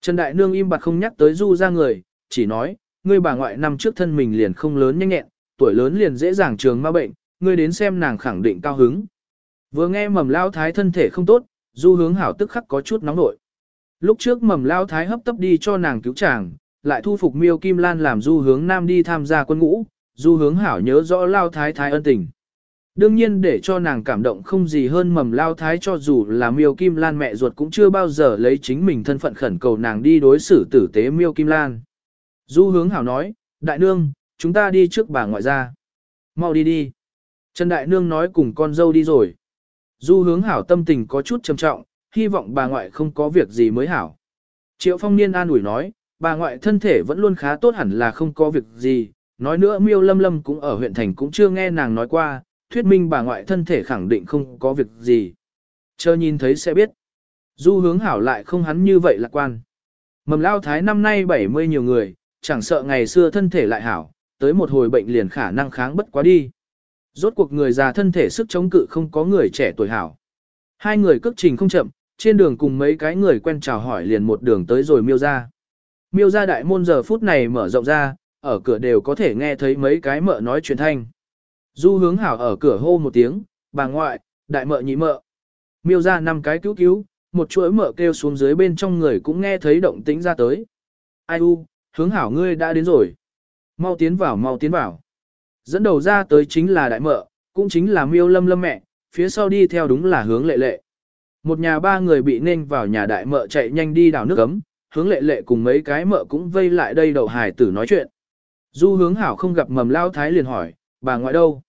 Trần Đại Nương im bặt không nhắc tới Du ra người, chỉ nói, ngươi bà ngoại năm trước thân mình liền không lớn nhanh nhẹn, tuổi lớn liền dễ dàng trường ma bệnh, ngươi đến xem nàng khẳng định cao hứng. Vừa nghe mầm lao thái thân thể không tốt, Du hướng hảo tức khắc có chút nóng nội. Lúc trước mầm lao thái hấp tấp đi cho nàng cứu chàng, lại thu phục miêu kim lan làm Du hướng nam đi tham gia quân ngũ, Du hướng hảo nhớ rõ lao thái thái ân tình. Đương nhiên để cho nàng cảm động không gì hơn mầm lao thái cho dù là miêu kim lan mẹ ruột cũng chưa bao giờ lấy chính mình thân phận khẩn cầu nàng đi đối xử tử tế miêu kim lan. Du hướng hảo nói, đại nương, chúng ta đi trước bà ngoại ra. Mau đi đi. Trần đại nương nói cùng con dâu đi rồi. Du hướng hảo tâm tình có chút trầm trọng, hy vọng bà ngoại không có việc gì mới hảo. Triệu phong niên an ủi nói, bà ngoại thân thể vẫn luôn khá tốt hẳn là không có việc gì. Nói nữa miêu lâm lâm cũng ở huyện thành cũng chưa nghe nàng nói qua, thuyết minh bà ngoại thân thể khẳng định không có việc gì. Chờ nhìn thấy sẽ biết. Du hướng hảo lại không hắn như vậy lạc quan. Mầm lao thái năm nay 70 nhiều người, chẳng sợ ngày xưa thân thể lại hảo, tới một hồi bệnh liền khả năng kháng bất quá đi. Rốt cuộc người già thân thể sức chống cự không có người trẻ tuổi hảo. Hai người cước trình không chậm, trên đường cùng mấy cái người quen chào hỏi liền một đường tới rồi miêu ra. Miêu ra đại môn giờ phút này mở rộng ra, ở cửa đều có thể nghe thấy mấy cái mợ nói chuyện thanh. Du hướng hảo ở cửa hô một tiếng, bà ngoại, đại mợ nhị mợ. Miêu ra năm cái cứu cứu, một chuỗi mợ kêu xuống dưới bên trong người cũng nghe thấy động tĩnh ra tới. Ai u, hướng hảo ngươi đã đến rồi. Mau tiến vào mau tiến vào. Dẫn đầu ra tới chính là đại mợ, cũng chính là miêu lâm lâm mẹ, phía sau đi theo đúng là hướng lệ lệ. Một nhà ba người bị nên vào nhà đại mợ chạy nhanh đi đảo nước cấm, hướng lệ lệ cùng mấy cái mợ cũng vây lại đây đầu hải tử nói chuyện. Du hướng hảo không gặp mầm lao thái liền hỏi, bà ngoại đâu?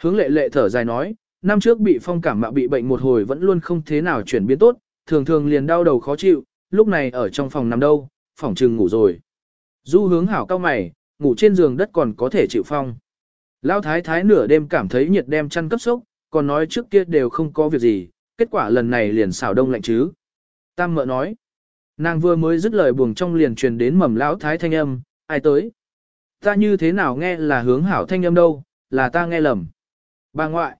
Hướng lệ lệ thở dài nói, năm trước bị phong cảm mạo bị bệnh một hồi vẫn luôn không thế nào chuyển biến tốt, thường thường liền đau đầu khó chịu, lúc này ở trong phòng nằm đâu, phòng trừng ngủ rồi. Du hướng hảo cao mày, ngủ trên giường đất còn có thể chịu phong. Lão thái thái nửa đêm cảm thấy nhiệt đem chăn cấp sốc, còn nói trước kia đều không có việc gì, kết quả lần này liền xảo đông lạnh chứ. Tam mợ nói, nàng vừa mới dứt lời buồng trong liền truyền đến mầm lão thái thanh âm, ai tới? Ta như thế nào nghe là hướng hảo thanh âm đâu, là ta nghe lầm. Bà ngoại,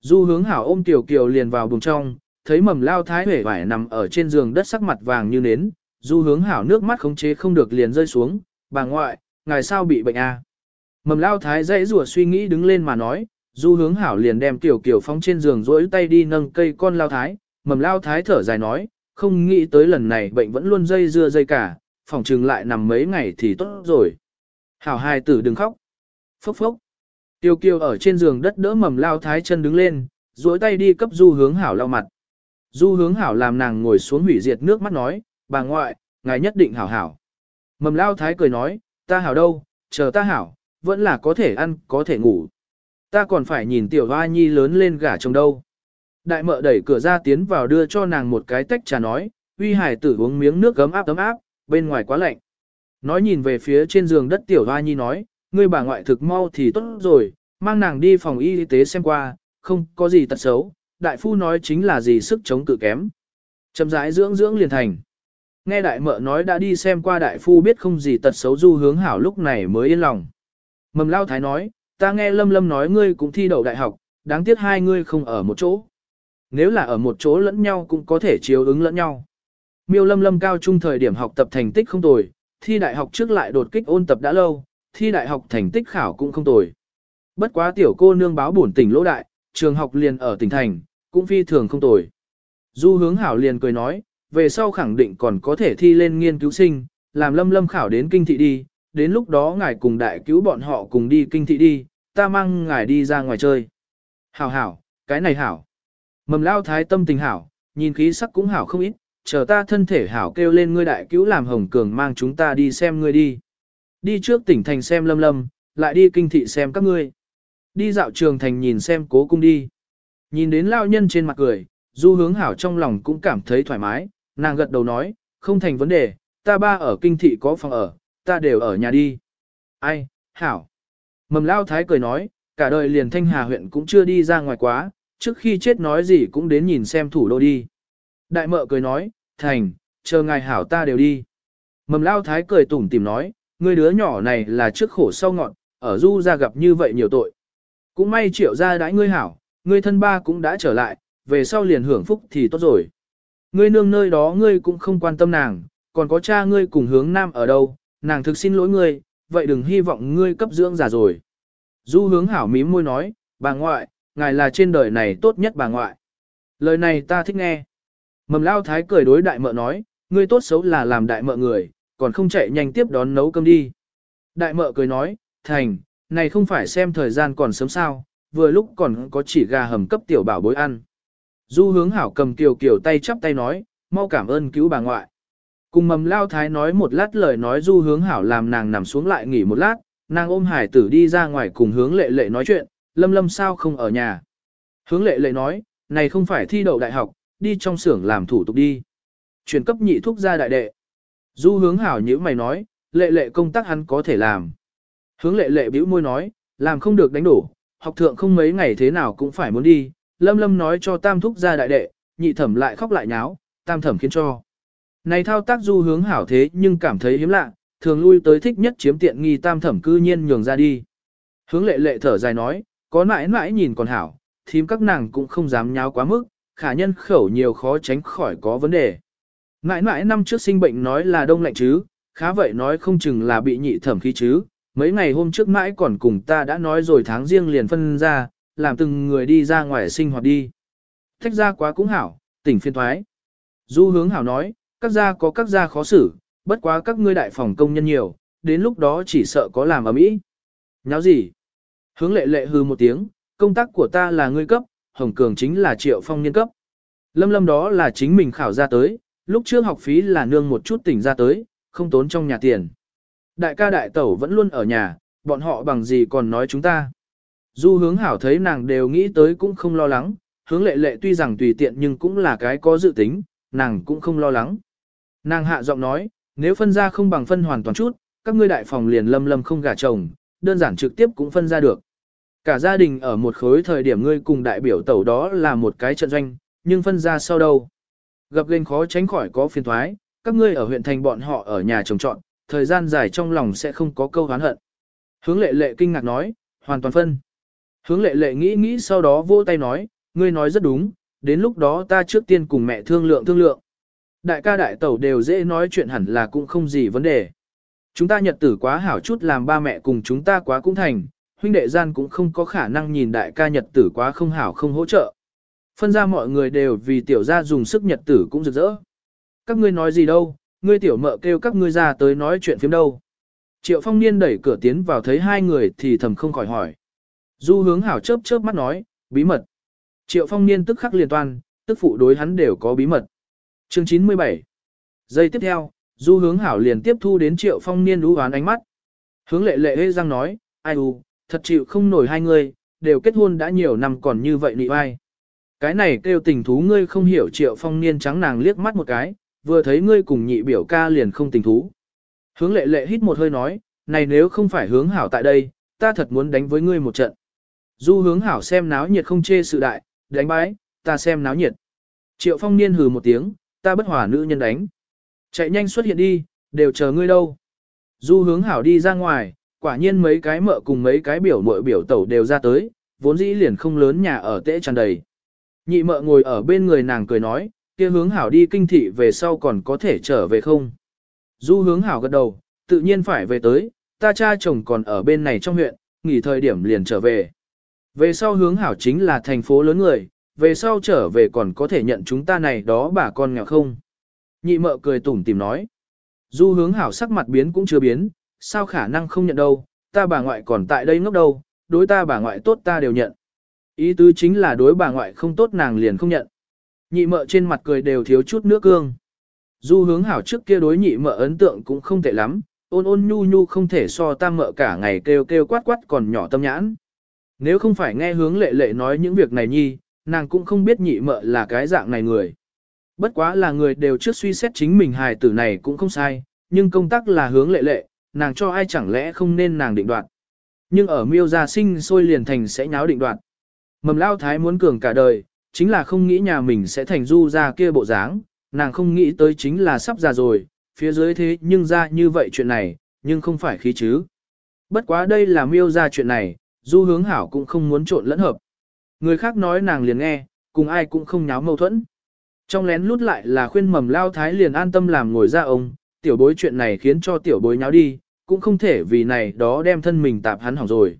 du hướng hảo ôm tiểu kiều liền vào buồng trong, thấy mầm lao thái hể vải nằm ở trên giường đất sắc mặt vàng như nến, du hướng hảo nước mắt khống chế không được liền rơi xuống, bà ngoại, ngài sao bị bệnh à? Mầm lao thái dãy rủa suy nghĩ đứng lên mà nói, du hướng hảo liền đem tiểu kiểu phóng trên giường rỗi tay đi nâng cây con lao thái, mầm lao thái thở dài nói, không nghĩ tới lần này bệnh vẫn luôn dây dưa dây cả, phòng trừng lại nằm mấy ngày thì tốt rồi. Hảo hài tử đừng khóc. Phốc phốc. Tiêu kiều ở trên giường đất đỡ mầm lao thái chân đứng lên, duỗi tay đi cấp du hướng hảo lau mặt. Du hướng hảo làm nàng ngồi xuống hủy diệt nước mắt nói, bà ngoại, ngài nhất định hảo hảo. Mầm lao thái cười nói, ta hảo đâu, chờ ta hảo, vẫn là có thể ăn, có thể ngủ. Ta còn phải nhìn tiểu hoa nhi lớn lên gả chồng đâu. Đại mợ đẩy cửa ra tiến vào đưa cho nàng một cái tách trà nói, uy hải tử uống miếng nước gấm áp ấm áp, bên ngoài quá lạnh. Nói nhìn về phía trên giường đất tiểu hoa nhi nói, ngươi bà ngoại thực mau thì tốt rồi, mang nàng đi phòng y tế xem qua, không có gì tật xấu, đại phu nói chính là gì sức chống cự kém. Chậm rãi dưỡng dưỡng liền thành. Nghe đại mợ nói đã đi xem qua đại phu biết không gì tật xấu du hướng hảo lúc này mới yên lòng. Mầm lao thái nói, ta nghe lâm lâm nói ngươi cũng thi đậu đại học, đáng tiếc hai ngươi không ở một chỗ. Nếu là ở một chỗ lẫn nhau cũng có thể chiếu ứng lẫn nhau. Miêu lâm lâm cao trung thời điểm học tập thành tích không tồi, thi đại học trước lại đột kích ôn tập đã lâu, thi đại học thành tích khảo cũng không tồi. Bất quá tiểu cô nương báo bổn tỉnh lỗ đại, trường học liền ở tỉnh thành, cũng phi thường không tồi. Du hướng hảo liền cười nói, về sau khẳng định còn có thể thi lên nghiên cứu sinh, làm lâm lâm khảo đến kinh thị đi, đến lúc đó ngài cùng đại cứu bọn họ cùng đi kinh thị đi, ta mang ngài đi ra ngoài chơi. Hảo hảo, cái này hảo. Mầm lao thái tâm tình hảo, nhìn khí sắc cũng hảo không ít, chờ ta thân thể hảo kêu lên ngươi đại cứu làm hồng cường mang chúng ta đi xem ngươi đi. Đi trước tỉnh thành xem lâm lâm, lại đi kinh thị xem các ngươi. Đi dạo trường thành nhìn xem cố cung đi. Nhìn đến lao nhân trên mặt cười, du hướng hảo trong lòng cũng cảm thấy thoải mái, nàng gật đầu nói, không thành vấn đề, ta ba ở kinh thị có phòng ở, ta đều ở nhà đi. Ai, hảo. Mầm lao thái cười nói, cả đời liền thanh hà huyện cũng chưa đi ra ngoài quá, trước khi chết nói gì cũng đến nhìn xem thủ đô đi. Đại mợ cười nói, thành, chờ ngài hảo ta đều đi. Mầm lao thái cười tủm tìm nói, người đứa nhỏ này là trước khổ sau ngọn, ở du ra gặp như vậy nhiều tội. Cũng may triệu ra đãi ngươi hảo, ngươi thân ba cũng đã trở lại, về sau liền hưởng phúc thì tốt rồi. Ngươi nương nơi đó ngươi cũng không quan tâm nàng, còn có cha ngươi cùng hướng nam ở đâu, nàng thực xin lỗi ngươi, vậy đừng hy vọng ngươi cấp dưỡng già rồi. Du hướng hảo mím môi nói, bà ngoại, ngài là trên đời này tốt nhất bà ngoại. Lời này ta thích nghe. Mầm lao thái cười đối đại mợ nói, ngươi tốt xấu là làm đại mợ người, còn không chạy nhanh tiếp đón nấu cơm đi. Đại mợ cười nói, thành, này không phải xem thời gian còn sớm sao, vừa lúc còn có chỉ gà hầm cấp tiểu bảo bối ăn. Du hướng hảo cầm kiều kiều tay chắp tay nói, mau cảm ơn cứu bà ngoại. Cùng mầm lao thái nói một lát lời nói du hướng hảo làm nàng nằm xuống lại nghỉ một lát, nàng ôm hải tử đi ra ngoài cùng hướng lệ lệ nói chuyện, lâm lâm sao không ở nhà. Hướng lệ lệ nói, này không phải thi đậu đại học, đi trong xưởng làm thủ tục đi. Chuyển cấp nhị thuốc ra đại đệ. Du hướng hảo như mày nói, lệ lệ công tác hắn có thể làm. Hướng lệ lệ bĩu môi nói, làm không được đánh đổ, học thượng không mấy ngày thế nào cũng phải muốn đi. Lâm lâm nói cho tam thúc ra đại đệ, nhị thẩm lại khóc lại nháo, tam thẩm khiến cho. Này thao tác du hướng hảo thế nhưng cảm thấy hiếm lạ, thường lui tới thích nhất chiếm tiện nghi tam thẩm cư nhiên nhường ra đi. Hướng lệ lệ thở dài nói, có mãi mãi nhìn còn hảo, thím các nàng cũng không dám nháo quá mức, khả nhân khẩu nhiều khó tránh khỏi có vấn đề. Mãi mãi năm trước sinh bệnh nói là đông lạnh chứ, khá vậy nói không chừng là bị nhị thẩm khí chứ, mấy ngày hôm trước mãi còn cùng ta đã nói rồi tháng riêng liền phân ra, làm từng người đi ra ngoài sinh hoạt đi. Thách ra quá cũng hảo, tỉnh phiên thoái. Du hướng hảo nói, các gia có các gia khó xử, bất quá các ngươi đại phòng công nhân nhiều, đến lúc đó chỉ sợ có làm ở mỹ. Nháo gì? Hướng lệ lệ hư một tiếng, công tác của ta là ngươi cấp, Hồng Cường chính là triệu phong niên cấp. Lâm lâm đó là chính mình khảo ra tới, lúc trước học phí là nương một chút tỉnh ra tới, không tốn trong nhà tiền. Đại ca đại tẩu vẫn luôn ở nhà, bọn họ bằng gì còn nói chúng ta. Du hướng hảo thấy nàng đều nghĩ tới cũng không lo lắng, hướng lệ lệ tuy rằng tùy tiện nhưng cũng là cái có dự tính, nàng cũng không lo lắng. Nàng hạ giọng nói, nếu phân ra không bằng phân hoàn toàn chút, các ngươi đại phòng liền lâm lâm không gả chồng, đơn giản trực tiếp cũng phân ra được. Cả gia đình ở một khối thời điểm ngươi cùng đại biểu tẩu đó là một cái trận doanh, nhưng phân ra sau đâu. Gặp gênh khó tránh khỏi có phiền thoái, các ngươi ở huyện thành bọn họ ở nhà trồng trọn, thời gian dài trong lòng sẽ không có câu hán hận. Hướng lệ lệ kinh ngạc nói, hoàn toàn phân. Hướng lệ lệ nghĩ nghĩ sau đó vỗ tay nói, ngươi nói rất đúng, đến lúc đó ta trước tiên cùng mẹ thương lượng thương lượng. Đại ca đại tẩu đều dễ nói chuyện hẳn là cũng không gì vấn đề. Chúng ta nhật tử quá hảo chút làm ba mẹ cùng chúng ta quá cũng thành, huynh đệ gian cũng không có khả năng nhìn đại ca nhật tử quá không hảo không hỗ trợ. Phân ra mọi người đều vì tiểu gia dùng sức nhật tử cũng rực rỡ. Các ngươi nói gì đâu, ngươi tiểu mợ kêu các ngươi ra tới nói chuyện phiếm đâu. Triệu phong niên đẩy cửa tiến vào thấy hai người thì thầm không khỏi hỏi. Du hướng hảo chớp chớp mắt nói, bí mật. Triệu phong niên tức khắc liên toàn, tức phụ đối hắn đều có bí mật. Chương 97 Giây tiếp theo, du hướng hảo liền tiếp thu đến triệu phong niên đú hoán ánh mắt. Hướng lệ lệ hê răng nói, ai u, thật chịu không nổi hai người, đều kết hôn đã nhiều năm còn như vậy nị ai. Cái này kêu tình thú ngươi không hiểu triệu phong niên trắng nàng liếc mắt một cái, vừa thấy ngươi cùng nhị biểu ca liền không tình thú. Hướng lệ lệ hít một hơi nói, này nếu không phải hướng hảo tại đây, ta thật muốn đánh với ngươi một trận. Du hướng hảo xem náo nhiệt không chê sự đại, đánh bái, ta xem náo nhiệt. Triệu phong niên hừ một tiếng, ta bất hòa nữ nhân đánh. Chạy nhanh xuất hiện đi, đều chờ ngươi đâu. Du hướng hảo đi ra ngoài, quả nhiên mấy cái mợ cùng mấy cái biểu mội biểu tẩu đều ra tới, vốn dĩ liền không lớn nhà ở tễ tràn đầy. Nhị mợ ngồi ở bên người nàng cười nói, kia hướng hảo đi kinh thị về sau còn có thể trở về không? Du hướng hảo gật đầu, tự nhiên phải về tới, ta cha chồng còn ở bên này trong huyện, nghỉ thời điểm liền trở về. Về sau hướng hảo chính là thành phố lớn người, về sau trở về còn có thể nhận chúng ta này đó bà con nghèo không? Nhị mợ cười tủm tìm nói. Du hướng hảo sắc mặt biến cũng chưa biến, sao khả năng không nhận đâu, ta bà ngoại còn tại đây ngốc đâu, đối ta bà ngoại tốt ta đều nhận. Ý tứ chính là đối bà ngoại không tốt nàng liền không nhận. Nhị mợ trên mặt cười đều thiếu chút nước cương. Du hướng hảo trước kia đối nhị mợ ấn tượng cũng không tệ lắm, ôn ôn nhu nhu không thể so ta mợ cả ngày kêu kêu quát quát còn nhỏ tâm nhãn. Nếu không phải nghe hướng lệ lệ nói những việc này nhi, nàng cũng không biết nhị mợ là cái dạng này người. Bất quá là người đều trước suy xét chính mình hài tử này cũng không sai, nhưng công tác là hướng lệ lệ, nàng cho ai chẳng lẽ không nên nàng định đoạt. Nhưng ở miêu gia sinh sôi liền thành sẽ nháo định đoạt. Mầm lao thái muốn cường cả đời, chính là không nghĩ nhà mình sẽ thành du ra kia bộ dáng, nàng không nghĩ tới chính là sắp già rồi, phía dưới thế nhưng ra như vậy chuyện này, nhưng không phải khí chứ. Bất quá đây là miêu ra chuyện này, du hướng hảo cũng không muốn trộn lẫn hợp. Người khác nói nàng liền nghe, cùng ai cũng không nháo mâu thuẫn. Trong lén lút lại là khuyên mầm lao thái liền an tâm làm ngồi ra ông, tiểu bối chuyện này khiến cho tiểu bối nháo đi, cũng không thể vì này đó đem thân mình tạp hắn hỏng rồi.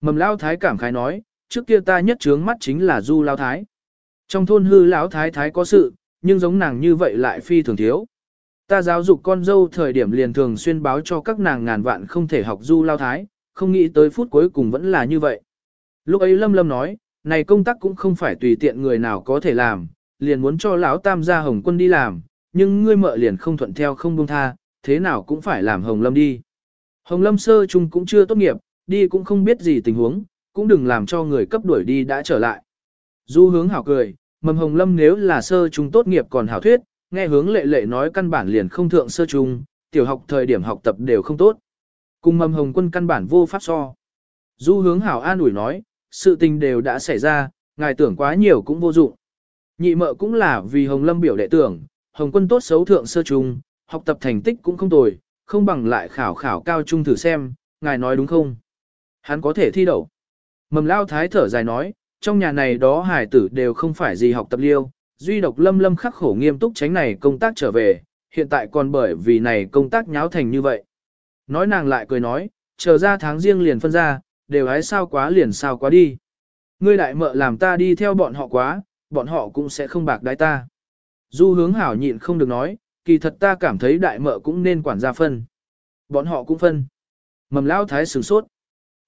Mầm lao thái cảm khái nói, trước kia ta nhất trướng mắt chính là du lao thái. Trong thôn hư lão thái thái có sự, nhưng giống nàng như vậy lại phi thường thiếu. Ta giáo dục con dâu thời điểm liền thường xuyên báo cho các nàng ngàn vạn không thể học du lao thái, không nghĩ tới phút cuối cùng vẫn là như vậy. Lúc ấy Lâm Lâm nói, này công tác cũng không phải tùy tiện người nào có thể làm, liền muốn cho lão tam gia Hồng Quân đi làm, nhưng ngươi mợ liền không thuận theo không buông tha, thế nào cũng phải làm Hồng Lâm đi. Hồng Lâm sơ chung cũng chưa tốt nghiệp, đi cũng không biết gì tình huống, cũng đừng làm cho người cấp đuổi đi đã trở lại. Du hướng hảo cười, mầm Hồng Lâm nếu là sơ trung tốt nghiệp còn hảo thuyết, nghe hướng lệ lệ nói căn bản liền không thượng sơ trung, tiểu học thời điểm học tập đều không tốt. Cùng mầm Hồng quân căn bản vô pháp so. Du hướng hảo an ủi nói, sự tình đều đã xảy ra, ngài tưởng quá nhiều cũng vô dụng. Nhị mợ cũng là vì Hồng Lâm biểu đệ tưởng, Hồng quân tốt xấu thượng sơ trung, học tập thành tích cũng không tồi, không bằng lại khảo khảo cao trung thử xem, ngài nói đúng không? Hắn có thể thi đậu. Mầm lao thái thở dài nói, trong nhà này đó hải tử đều không phải gì học tập liêu, duy độc lâm lâm khắc khổ nghiêm túc tránh này công tác trở về, hiện tại còn bởi vì này công tác nháo thành như vậy. Nói nàng lại cười nói, chờ ra tháng riêng liền phân ra, đều hái sao quá liền sao quá đi. Ngươi đại mợ làm ta đi theo bọn họ quá, bọn họ cũng sẽ không bạc đái ta. Du hướng hảo nhịn không được nói, kỳ thật ta cảm thấy đại mợ cũng nên quản gia phân. Bọn họ cũng phân. Mầm lao thái sửng sốt.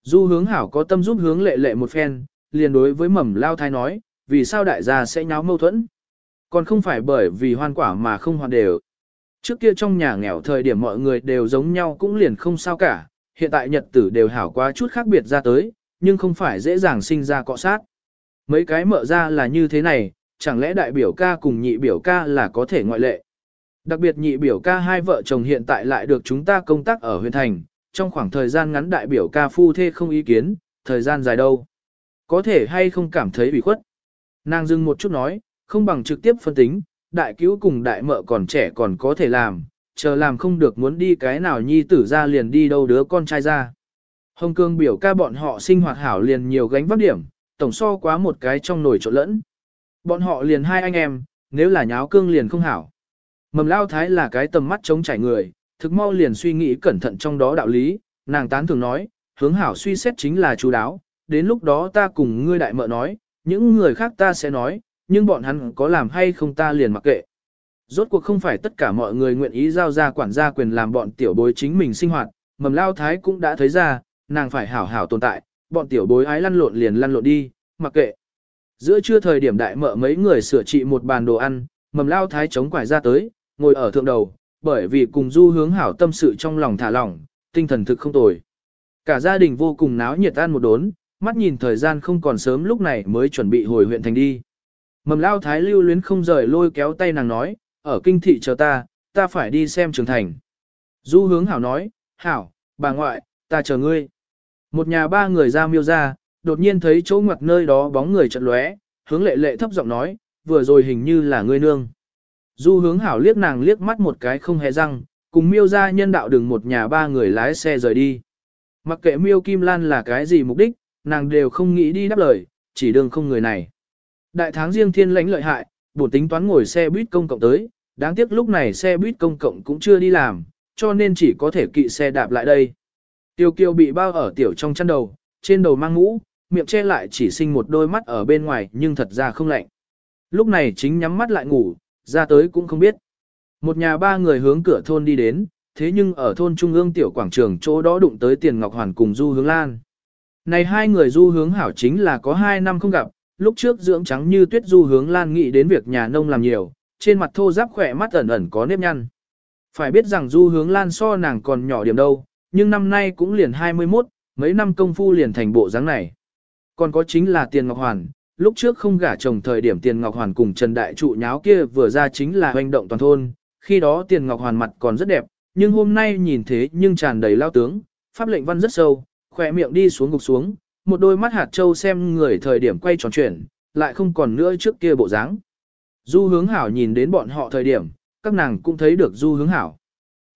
Du hướng hảo có tâm giúp hướng lệ lệ một phen, liền đối với mầm lao thái nói, vì sao đại gia sẽ nháo mâu thuẫn. Còn không phải bởi vì hoan quả mà không hoàn đều. Trước kia trong nhà nghèo thời điểm mọi người đều giống nhau cũng liền không sao cả, hiện tại nhật tử đều hảo quá chút khác biệt ra tới, nhưng không phải dễ dàng sinh ra cọ sát. Mấy cái mợ ra là như thế này, chẳng lẽ đại biểu ca cùng nhị biểu ca là có thể ngoại lệ. Đặc biệt nhị biểu ca hai vợ chồng hiện tại lại được chúng ta công tác ở huyện thành, trong khoảng thời gian ngắn đại biểu ca phu thê không ý kiến, thời gian dài đâu. Có thể hay không cảm thấy bị khuất. Nàng dừng một chút nói, không bằng trực tiếp phân tính, đại cứu cùng đại mợ còn trẻ còn có thể làm, chờ làm không được muốn đi cái nào nhi tử ra liền đi đâu đứa con trai ra. Hồng Cương biểu ca bọn họ sinh hoạt hảo liền nhiều gánh vác điểm, tổng so quá một cái trong nồi trộn lẫn. Bọn họ liền hai anh em, nếu là nháo cương liền không hảo. Mầm lao thái là cái tầm mắt chống chảy người, thực mau liền suy nghĩ cẩn thận trong đó đạo lý, nàng tán thường nói, hướng hảo suy xét chính là chú đáo, đến lúc đó ta cùng ngươi đại mợ nói, những người khác ta sẽ nói, nhưng bọn hắn có làm hay không ta liền mặc kệ. Rốt cuộc không phải tất cả mọi người nguyện ý giao ra quản gia quyền làm bọn tiểu bối chính mình sinh hoạt, mầm lao thái cũng đã thấy ra, nàng phải hảo hảo tồn tại, bọn tiểu bối ái lăn lộn liền lăn lộn đi, mặc kệ. Giữa trưa thời điểm đại mợ mấy người sửa trị một bàn đồ ăn, mầm lao thái chống quải ra tới, ngồi ở thượng đầu, bởi vì cùng du hướng hảo tâm sự trong lòng thả lỏng, tinh thần thực không tồi. Cả gia đình vô cùng náo nhiệt ăn một đốn, mắt nhìn thời gian không còn sớm lúc này mới chuẩn bị hồi huyện thành đi. Mầm lao thái lưu luyến không rời lôi kéo tay nàng nói, ở kinh thị chờ ta, ta phải đi xem trường thành. Du hướng hảo nói, hảo, bà ngoại, ta chờ ngươi. Một nhà ba người ra miêu ra, đột nhiên thấy chỗ ngoặt nơi đó bóng người chật lóe, hướng lệ lệ thấp giọng nói, vừa rồi hình như là ngươi nương. Du hướng hảo liếc nàng liếc mắt một cái không hề răng, cùng miêu ra nhân đạo đừng một nhà ba người lái xe rời đi. Mặc kệ miêu kim lan là cái gì mục đích, nàng đều không nghĩ đi đáp lời, chỉ đường không người này. Đại tháng riêng thiên lãnh lợi hại, bổn tính toán ngồi xe buýt công cộng tới, đáng tiếc lúc này xe buýt công cộng cũng chưa đi làm, cho nên chỉ có thể kỵ xe đạp lại đây. Tiêu kiều bị bao ở tiểu trong chăn đầu, trên đầu mang mũ, miệng che lại chỉ sinh một đôi mắt ở bên ngoài nhưng thật ra không lạnh. Lúc này chính nhắm mắt lại ngủ, ra tới cũng không biết. Một nhà ba người hướng cửa thôn đi đến, thế nhưng ở thôn trung ương tiểu quảng trường chỗ đó đụng tới Tiền Ngọc Hoàn cùng Du Hướng Lan. Này hai người Du Hướng Hảo chính là có hai năm không gặp, lúc trước dưỡng trắng như tuyết Du Hướng Lan nghĩ đến việc nhà nông làm nhiều, trên mặt thô giáp khỏe mắt ẩn ẩn có nếp nhăn. Phải biết rằng Du Hướng Lan so nàng còn nhỏ điểm đâu, nhưng năm nay cũng liền 21, mấy năm công phu liền thành bộ dáng này. Còn có chính là Tiền Ngọc Hoàn, lúc trước không gả chồng thời điểm Tiền Ngọc Hoàn cùng Trần Đại Trụ nháo kia vừa ra chính là hoành động toàn thôn, khi đó Tiền Ngọc Hoàn mặt còn rất đẹp, nhưng hôm nay nhìn thế nhưng tràn đầy lao tướng, pháp lệnh văn rất sâu, khỏe miệng đi xuống gục xuống, một đôi mắt hạt châu xem người thời điểm quay tròn chuyển, lại không còn nữa trước kia bộ dáng. Du hướng hảo nhìn đến bọn họ thời điểm, các nàng cũng thấy được du hướng hảo.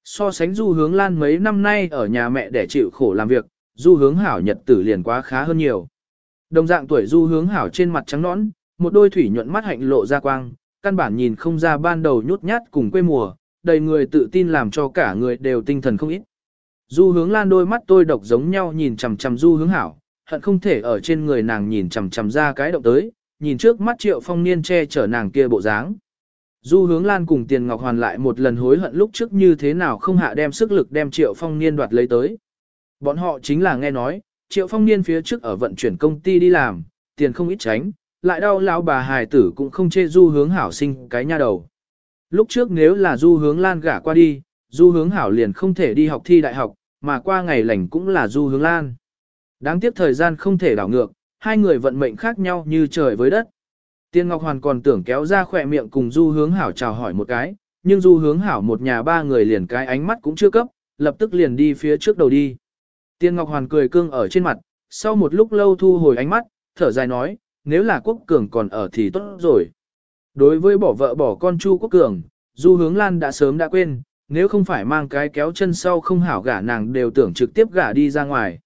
So sánh du hướng lan mấy năm nay ở nhà mẹ để chịu khổ làm việc, du hướng hảo nhật tử liền quá khá hơn nhiều. Đồng dạng tuổi du hướng hảo trên mặt trắng nõn, một đôi thủy nhuận mắt hạnh lộ ra quang, căn bản nhìn không ra ban đầu nhút nhát cùng quê mùa, đầy người tự tin làm cho cả người đều tinh thần không ít. Du hướng lan đôi mắt tôi độc giống nhau nhìn chằm chằm du hướng hảo, hận không thể ở trên người nàng nhìn chằm chằm ra cái động tới, nhìn trước mắt triệu phong niên che chở nàng kia bộ dáng. Du hướng lan cùng tiền ngọc hoàn lại một lần hối hận lúc trước như thế nào không hạ đem sức lực đem triệu phong niên đoạt lấy tới. Bọn họ chính là nghe nói, triệu phong niên phía trước ở vận chuyển công ty đi làm, tiền không ít tránh, lại đau lão bà hài tử cũng không chê du hướng hảo sinh cái nha đầu. Lúc trước nếu là du hướng lan gả qua đi, du hướng hảo liền không thể đi học thi đại học, mà qua ngày lành cũng là du hướng lan. Đáng tiếc thời gian không thể đảo ngược, hai người vận mệnh khác nhau như trời với đất. Tiên Ngọc Hoàn còn tưởng kéo ra khỏe miệng cùng Du Hướng Hảo chào hỏi một cái, nhưng Du Hướng Hảo một nhà ba người liền cái ánh mắt cũng chưa cấp, lập tức liền đi phía trước đầu đi. Tiên Ngọc Hoàn cười cương ở trên mặt, sau một lúc lâu thu hồi ánh mắt, thở dài nói, nếu là quốc cường còn ở thì tốt rồi. Đối với bỏ vợ bỏ con Chu quốc cường, Du Hướng Lan đã sớm đã quên, nếu không phải mang cái kéo chân sau không hảo gả nàng đều tưởng trực tiếp gả đi ra ngoài.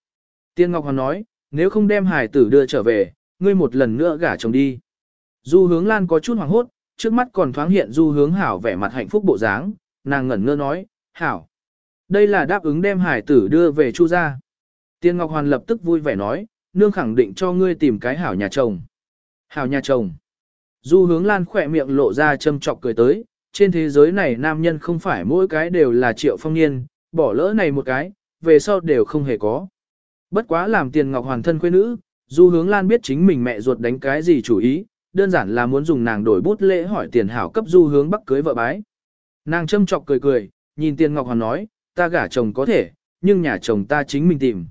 Tiên Ngọc Hoàn nói, nếu không đem hài tử đưa trở về, ngươi một lần nữa gả chồng đi. Du hướng lan có chút hoảng hốt, trước mắt còn thoáng hiện du hướng hảo vẻ mặt hạnh phúc bộ dáng, nàng ngẩn ngơ nói, hảo. Đây là đáp ứng đem hải tử đưa về chu gia. Tiên Ngọc Hoàn lập tức vui vẻ nói, nương khẳng định cho ngươi tìm cái hảo nhà chồng. Hảo nhà chồng. Du hướng lan khỏe miệng lộ ra châm trọc cười tới, trên thế giới này nam nhân không phải mỗi cái đều là triệu phong niên, bỏ lỡ này một cái, về sau đều không hề có. Bất quá làm tiền ngọc hoàn thân quê nữ, du hướng lan biết chính mình mẹ ruột đánh cái gì chủ ý, đơn giản là muốn dùng nàng đổi bút lễ hỏi tiền hảo cấp du hướng bắc cưới vợ bái. Nàng châm chọc cười cười, nhìn tiền ngọc hoàn nói, ta gả chồng có thể, nhưng nhà chồng ta chính mình tìm.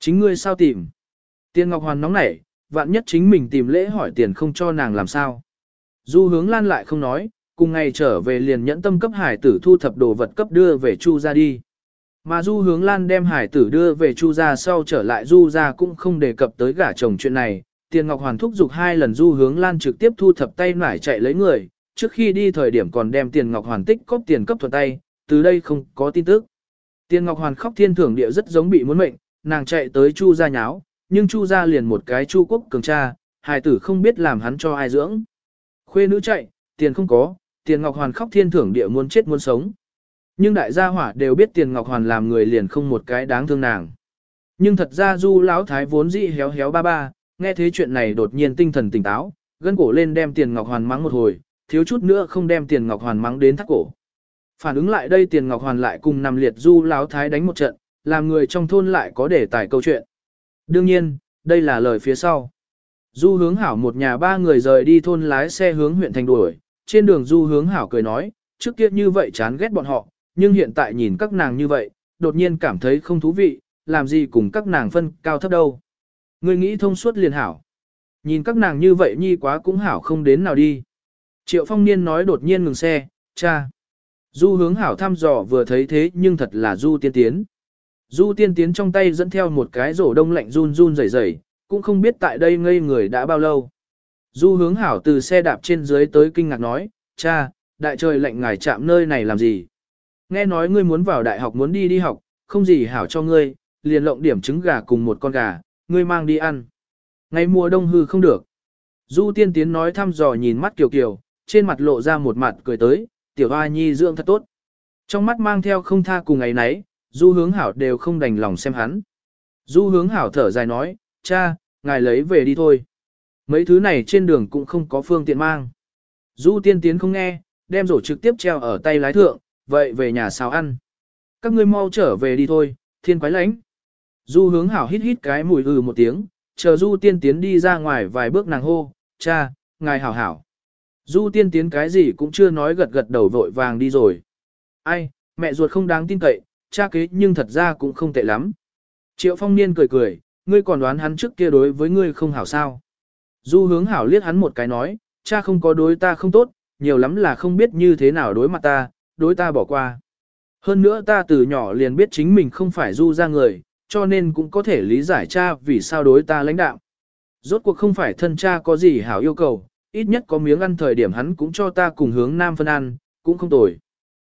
Chính ngươi sao tìm? Tiền ngọc hoàn nóng nảy, vạn nhất chính mình tìm lễ hỏi tiền không cho nàng làm sao. Du hướng lan lại không nói, cùng ngày trở về liền nhẫn tâm cấp hải tử thu thập đồ vật cấp đưa về chu ra đi. Mà du hướng lan đem hải tử đưa về chu Gia sau trở lại du Gia cũng không đề cập tới gả chồng chuyện này. Tiền Ngọc Hoàn thúc giục hai lần du hướng lan trực tiếp thu thập tay nải chạy lấy người, trước khi đi thời điểm còn đem tiền Ngọc Hoàn tích cóp tiền cấp thuận tay, từ đây không có tin tức. Tiền Ngọc Hoàn khóc thiên thưởng địa rất giống bị muốn mệnh, nàng chạy tới chu Gia nháo, nhưng chu Gia liền một cái chu quốc cường cha, hài tử không biết làm hắn cho ai dưỡng. Khuê nữ chạy, tiền không có, tiền Ngọc Hoàn khóc thiên thưởng địa muốn chết muốn sống. Nhưng đại gia hỏa đều biết tiền Ngọc Hoàn làm người liền không một cái đáng thương nàng. Nhưng thật ra du lão thái vốn dĩ héo héo ba ba, nghe thế chuyện này đột nhiên tinh thần tỉnh táo, gân cổ lên đem tiền Ngọc Hoàn mắng một hồi, thiếu chút nữa không đem tiền Ngọc Hoàn mắng đến thắt cổ. Phản ứng lại đây tiền Ngọc Hoàn lại cùng nằm liệt du lão thái đánh một trận, làm người trong thôn lại có để tải câu chuyện. Đương nhiên, đây là lời phía sau. Du hướng hảo một nhà ba người rời đi thôn lái xe hướng huyện thành đuổi, trên đường du hướng hảo cười nói, trước kia như vậy chán ghét bọn họ, nhưng hiện tại nhìn các nàng như vậy, đột nhiên cảm thấy không thú vị, làm gì cùng các nàng phân cao thấp đâu. Người nghĩ thông suốt liền hảo. Nhìn các nàng như vậy nhi quá cũng hảo không đến nào đi. Triệu phong niên nói đột nhiên ngừng xe, cha. Du hướng hảo thăm dò vừa thấy thế nhưng thật là du tiên tiến. Du tiên tiến trong tay dẫn theo một cái rổ đông lạnh run run rẩy rẩy, cũng không biết tại đây ngây người đã bao lâu. Du hướng hảo từ xe đạp trên dưới tới kinh ngạc nói, cha, đại trời lạnh ngài chạm nơi này làm gì? Nghe nói ngươi muốn vào đại học muốn đi đi học, không gì hảo cho ngươi, liền lộng điểm trứng gà cùng một con gà, ngươi mang đi ăn. Ngày mùa đông hư không được. Du tiên tiến nói thăm dò nhìn mắt kiều kiều, trên mặt lộ ra một mặt cười tới, tiểu hoa nhi dưỡng thật tốt. Trong mắt mang theo không tha cùng ngày nấy, du hướng hảo đều không đành lòng xem hắn. Du hướng hảo thở dài nói, cha, ngài lấy về đi thôi. Mấy thứ này trên đường cũng không có phương tiện mang. Du tiên tiến không nghe, đem rổ trực tiếp treo ở tay lái thượng, vậy về nhà sao ăn. Các ngươi mau trở về đi thôi, thiên quái lãnh. Du hướng hảo hít hít cái mùi ừ một tiếng, chờ du tiên tiến đi ra ngoài vài bước nàng hô, cha, ngài hảo hảo. Du tiên tiến cái gì cũng chưa nói gật gật đầu vội vàng đi rồi. Ai, mẹ ruột không đáng tin cậy, cha kế nhưng thật ra cũng không tệ lắm. Triệu phong niên cười cười, ngươi còn đoán hắn trước kia đối với ngươi không hảo sao. Du hướng hảo liếc hắn một cái nói, cha không có đối ta không tốt, nhiều lắm là không biết như thế nào đối mặt ta, đối ta bỏ qua. Hơn nữa ta từ nhỏ liền biết chính mình không phải du ra người, cho nên cũng có thể lý giải cha vì sao đối ta lãnh đạo. Rốt cuộc không phải thân cha có gì hảo yêu cầu, ít nhất có miếng ăn thời điểm hắn cũng cho ta cùng hướng nam phân ăn, cũng không tồi.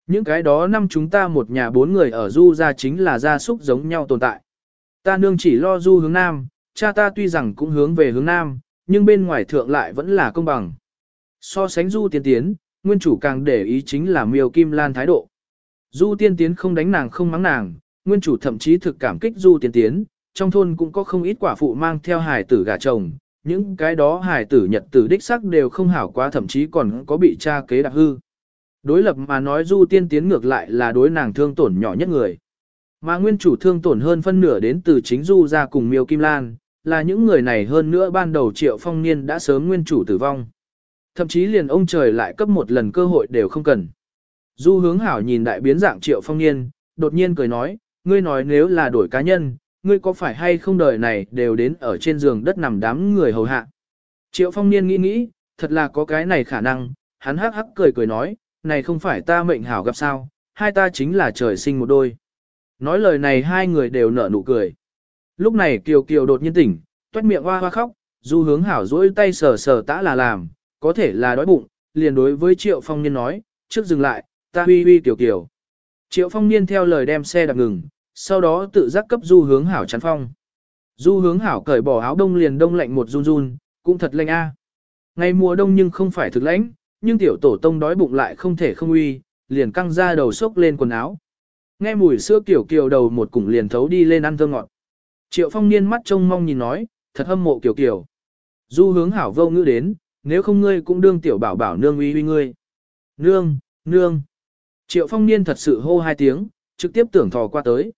Những cái đó năm chúng ta một nhà bốn người ở du ra chính là gia súc giống nhau tồn tại. Ta nương chỉ lo du hướng nam, cha ta tuy rằng cũng hướng về hướng nam, nhưng bên ngoài thượng lại vẫn là công bằng. So sánh du tiến tiến, nguyên chủ càng để ý chính là miêu kim lan thái độ. Du tiên tiến không đánh nàng không mắng nàng, nguyên chủ thậm chí thực cảm kích du tiên tiến, trong thôn cũng có không ít quả phụ mang theo hài tử gà chồng, những cái đó hài tử nhật tử đích sắc đều không hảo quá thậm chí còn có bị cha kế đạp hư. Đối lập mà nói du tiên tiến ngược lại là đối nàng thương tổn nhỏ nhất người. Mà nguyên chủ thương tổn hơn phân nửa đến từ chính du ra cùng miêu kim lan, là những người này hơn nữa ban đầu triệu phong niên đã sớm nguyên chủ tử vong. Thậm chí liền ông trời lại cấp một lần cơ hội đều không cần. Du hướng hảo nhìn đại biến dạng triệu phong niên, đột nhiên cười nói, ngươi nói nếu là đổi cá nhân, ngươi có phải hay không đời này đều đến ở trên giường đất nằm đám người hầu hạ. Triệu phong niên nghĩ nghĩ, thật là có cái này khả năng, hắn hắc hắc cười cười nói, này không phải ta mệnh hảo gặp sao, hai ta chính là trời sinh một đôi. Nói lời này hai người đều nở nụ cười. Lúc này Kiều Kiều đột nhiên tỉnh, toét miệng hoa hoa khóc, du hướng hảo dỗi tay sờ sờ tã là làm, có thể là đói bụng, liền đối với Triệu Phong Niên nói, trước dừng lại, ta huy huy tiểu kiểu. Triệu Phong Niên theo lời đem xe đạp ngừng, sau đó tự giác cấp du hướng hảo chắn phong. Du hướng hảo cởi bỏ áo đông liền đông lạnh một run run, cũng thật lạnh a. Ngày mùa đông nhưng không phải thực lãnh, nhưng tiểu tổ tông đói bụng lại không thể không uy, liền căng ra đầu sốc lên quần áo. Nghe mùi sữa kiểu kiều đầu một củng liền thấu đi lên ăn thơ ngọt. Triệu phong niên mắt trông mong nhìn nói, thật hâm mộ kiểu kiểu. Du hướng hảo vô ngữ đến, nếu không ngươi cũng đương tiểu bảo bảo nương uy uy ngươi. Nương, Nương! Triệu phong niên thật sự hô hai tiếng, trực tiếp tưởng thò qua tới.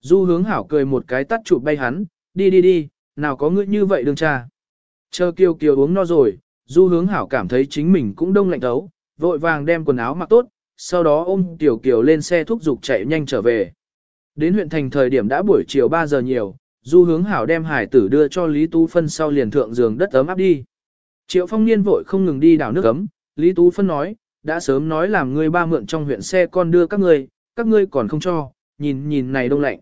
Du hướng hảo cười một cái tắt chụp bay hắn, đi đi đi, nào có ngươi như vậy đương cha. Chờ kiều kiều uống no rồi, du hướng hảo cảm thấy chính mình cũng đông lạnh thấu, vội vàng đem quần áo mặc tốt, sau đó ôm tiểu kiều lên xe thúc giục chạy nhanh trở về. Đến huyện thành thời điểm đã buổi chiều 3 giờ nhiều, du hướng hảo đem hải tử đưa cho Lý Tú Phân sau liền thượng giường đất ấm áp đi. Triệu phong niên vội không ngừng đi đảo nước ấm, Lý Tú Phân nói, đã sớm nói làm ngươi ba mượn trong huyện xe con đưa các ngươi, các ngươi còn không cho, nhìn nhìn này đông lạnh.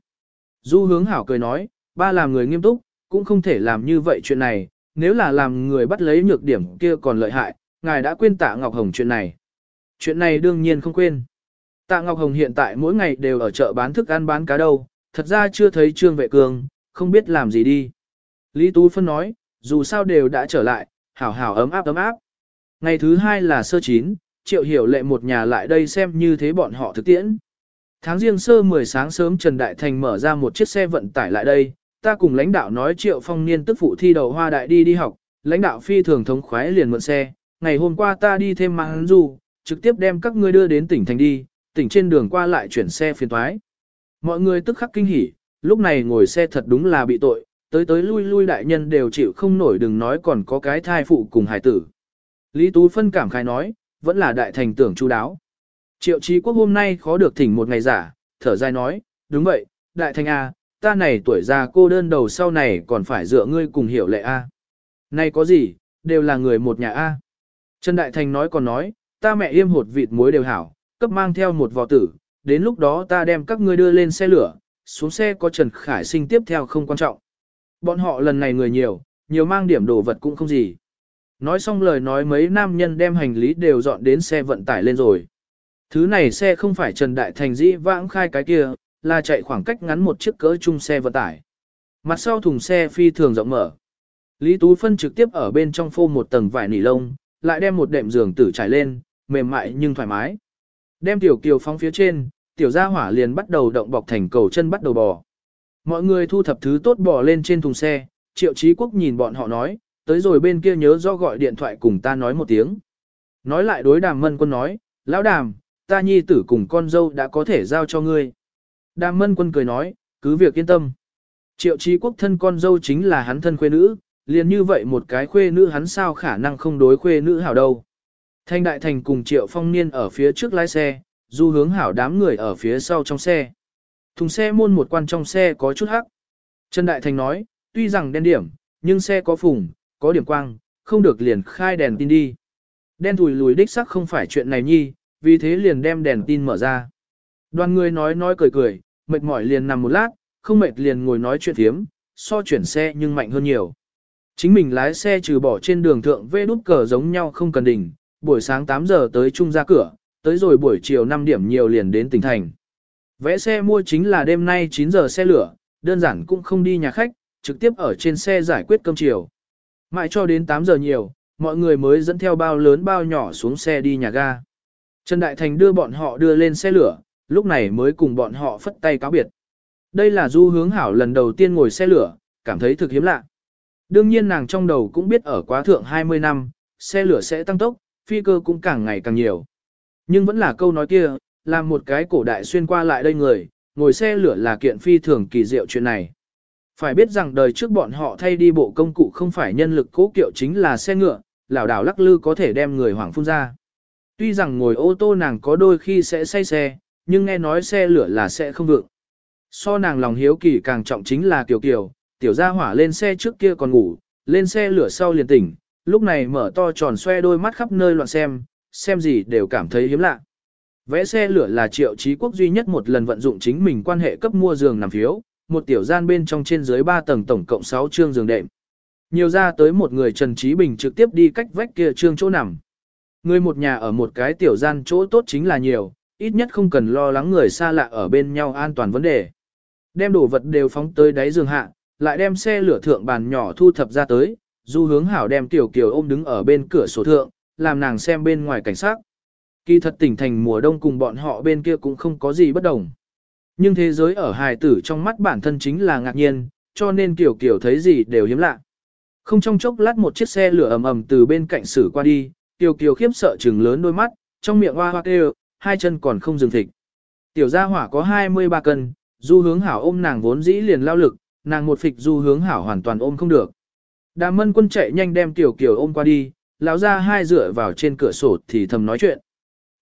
Du hướng hảo cười nói, ba làm người nghiêm túc, cũng không thể làm như vậy chuyện này, nếu là làm người bắt lấy nhược điểm kia còn lợi hại, ngài đã quên tạ Ngọc Hồng chuyện này. Chuyện này đương nhiên không quên. Tạ Ngọc Hồng hiện tại mỗi ngày đều ở chợ bán thức ăn bán cá đâu, thật ra chưa thấy Trương Vệ Cường, không biết làm gì đi. Lý Tú Phân nói, dù sao đều đã trở lại, hảo hảo ấm áp ấm áp. Ngày thứ hai là sơ chín, triệu hiểu lệ một nhà lại đây xem như thế bọn họ thực tiễn. Tháng riêng sơ 10 sáng sớm Trần Đại Thành mở ra một chiếc xe vận tải lại đây, ta cùng lãnh đạo nói triệu phong niên tức phụ thi đầu hoa đại đi đi học, lãnh đạo phi thường thống khoái liền mượn xe, ngày hôm qua ta đi thêm mang du, trực tiếp đem các ngươi đưa đến tỉnh thành đi, tỉnh trên đường qua lại chuyển xe phiền toái. Mọi người tức khắc kinh hỉ, lúc này ngồi xe thật đúng là bị tội, tới tới lui lui đại nhân đều chịu không nổi đừng nói còn có cái thai phụ cùng hải tử. Lý Tú phân cảm khai nói, vẫn là đại thành tưởng chu đáo. Triệu trí quốc hôm nay khó được thỉnh một ngày giả, thở dài nói, đúng vậy, đại thành A, ta này tuổi già cô đơn đầu sau này còn phải dựa ngươi cùng hiểu lệ A. Này có gì, đều là người một nhà A. Trần Đại Thành nói còn nói, ta mẹ yêm hột vịt muối đều hảo, cấp mang theo một vò tử, đến lúc đó ta đem các ngươi đưa lên xe lửa, xuống xe có Trần Khải sinh tiếp theo không quan trọng. Bọn họ lần này người nhiều, nhiều mang điểm đồ vật cũng không gì. Nói xong lời nói mấy nam nhân đem hành lý đều dọn đến xe vận tải lên rồi. Thứ này xe không phải Trần Đại Thành dĩ vãng khai cái kia, là chạy khoảng cách ngắn một chiếc cỡ chung xe vận tải. Mặt sau thùng xe phi thường rộng mở. Lý Tú Phân trực tiếp ở bên trong phô một tầng vải nỉ lông, lại đem một đệm giường tử trải lên, mềm mại nhưng thoải mái. Đem tiểu kiều phóng phía trên, tiểu gia hỏa liền bắt đầu động bọc thành cầu chân bắt đầu bò. Mọi người thu thập thứ tốt bỏ lên trên thùng xe, triệu trí quốc nhìn bọn họ nói, tới rồi bên kia nhớ do gọi điện thoại cùng ta nói một tiếng. Nói lại đối đàm mân quân nói, lão đàm, ta nhi tử cùng con dâu đã có thể giao cho ngươi. Đàm mân quân cười nói, cứ việc yên tâm. Triệu trí quốc thân con dâu chính là hắn thân khuê nữ, liền như vậy một cái khuê nữ hắn sao khả năng không đối khuê nữ hảo đâu. Thanh đại thành cùng triệu phong niên ở phía trước lái xe, du hướng hảo đám người ở phía sau trong xe. Thùng xe môn một quan trong xe có chút hắc. Trần Đại Thành nói, tuy rằng đen điểm, nhưng xe có phùng, có điểm quang, không được liền khai đèn tin đi. Đen thùi lùi đích sắc không phải chuyện này nhi, vì thế liền đem đèn tin mở ra. Đoàn người nói nói cười cười, mệt mỏi liền nằm một lát, không mệt liền ngồi nói chuyện thiếm, so chuyển xe nhưng mạnh hơn nhiều. Chính mình lái xe trừ bỏ trên đường thượng vê đút cờ giống nhau không cần đỉnh, buổi sáng 8 giờ tới trung ra cửa, tới rồi buổi chiều 5 điểm nhiều liền đến tỉnh thành. Vẽ xe mua chính là đêm nay 9 giờ xe lửa, đơn giản cũng không đi nhà khách, trực tiếp ở trên xe giải quyết cơm chiều. Mãi cho đến 8 giờ nhiều, mọi người mới dẫn theo bao lớn bao nhỏ xuống xe đi nhà ga. Trần Đại Thành đưa bọn họ đưa lên xe lửa, lúc này mới cùng bọn họ phất tay cáo biệt. Đây là du hướng hảo lần đầu tiên ngồi xe lửa, cảm thấy thực hiếm lạ. Đương nhiên nàng trong đầu cũng biết ở quá thượng 20 năm, xe lửa sẽ tăng tốc, phi cơ cũng càng ngày càng nhiều. Nhưng vẫn là câu nói kia, làm một cái cổ đại xuyên qua lại đây người, ngồi xe lửa là kiện phi thường kỳ diệu chuyện này. Phải biết rằng đời trước bọn họ thay đi bộ công cụ không phải nhân lực cố kiệu chính là xe ngựa, lảo đảo lắc lư có thể đem người hoảng phun ra. Tuy rằng ngồi ô tô nàng có đôi khi sẽ say xe, nhưng nghe nói xe lửa là sẽ không vượng. So nàng lòng hiếu kỳ càng trọng chính là Kiều Kiều, tiểu gia hỏa lên xe trước kia còn ngủ, lên xe lửa sau liền tỉnh, lúc này mở to tròn xoe đôi mắt khắp nơi loạn xem, xem gì đều cảm thấy hiếm lạ. Vẽ xe lửa là triệu trí quốc duy nhất một lần vận dụng chính mình quan hệ cấp mua giường nằm phiếu, một tiểu gian bên trong trên dưới 3 tầng tổng cộng 6 trương giường đệm. Nhiều ra tới một người Trần Trí Bình trực tiếp đi cách vách kia trương chỗ nằm. Người một nhà ở một cái tiểu gian chỗ tốt chính là nhiều, ít nhất không cần lo lắng người xa lạ ở bên nhau an toàn vấn đề. Đem đồ vật đều phóng tới đáy giường hạ, lại đem xe lửa thượng bàn nhỏ thu thập ra tới, du hướng hảo đem tiểu kiều ôm đứng ở bên cửa sổ thượng, làm nàng xem bên ngoài cảnh sát. Kỳ thật tỉnh thành mùa đông cùng bọn họ bên kia cũng không có gì bất đồng. Nhưng thế giới ở hài tử trong mắt bản thân chính là ngạc nhiên, cho nên kiểu kiểu thấy gì đều hiếm lạ. Không trong chốc lát một chiếc xe lửa ầm ầm từ bên cạnh xử qua đi, Tiểu Kiều khiếp sợ trừng lớn đôi mắt, trong miệng hoa hoa kêu, hai chân còn không dừng thịt. Tiểu gia hỏa có 23 cân, du hướng hảo ôm nàng vốn dĩ liền lao lực, nàng một phịch du hướng hảo hoàn toàn ôm không được. Đàm mân quân chạy nhanh đem tiểu kiều ôm qua đi, lão ra hai dựa vào trên cửa sổ thì thầm nói chuyện.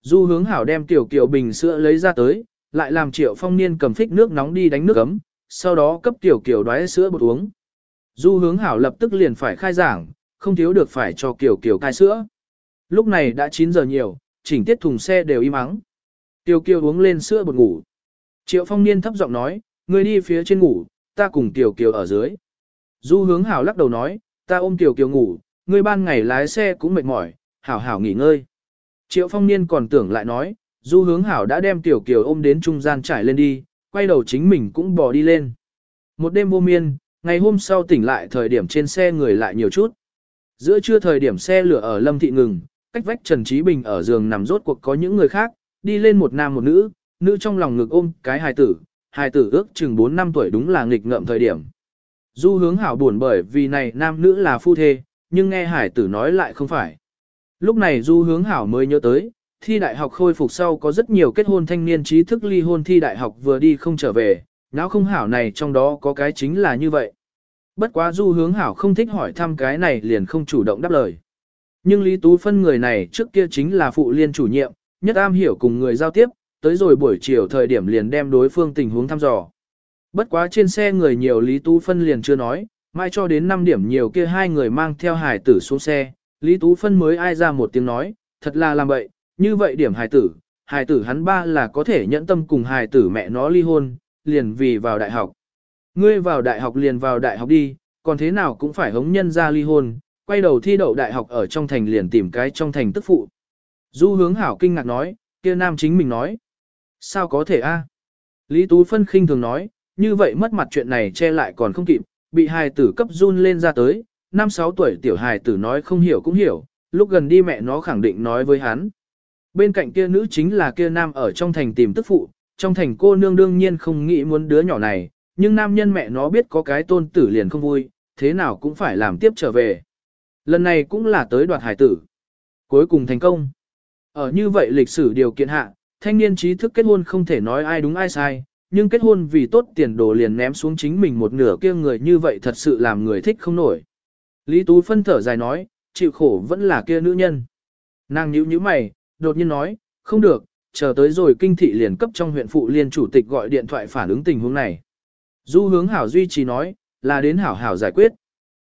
Du hướng hảo đem tiểu kiều bình sữa lấy ra tới, lại làm triệu phong niên cầm phích nước nóng đi đánh nước ấm, sau đó cấp tiểu kiều đoái sữa bột uống. Du hướng hảo lập tức liền phải khai giảng, không thiếu được phải cho kiều kiều cai sữa. Lúc này đã 9 giờ nhiều, chỉnh tiết thùng xe đều im ắng. Tiểu kiều uống lên sữa bột ngủ. Triệu phong niên thấp giọng nói, người đi phía trên ngủ, ta cùng tiểu kiều ở dưới. Du hướng hảo lắc đầu nói, ta ôm tiểu kiều ngủ, ngươi ban ngày lái xe cũng mệt mỏi, hảo hảo nghỉ ngơi. Triệu phong niên còn tưởng lại nói, du hướng hảo đã đem tiểu kiều ôm đến trung gian trải lên đi, quay đầu chính mình cũng bò đi lên. Một đêm vô miên, ngày hôm sau tỉnh lại thời điểm trên xe người lại nhiều chút. Giữa trưa thời điểm xe lửa ở Lâm Thị ngừng, cách vách Trần Trí Bình ở giường nằm rốt cuộc có những người khác, đi lên một nam một nữ, nữ trong lòng ngực ôm cái hài tử, hài tử ước chừng 4 năm tuổi đúng là nghịch ngợm thời điểm. Du hướng hảo buồn bởi vì này nam nữ là phu thê, nhưng nghe hải tử nói lại không phải. Lúc này du hướng hảo mới nhớ tới, thi đại học khôi phục sau có rất nhiều kết hôn thanh niên trí thức ly hôn thi đại học vừa đi không trở về, não không hảo này trong đó có cái chính là như vậy. Bất quá du hướng hảo không thích hỏi thăm cái này liền không chủ động đáp lời. Nhưng Lý Tú Phân người này trước kia chính là phụ liên chủ nhiệm, nhất am hiểu cùng người giao tiếp, tới rồi buổi chiều thời điểm liền đem đối phương tình huống thăm dò. Bất quá trên xe người nhiều Lý Tú Phân liền chưa nói, mai cho đến 5 điểm nhiều kia hai người mang theo hải tử xuống xe, Lý Tú Phân mới ai ra một tiếng nói, thật là làm vậy, như vậy điểm hải tử, hải tử hắn ba là có thể nhẫn tâm cùng hải tử mẹ nó ly hôn, liền vì vào đại học. Ngươi vào đại học liền vào đại học đi, còn thế nào cũng phải hống nhân ra ly hôn, quay đầu thi đậu đại học ở trong thành liền tìm cái trong thành tức phụ. Du hướng hảo kinh ngạc nói, kia nam chính mình nói. Sao có thể a? Lý Tú Phân khinh thường nói, như vậy mất mặt chuyện này che lại còn không kịp, bị hài tử cấp run lên ra tới, năm sáu tuổi tiểu hài tử nói không hiểu cũng hiểu, lúc gần đi mẹ nó khẳng định nói với hắn. Bên cạnh kia nữ chính là kia nam ở trong thành tìm tức phụ, trong thành cô nương đương nhiên không nghĩ muốn đứa nhỏ này, nhưng nam nhân mẹ nó biết có cái tôn tử liền không vui, thế nào cũng phải làm tiếp trở về. Lần này cũng là tới đoạt hải tử. Cuối cùng thành công. Ở như vậy lịch sử điều kiện hạ, thanh niên trí thức kết hôn không thể nói ai đúng ai sai, nhưng kết hôn vì tốt tiền đồ liền ném xuống chính mình một nửa kia người như vậy thật sự làm người thích không nổi. Lý Tú phân thở dài nói, chịu khổ vẫn là kia nữ nhân. Nàng nhíu nhíu mày, đột nhiên nói, không được, chờ tới rồi kinh thị liền cấp trong huyện phụ liên chủ tịch gọi điện thoại phản ứng tình huống này. Du hướng hảo duy trì nói, là đến hảo hảo giải quyết.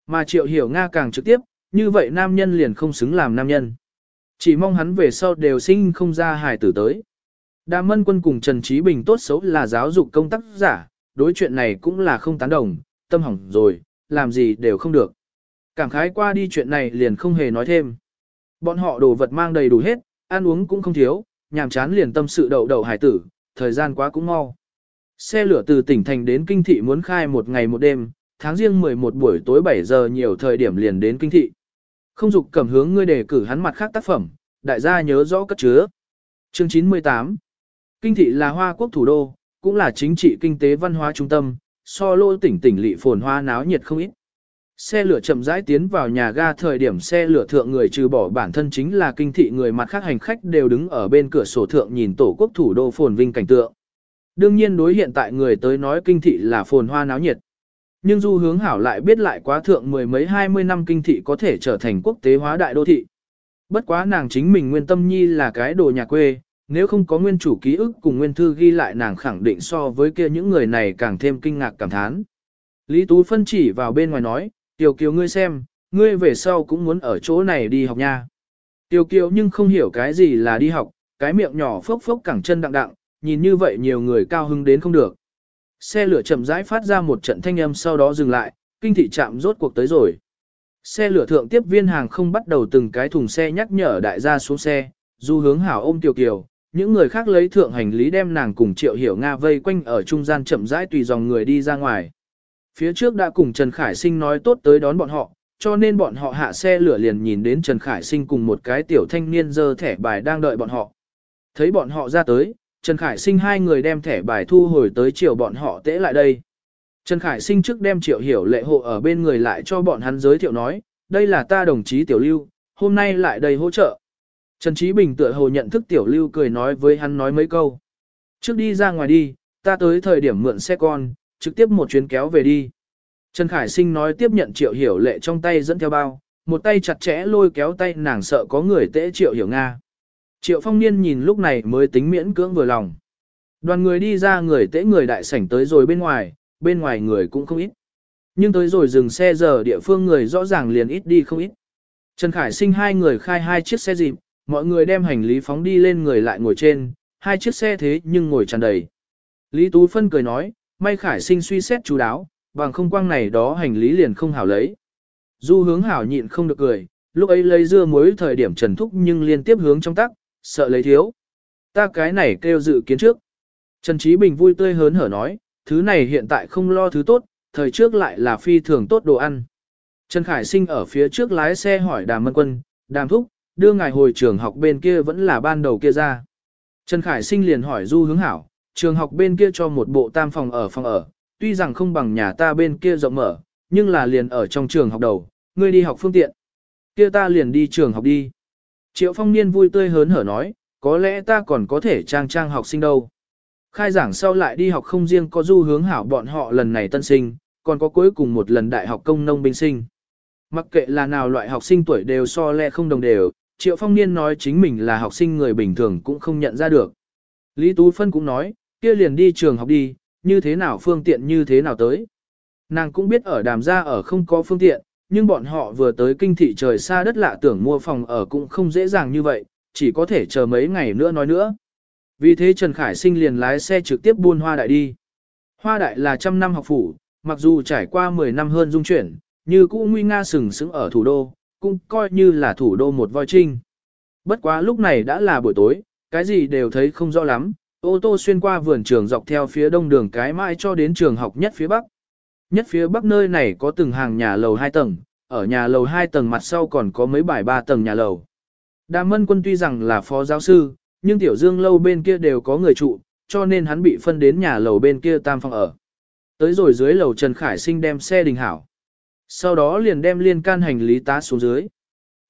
Mà triệu hiểu Nga càng trực tiếp, như vậy nam nhân liền không xứng làm nam nhân. Chỉ mong hắn về sau đều sinh không ra hài tử tới. Đà mân quân cùng Trần Trí Bình tốt xấu là giáo dục công tác giả, đối chuyện này cũng là không tán đồng, tâm hỏng rồi, làm gì đều không được. Cảm khái qua đi chuyện này liền không hề nói thêm. Bọn họ đồ vật mang đầy đủ hết, ăn uống cũng không thiếu, nhàm chán liền tâm sự đậu đậu hải tử, thời gian quá cũng mau. Xe lửa từ tỉnh thành đến kinh thị muốn khai một ngày một đêm, tháng riêng 11 buổi tối 7 giờ nhiều thời điểm liền đến kinh thị. Không dục cầm hướng ngươi đề cử hắn mặt khác tác phẩm, đại gia nhớ rõ cất chứa. Chương 98 Kinh thị là hoa quốc thủ đô, cũng là chính trị kinh tế văn hóa trung tâm, so lô tỉnh tỉnh lỵ phồn hoa náo nhiệt không ít. Xe lửa chậm rãi tiến vào nhà ga thời điểm xe lửa thượng người trừ bỏ bản thân chính là kinh thị người mặt khác hành khách đều đứng ở bên cửa sổ thượng nhìn tổ quốc thủ đô phồn vinh cảnh tượng. Đương nhiên đối hiện tại người tới nói kinh thị là phồn hoa náo nhiệt. Nhưng du hướng hảo lại biết lại quá thượng mười mấy hai mươi năm kinh thị có thể trở thành quốc tế hóa đại đô thị. Bất quá nàng chính mình nguyên tâm nhi là cái đồ nhà quê, nếu không có nguyên chủ ký ức cùng nguyên thư ghi lại nàng khẳng định so với kia những người này càng thêm kinh ngạc cảm thán. Lý Tú phân chỉ vào bên ngoài nói, Tiểu Kiều ngươi xem, ngươi về sau cũng muốn ở chỗ này đi học nha. Tiểu Kiều nhưng không hiểu cái gì là đi học, cái miệng nhỏ phốc phốc cẳng chân đặng đặng, nhìn như vậy nhiều người cao hứng đến không được. Xe lửa chậm rãi phát ra một trận thanh âm sau đó dừng lại, kinh thị chạm rốt cuộc tới rồi. Xe lửa thượng tiếp viên hàng không bắt đầu từng cái thùng xe nhắc nhở đại gia xuống xe, du hướng hảo ôm Tiểu Kiều, những người khác lấy thượng hành lý đem nàng cùng Triệu Hiểu Nga vây quanh ở trung gian chậm rãi tùy dòng người đi ra ngoài. Phía trước đã cùng Trần Khải Sinh nói tốt tới đón bọn họ, cho nên bọn họ hạ xe lửa liền nhìn đến Trần Khải Sinh cùng một cái tiểu thanh niên dơ thẻ bài đang đợi bọn họ. Thấy bọn họ ra tới, Trần Khải Sinh hai người đem thẻ bài thu hồi tới chiều bọn họ tễ lại đây. Trần Khải Sinh trước đem triệu hiểu lệ hộ ở bên người lại cho bọn hắn giới thiệu nói, đây là ta đồng chí Tiểu Lưu, hôm nay lại đây hỗ trợ. Trần Chí Bình tựa hồ nhận thức tiểu lưu cười nói với hắn nói mấy câu. Trước đi ra ngoài đi, ta tới thời điểm mượn xe con, trực tiếp một chuyến kéo về đi. Trần Khải Sinh nói tiếp nhận triệu hiểu lệ trong tay dẫn theo bao, một tay chặt chẽ lôi kéo tay nàng sợ có người tễ triệu hiểu Nga. Triệu phong niên nhìn lúc này mới tính miễn cưỡng vừa lòng. Đoàn người đi ra người tễ người đại sảnh tới rồi bên ngoài, bên ngoài người cũng không ít. Nhưng tới rồi dừng xe giờ địa phương người rõ ràng liền ít đi không ít. Trần Khải sinh hai người khai hai chiếc xe dịp, mọi người đem hành lý phóng đi lên người lại ngồi trên, hai chiếc xe thế nhưng ngồi tràn đầy. Lý Tú Phân cười nói, may Khải sinh suy xét chú đáo, bằng không quang này đó hành lý liền không hảo lấy. Du hướng hảo nhịn không được cười, lúc ấy lấy dưa muối thời điểm trần thúc nhưng liên tiếp hướng trong tắc, sợ lấy thiếu. Ta cái này kêu dự kiến trước. Trần Trí Bình vui tươi hớn hở nói, thứ này hiện tại không lo thứ tốt, thời trước lại là phi thường tốt đồ ăn. Trần Khải Sinh ở phía trước lái xe hỏi Đàm Mân Quân, Đàm Thúc, đưa ngài hồi trường học bên kia vẫn là ban đầu kia ra. Trần Khải Sinh liền hỏi Du hướng hảo, trường học bên kia cho một bộ tam phòng ở phòng ở, tuy rằng không bằng nhà ta bên kia rộng mở, nhưng là liền ở trong trường học đầu, ngươi đi học phương tiện. Kia ta liền đi trường học đi. Triệu phong niên vui tươi hớn hở nói, có lẽ ta còn có thể trang trang học sinh đâu. Khai giảng sau lại đi học không riêng có du hướng hảo bọn họ lần này tân sinh, còn có cuối cùng một lần đại học công nông binh sinh. Mặc kệ là nào loại học sinh tuổi đều so lẹ không đồng đều, Triệu Phong Niên nói chính mình là học sinh người bình thường cũng không nhận ra được. Lý Tú Phân cũng nói, kia liền đi trường học đi, như thế nào phương tiện như thế nào tới. Nàng cũng biết ở đàm gia ở không có phương tiện, nhưng bọn họ vừa tới kinh thị trời xa đất lạ tưởng mua phòng ở cũng không dễ dàng như vậy, chỉ có thể chờ mấy ngày nữa nói nữa. Vì thế Trần Khải Sinh liền lái xe trực tiếp buôn hoa đại đi. Hoa đại là trăm năm học phủ, mặc dù trải qua 10 năm hơn dung chuyển, như cũ nguy nga sừng sững ở thủ đô, cũng coi như là thủ đô một voi trinh. Bất quá lúc này đã là buổi tối, cái gì đều thấy không rõ lắm, ô tô xuyên qua vườn trường dọc theo phía đông đường cái mãi cho đến trường học nhất phía bắc. Nhất phía bắc nơi này có từng hàng nhà lầu 2 tầng, ở nhà lầu 2 tầng mặt sau còn có mấy bài 3 tầng nhà lầu. Đàm Mân Quân tuy rằng là phó giáo sư, nhưng Tiểu Dương lâu bên kia đều có người trụ, cho nên hắn bị phân đến nhà lầu bên kia tam phòng ở. Tới rồi dưới lầu Trần Khải Sinh đem xe đình hảo. Sau đó liền đem liên can hành lý tá xuống dưới.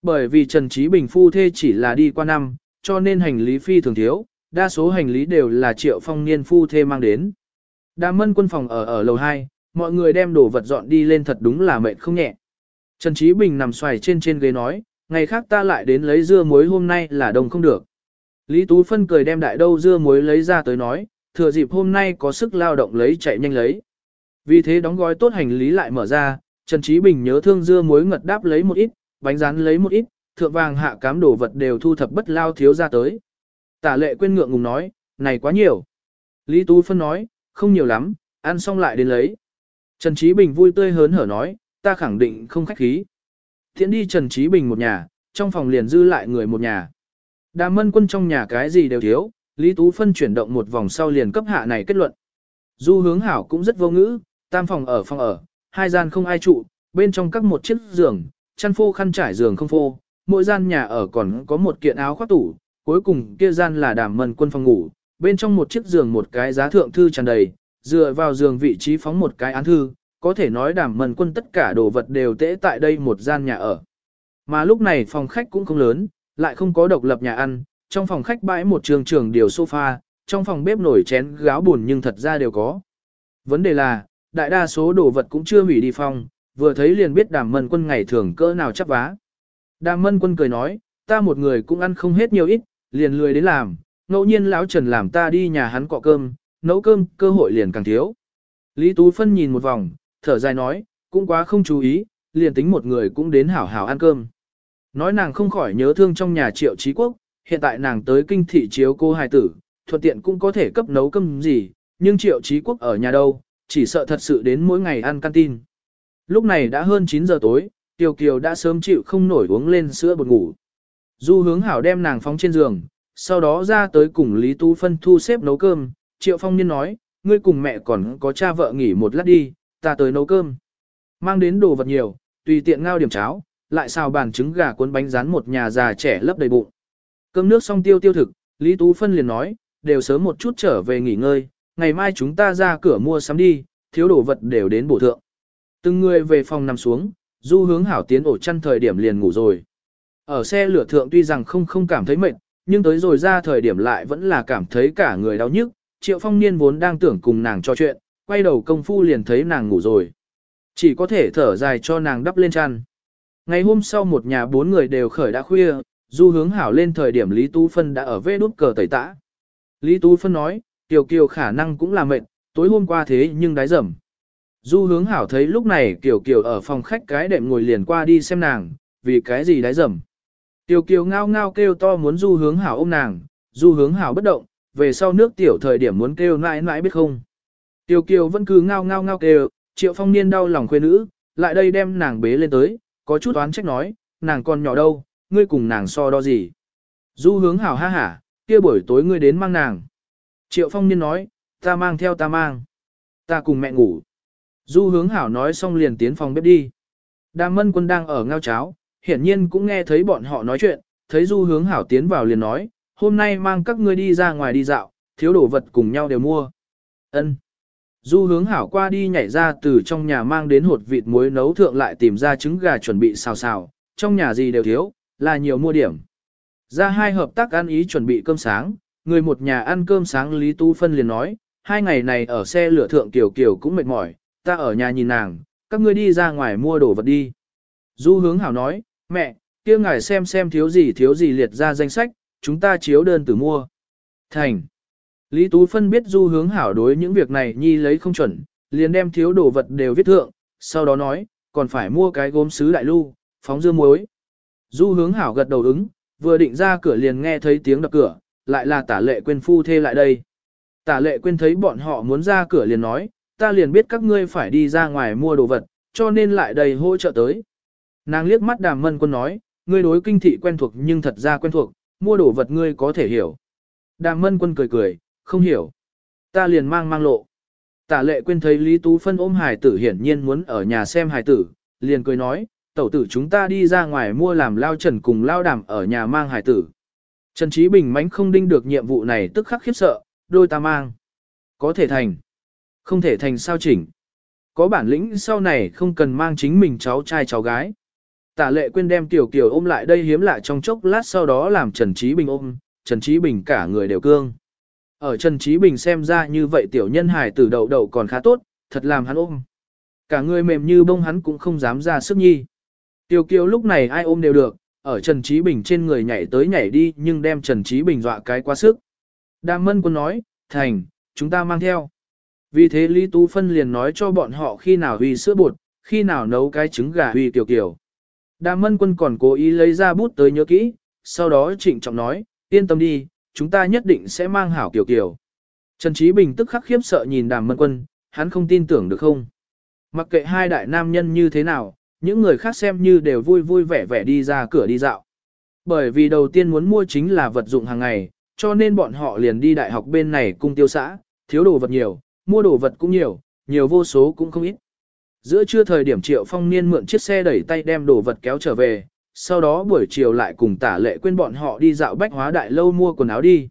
Bởi vì Trần Trí Bình phu thê chỉ là đi qua năm, cho nên hành lý phi thường thiếu, đa số hành lý đều là triệu phong niên phu thê mang đến. Đà mân quân phòng ở ở lầu 2, mọi người đem đồ vật dọn đi lên thật đúng là mệt không nhẹ. Trần Trí Bình nằm xoài trên trên ghế nói, ngày khác ta lại đến lấy dưa muối hôm nay là đồng không được. Lý Tú Phân cười đem đại đâu dưa muối lấy ra tới nói, thừa dịp hôm nay có sức lao động lấy chạy nhanh lấy. Vì thế đóng gói tốt hành lý lại mở ra, Trần Trí Bình nhớ thương dưa muối ngật đáp lấy một ít, bánh rán lấy một ít, thượng vàng hạ cám đồ vật đều thu thập bất lao thiếu ra tới. Tả lệ quên ngượng ngùng nói, này quá nhiều. Lý Tú Phân nói, không nhiều lắm, ăn xong lại đến lấy. Trần Trí Bình vui tươi hớn hở nói, ta khẳng định không khách khí. Thiện đi Trần Trí Bình một nhà, trong phòng liền dư lại người một nhà. Đàm mân quân trong nhà cái gì đều thiếu, Lý Tú Phân chuyển động một vòng sau liền cấp hạ này kết luận. Du hướng hảo cũng rất vô ngữ, tam phòng ở phòng ở, hai gian không ai trụ, bên trong các một chiếc giường, chăn phô khăn trải giường không phô, mỗi gian nhà ở còn có một kiện áo khoác tủ, cuối cùng kia gian là đàm mần quân phòng ngủ, bên trong một chiếc giường một cái giá thượng thư tràn đầy, dựa vào giường vị trí phóng một cái án thư, có thể nói đàm mần quân tất cả đồ vật đều tễ tại đây một gian nhà ở. Mà lúc này phòng khách cũng không lớn, lại không có độc lập nhà ăn, trong phòng khách bãi một trường trường điều sofa, trong phòng bếp nổi chén gáo buồn nhưng thật ra đều có. Vấn đề là, đại đa số đồ vật cũng chưa hủy đi phòng, vừa thấy liền biết đàm mân quân ngày thường cỡ nào chấp vá. Đàm mân quân cười nói, ta một người cũng ăn không hết nhiều ít, liền lười đến làm, ngẫu nhiên lão Trần làm ta đi nhà hắn cọ cơm, nấu cơm, cơ hội liền càng thiếu. Lý Tú Phân nhìn một vòng, thở dài nói, cũng quá không chú ý, liền tính một người cũng đến hảo hảo ăn cơm. Nói nàng không khỏi nhớ thương trong nhà triệu trí quốc, hiện tại nàng tới kinh thị chiếu cô hài tử, thuận tiện cũng có thể cấp nấu cơm gì, nhưng triệu trí quốc ở nhà đâu, chỉ sợ thật sự đến mỗi ngày ăn canteen. Lúc này đã hơn 9 giờ tối, Tiêu Kiều đã sớm chịu không nổi uống lên sữa bột ngủ. Du hướng hảo đem nàng phóng trên giường, sau đó ra tới cùng Lý Tú Phân thu xếp nấu cơm, Triệu Phong Niên nói, ngươi cùng mẹ còn có cha vợ nghỉ một lát đi, ta tới nấu cơm. Mang đến đồ vật nhiều, tùy tiện ngao điểm cháo, lại xào bàn trứng gà cuốn bánh rán một nhà già trẻ lấp đầy bụng. Cơm nước xong tiêu tiêu thực, Lý Tú Phân liền nói, đều sớm một chút trở về nghỉ ngơi, ngày mai chúng ta ra cửa mua sắm đi, thiếu đồ vật đều đến bổ thượng. Từng người về phòng nằm xuống, du hướng hảo tiến ổ chăn thời điểm liền ngủ rồi. Ở xe lửa thượng tuy rằng không không cảm thấy mệt, nhưng tới rồi ra thời điểm lại vẫn là cảm thấy cả người đau nhức. Triệu phong niên vốn đang tưởng cùng nàng trò chuyện, quay đầu công phu liền thấy nàng ngủ rồi. Chỉ có thể thở dài cho nàng đắp lên chăn. Ngày hôm sau một nhà bốn người đều khởi đã khuya, du hướng hảo lên thời điểm Lý Tú Phân đã ở vê đút cờ tẩy tã. Lý Tú Phân nói, Kiều Kiều khả năng cũng là mệt, tối hôm qua thế nhưng đái dầm. Du hướng hảo thấy lúc này Kiều Kiều ở phòng khách cái đệm ngồi liền qua đi xem nàng, vì cái gì đái dầm. Tiểu Kiều ngao ngao kêu to muốn du hướng hảo ôm nàng, du hướng hảo bất động, về sau nước tiểu thời điểm muốn kêu mãi mãi biết không. Tiểu Kiều vẫn cứ ngao ngao ngao kêu, triệu phong niên đau lòng khuê nữ, lại đây đem nàng bế lên tới, có chút oán trách nói, nàng còn nhỏ đâu, ngươi cùng nàng so đo gì. Du hướng hảo ha hả, kia buổi tối ngươi đến mang nàng. Triệu phong niên nói, ta mang theo ta mang. Ta cùng mẹ ngủ. Du hướng hảo nói xong liền tiến phòng bếp đi. Đàm mân quân đang ở ngao cháo, hiển nhiên cũng nghe thấy bọn họ nói chuyện, thấy du hướng hảo tiến vào liền nói, hôm nay mang các ngươi đi ra ngoài đi dạo, thiếu đồ vật cùng nhau đều mua. Ân. Du hướng hảo qua đi nhảy ra từ trong nhà mang đến hột vịt muối nấu thượng lại tìm ra trứng gà chuẩn bị xào xào, trong nhà gì đều thiếu, là nhiều mua điểm. Ra hai hợp tác ăn ý chuẩn bị cơm sáng, người một nhà ăn cơm sáng Lý Tu Phân liền nói, hai ngày này ở xe lửa thượng Kiều Kiều cũng mệt mỏi, ta ở nhà nhìn nàng, các ngươi đi ra ngoài mua đồ vật đi. Du hướng hảo nói, mẹ, kia ngài xem xem thiếu gì thiếu gì liệt ra danh sách, chúng ta chiếu đơn từ mua. Thành. Lý Tú Phân biết du hướng hảo đối những việc này nhi lấy không chuẩn, liền đem thiếu đồ vật đều viết thượng, sau đó nói, còn phải mua cái gốm sứ đại lưu, phóng dưa muối. Du hướng hảo gật đầu ứng, vừa định ra cửa liền nghe thấy tiếng đập cửa, lại là tả lệ quên phu thê lại đây. Tả lệ quên thấy bọn họ muốn ra cửa liền nói, ta liền biết các ngươi phải đi ra ngoài mua đồ vật, cho nên lại đầy hỗ trợ tới. Nàng liếc mắt đàm mân quân nói, ngươi đối kinh thị quen thuộc nhưng thật ra quen thuộc, mua đồ vật ngươi có thể hiểu. Đàm mân quân cười cười, không hiểu. Ta liền mang mang lộ. Tả lệ quên thấy Lý Tú Phân ôm hải tử hiển nhiên muốn ở nhà xem hải tử, liền cười nói, tẩu tử chúng ta đi ra ngoài mua làm lao trần cùng lao đàm ở nhà mang hải tử. Trần Trí Bình mánh không đinh được nhiệm vụ này tức khắc khiếp sợ, đôi ta mang. Có thể thành. Không thể thành sao chỉnh. Có bản lĩnh sau này không cần mang chính mình cháu trai cháu gái. Tả lệ quên đem Tiểu Kiều ôm lại đây hiếm lại trong chốc lát sau đó làm Trần Trí Bình ôm, Trần Trí Bình cả người đều cương. Ở Trần Trí Bình xem ra như vậy tiểu nhân hài tử đầu đầu còn khá tốt, thật làm hắn ôm. Cả người mềm như bông hắn cũng không dám ra sức nhi. Tiểu Kiều lúc này ai ôm đều được, ở Trần Trí Bình trên người nhảy tới nhảy đi nhưng đem Trần Trí Bình dọa cái quá sức. Đàm Mân Quân nói, Thành, chúng ta mang theo. Vì thế Lý Tú Phân liền nói cho bọn họ khi nào huy sữa bột, khi nào nấu cái trứng gà huy tiểu kiều. Đàm Mân Quân còn cố ý lấy ra bút tới nhớ kỹ, sau đó trịnh trọng nói, yên tâm đi, chúng ta nhất định sẽ mang hảo kiểu kiểu. Trần Trí Bình tức khắc khiếp sợ nhìn Đàm Mân Quân, hắn không tin tưởng được không. Mặc kệ hai đại nam nhân như thế nào, những người khác xem như đều vui vui vẻ vẻ đi ra cửa đi dạo. Bởi vì đầu tiên muốn mua chính là vật dụng hàng ngày, cho nên bọn họ liền đi đại học bên này cung tiêu xã, thiếu đồ vật nhiều, mua đồ vật cũng nhiều, nhiều vô số cũng không ít. Giữa trưa thời điểm Triệu Phong Niên mượn chiếc xe đẩy tay đem đồ vật kéo trở về, sau đó buổi chiều lại cùng tả lệ quên bọn họ đi dạo bách hóa đại lâu mua quần áo đi.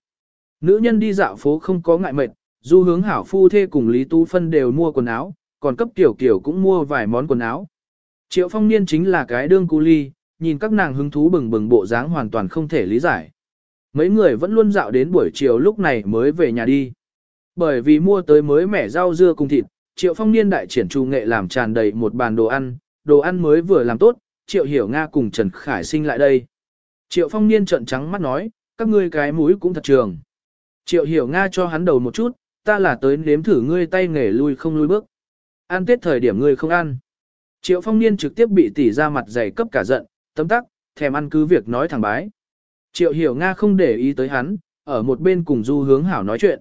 Nữ nhân đi dạo phố không có ngại mệt, du hướng hảo phu thê cùng Lý Tú Phân đều mua quần áo, còn cấp tiểu kiểu cũng mua vài món quần áo. Triệu phong niên chính là cái đương cu ly, nhìn các nàng hứng thú bừng bừng bộ dáng hoàn toàn không thể lý giải. Mấy người vẫn luôn dạo đến buổi chiều lúc này mới về nhà đi. Bởi vì mua tới mới mẻ rau dưa cùng thịt, triệu phong niên đại triển trù nghệ làm tràn đầy một bàn đồ ăn, đồ ăn mới vừa làm tốt, triệu hiểu Nga cùng Trần Khải sinh lại đây. Triệu phong niên trợn trắng mắt nói, các ngươi cái mũi cũng thật trường. Triệu hiểu Nga cho hắn đầu một chút, ta là tới nếm thử ngươi tay nghề lui không lui bước. Ăn tết thời điểm ngươi không ăn. Triệu phong niên trực tiếp bị tỉ ra mặt dày cấp cả giận, tấm tắc, thèm ăn cứ việc nói thẳng bái. Triệu hiểu Nga không để ý tới hắn, ở một bên cùng du hướng hảo nói chuyện.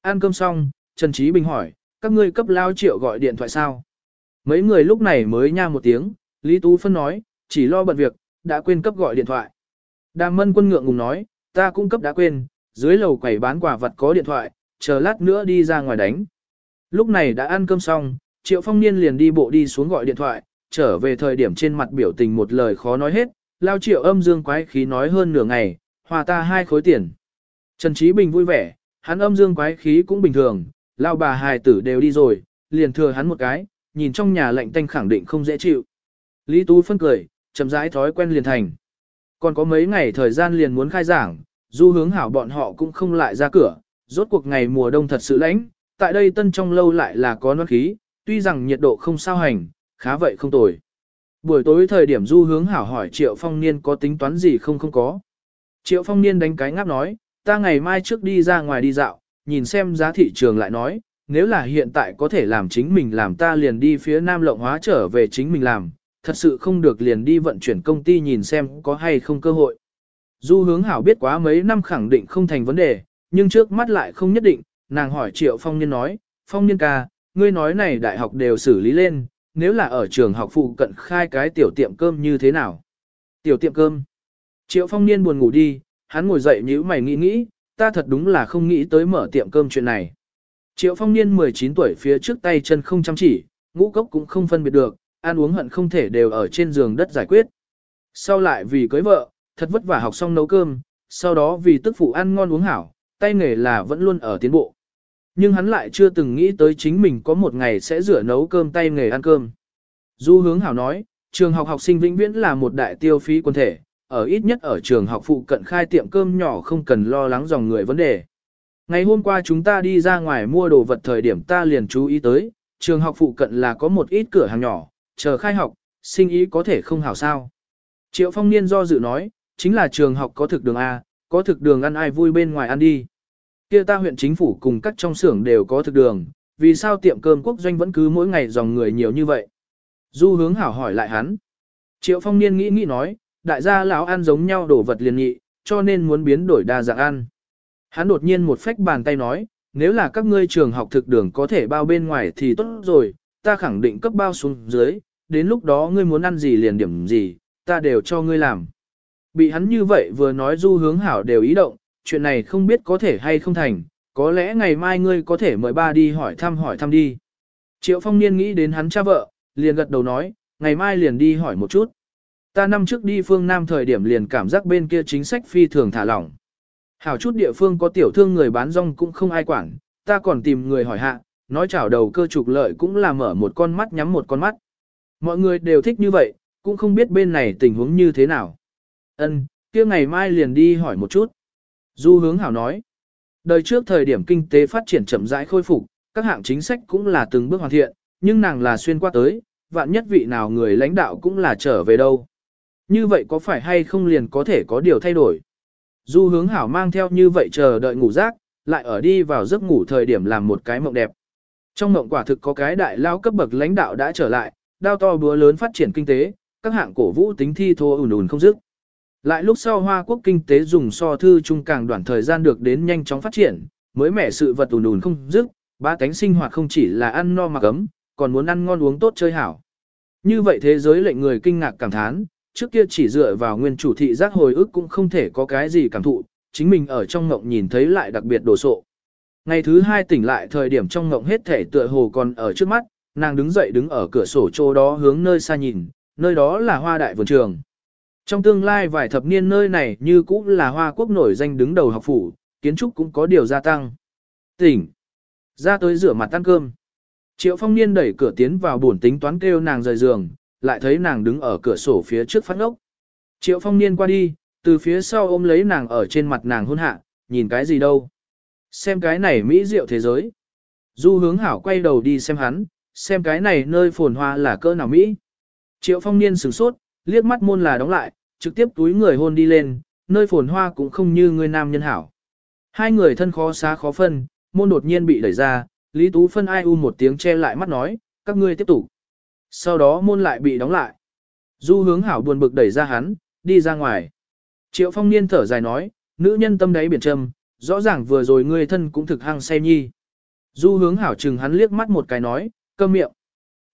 Ăn cơm xong, Trần Trí Bình hỏi, các ngươi cấp lao triệu gọi điện thoại sao? Mấy người lúc này mới nha một tiếng, Lý Tú Phân nói, chỉ lo bận việc, đã quên cấp gọi điện thoại. Đàm mân quân ngượng ngùng nói, ta cũng cấp đã quên, dưới lầu quầy bán quả vật có điện thoại, chờ lát nữa đi ra ngoài đánh. Lúc này đã ăn cơm xong, Triệu Phong Niên liền đi bộ đi xuống gọi điện thoại, trở về thời điểm trên mặt biểu tình một lời khó nói hết, lao Triệu âm dương quái khí nói hơn nửa ngày, hòa ta hai khối tiền. Trần Trí Bình vui vẻ, hắn âm dương quái khí cũng bình thường, lao bà hài tử đều đi rồi, liền thừa hắn một cái, nhìn trong nhà lạnh tanh khẳng định không dễ chịu. Lý Tú phân cười, chậm rãi thói quen liền thành. Còn có mấy ngày thời gian liền muốn khai giảng, du hướng hảo bọn họ cũng không lại ra cửa, rốt cuộc ngày mùa đông thật sự lạnh, tại đây tân trong lâu lại là có nón khí, tuy rằng nhiệt độ không sao hành, khá vậy không tồi. Buổi tối thời điểm du hướng hảo hỏi Triệu Phong Niên có tính toán gì không không có. Triệu Phong Niên đánh cái ngáp nói, ta ngày mai trước đi ra ngoài đi dạo, nhìn xem giá thị trường lại nói, nếu là hiện tại có thể làm chính mình làm ta liền đi phía Nam Lộng Hóa trở về chính mình làm, thật sự không được liền đi vận chuyển công ty nhìn xem có hay không cơ hội. Du hướng hảo biết quá mấy năm khẳng định không thành vấn đề, nhưng trước mắt lại không nhất định, nàng hỏi Triệu Phong Niên nói, Phong Niên ca, ngươi nói này đại học đều xử lý lên, nếu là ở trường học phụ cận khai cái tiểu tiệm cơm như thế nào? Tiểu tiệm cơm. Triệu Phong Niên buồn ngủ đi, hắn ngồi dậy nhíu mày nghĩ nghĩ, ta thật đúng là không nghĩ tới mở tiệm cơm chuyện này. Triệu Phong Niên 19 tuổi phía trước tay chân không chăm chỉ, ngũ cốc cũng không phân biệt được, ăn uống hận không thể đều ở trên giường đất giải quyết. Sau lại vì cưới vợ, thật vất vả học xong nấu cơm, sau đó vì tức phụ ăn ngon uống hảo, tay nghề là vẫn luôn ở tiến bộ. Nhưng hắn lại chưa từng nghĩ tới chính mình có một ngày sẽ rửa nấu cơm tay nghề ăn cơm. Du hướng hảo nói, trường học học sinh vĩnh viễn là một đại tiêu phí quân thể, ở ít nhất ở trường học phụ cận khai tiệm cơm nhỏ không cần lo lắng dòng người vấn đề. Ngày hôm qua chúng ta đi ra ngoài mua đồ vật thời điểm ta liền chú ý tới, trường học phụ cận là có một ít cửa hàng nhỏ, chờ khai học, sinh ý có thể không hảo sao. Triệu phong niên do dự nói, chính là trường học có thực đường A, có thực đường ăn ai vui bên ngoài ăn đi. Kia ta huyện chính phủ cùng các trong xưởng đều có thực đường, vì sao tiệm cơm quốc doanh vẫn cứ mỗi ngày dòng người nhiều như vậy? Du hướng hảo hỏi lại hắn. Triệu phong niên nghĩ nghĩ nói, đại gia lão ăn giống nhau đổ vật liền nhị, cho nên muốn biến đổi đa dạng ăn. Hắn đột nhiên một phách bàn tay nói, nếu là các ngươi trường học thực đường có thể bao bên ngoài thì tốt rồi, ta khẳng định cấp bao xuống dưới, đến lúc đó ngươi muốn ăn gì liền điểm gì, ta đều cho ngươi làm. Bị hắn như vậy vừa nói du hướng hảo đều ý động, chuyện này không biết có thể hay không thành, có lẽ ngày mai ngươi có thể mời ba đi hỏi thăm hỏi thăm đi. Triệu phong niên nghĩ đến hắn cha vợ, liền gật đầu nói, ngày mai liền đi hỏi một chút. Ta năm trước đi phương Nam thời điểm liền cảm giác bên kia chính sách phi thường thả lỏng. Hảo chút địa phương có tiểu thương người bán rong cũng không ai quản, ta còn tìm người hỏi hạ, nói chảo đầu cơ trục lợi cũng là mở một con mắt nhắm một con mắt. Mọi người đều thích như vậy, cũng không biết bên này tình huống như thế nào. Ân, kia ngày mai liền đi hỏi một chút. Du hướng hảo nói, đời trước thời điểm kinh tế phát triển chậm rãi khôi phục, các hạng chính sách cũng là từng bước hoàn thiện, nhưng nàng là xuyên qua tới, vạn nhất vị nào người lãnh đạo cũng là trở về đâu. Như vậy có phải hay không liền có thể có điều thay đổi? Du hướng hảo mang theo như vậy chờ đợi ngủ rác, lại ở đi vào giấc ngủ thời điểm làm một cái mộng đẹp. Trong mộng quả thực có cái đại lao cấp bậc lãnh đạo đã trở lại, đao to búa lớn phát triển kinh tế, các hạng cổ vũ tính thi thô ùn ùn không dứt. Lại lúc sau Hoa Quốc kinh tế dùng so thư trung càng đoạn thời gian được đến nhanh chóng phát triển, mới mẻ sự vật ùn ùn không dứt, ba cánh sinh hoạt không chỉ là ăn no mặc ấm, còn muốn ăn ngon uống tốt chơi hảo. Như vậy thế giới lệnh người kinh ngạc cảm thán, trước kia chỉ dựa vào nguyên chủ thị giác hồi ức cũng không thể có cái gì cảm thụ, chính mình ở trong ngộng nhìn thấy lại đặc biệt đồ sộ. Ngày thứ hai tỉnh lại thời điểm trong ngộng hết thể tựa hồ còn ở trước mắt, nàng đứng dậy đứng ở cửa sổ chỗ đó hướng nơi xa nhìn, nơi đó là hoa đại vườn trường. Trong tương lai vài thập niên nơi này như cũng là hoa quốc nổi danh đứng đầu học phủ, kiến trúc cũng có điều gia tăng. Tỉnh. Ra tới rửa mặt ăn cơm. Triệu phong niên đẩy cửa tiến vào buồn tính toán kêu nàng rời giường, lại thấy nàng đứng ở cửa sổ phía trước phát ngốc. Triệu phong niên qua đi, từ phía sau ôm lấy nàng ở trên mặt nàng hôn hạ, nhìn cái gì đâu. Xem cái này mỹ diệu thế giới. Du hướng hảo quay đầu đi xem hắn, xem cái này nơi phồn hoa là cỡ nào Mỹ. Triệu phong niên sửng sốt, liếc mắt môn là đóng lại, trực tiếp túi người hôn đi lên, nơi phồn hoa cũng không như người nam nhân hảo. Hai người thân khó xá khó phân, môn đột nhiên bị đẩy ra, Lý Tú phân ai u một tiếng che lại mắt nói, các ngươi tiếp tục. Sau đó môn lại bị đóng lại. Du hướng hảo buồn bực đẩy ra hắn, đi ra ngoài. Triệu phong niên thở dài nói, nữ nhân tâm đáy biển trầm, rõ ràng vừa rồi ngươi thân cũng thực hăng say nhi. Du hướng hảo chừng hắn liếc mắt một cái nói, câm miệng.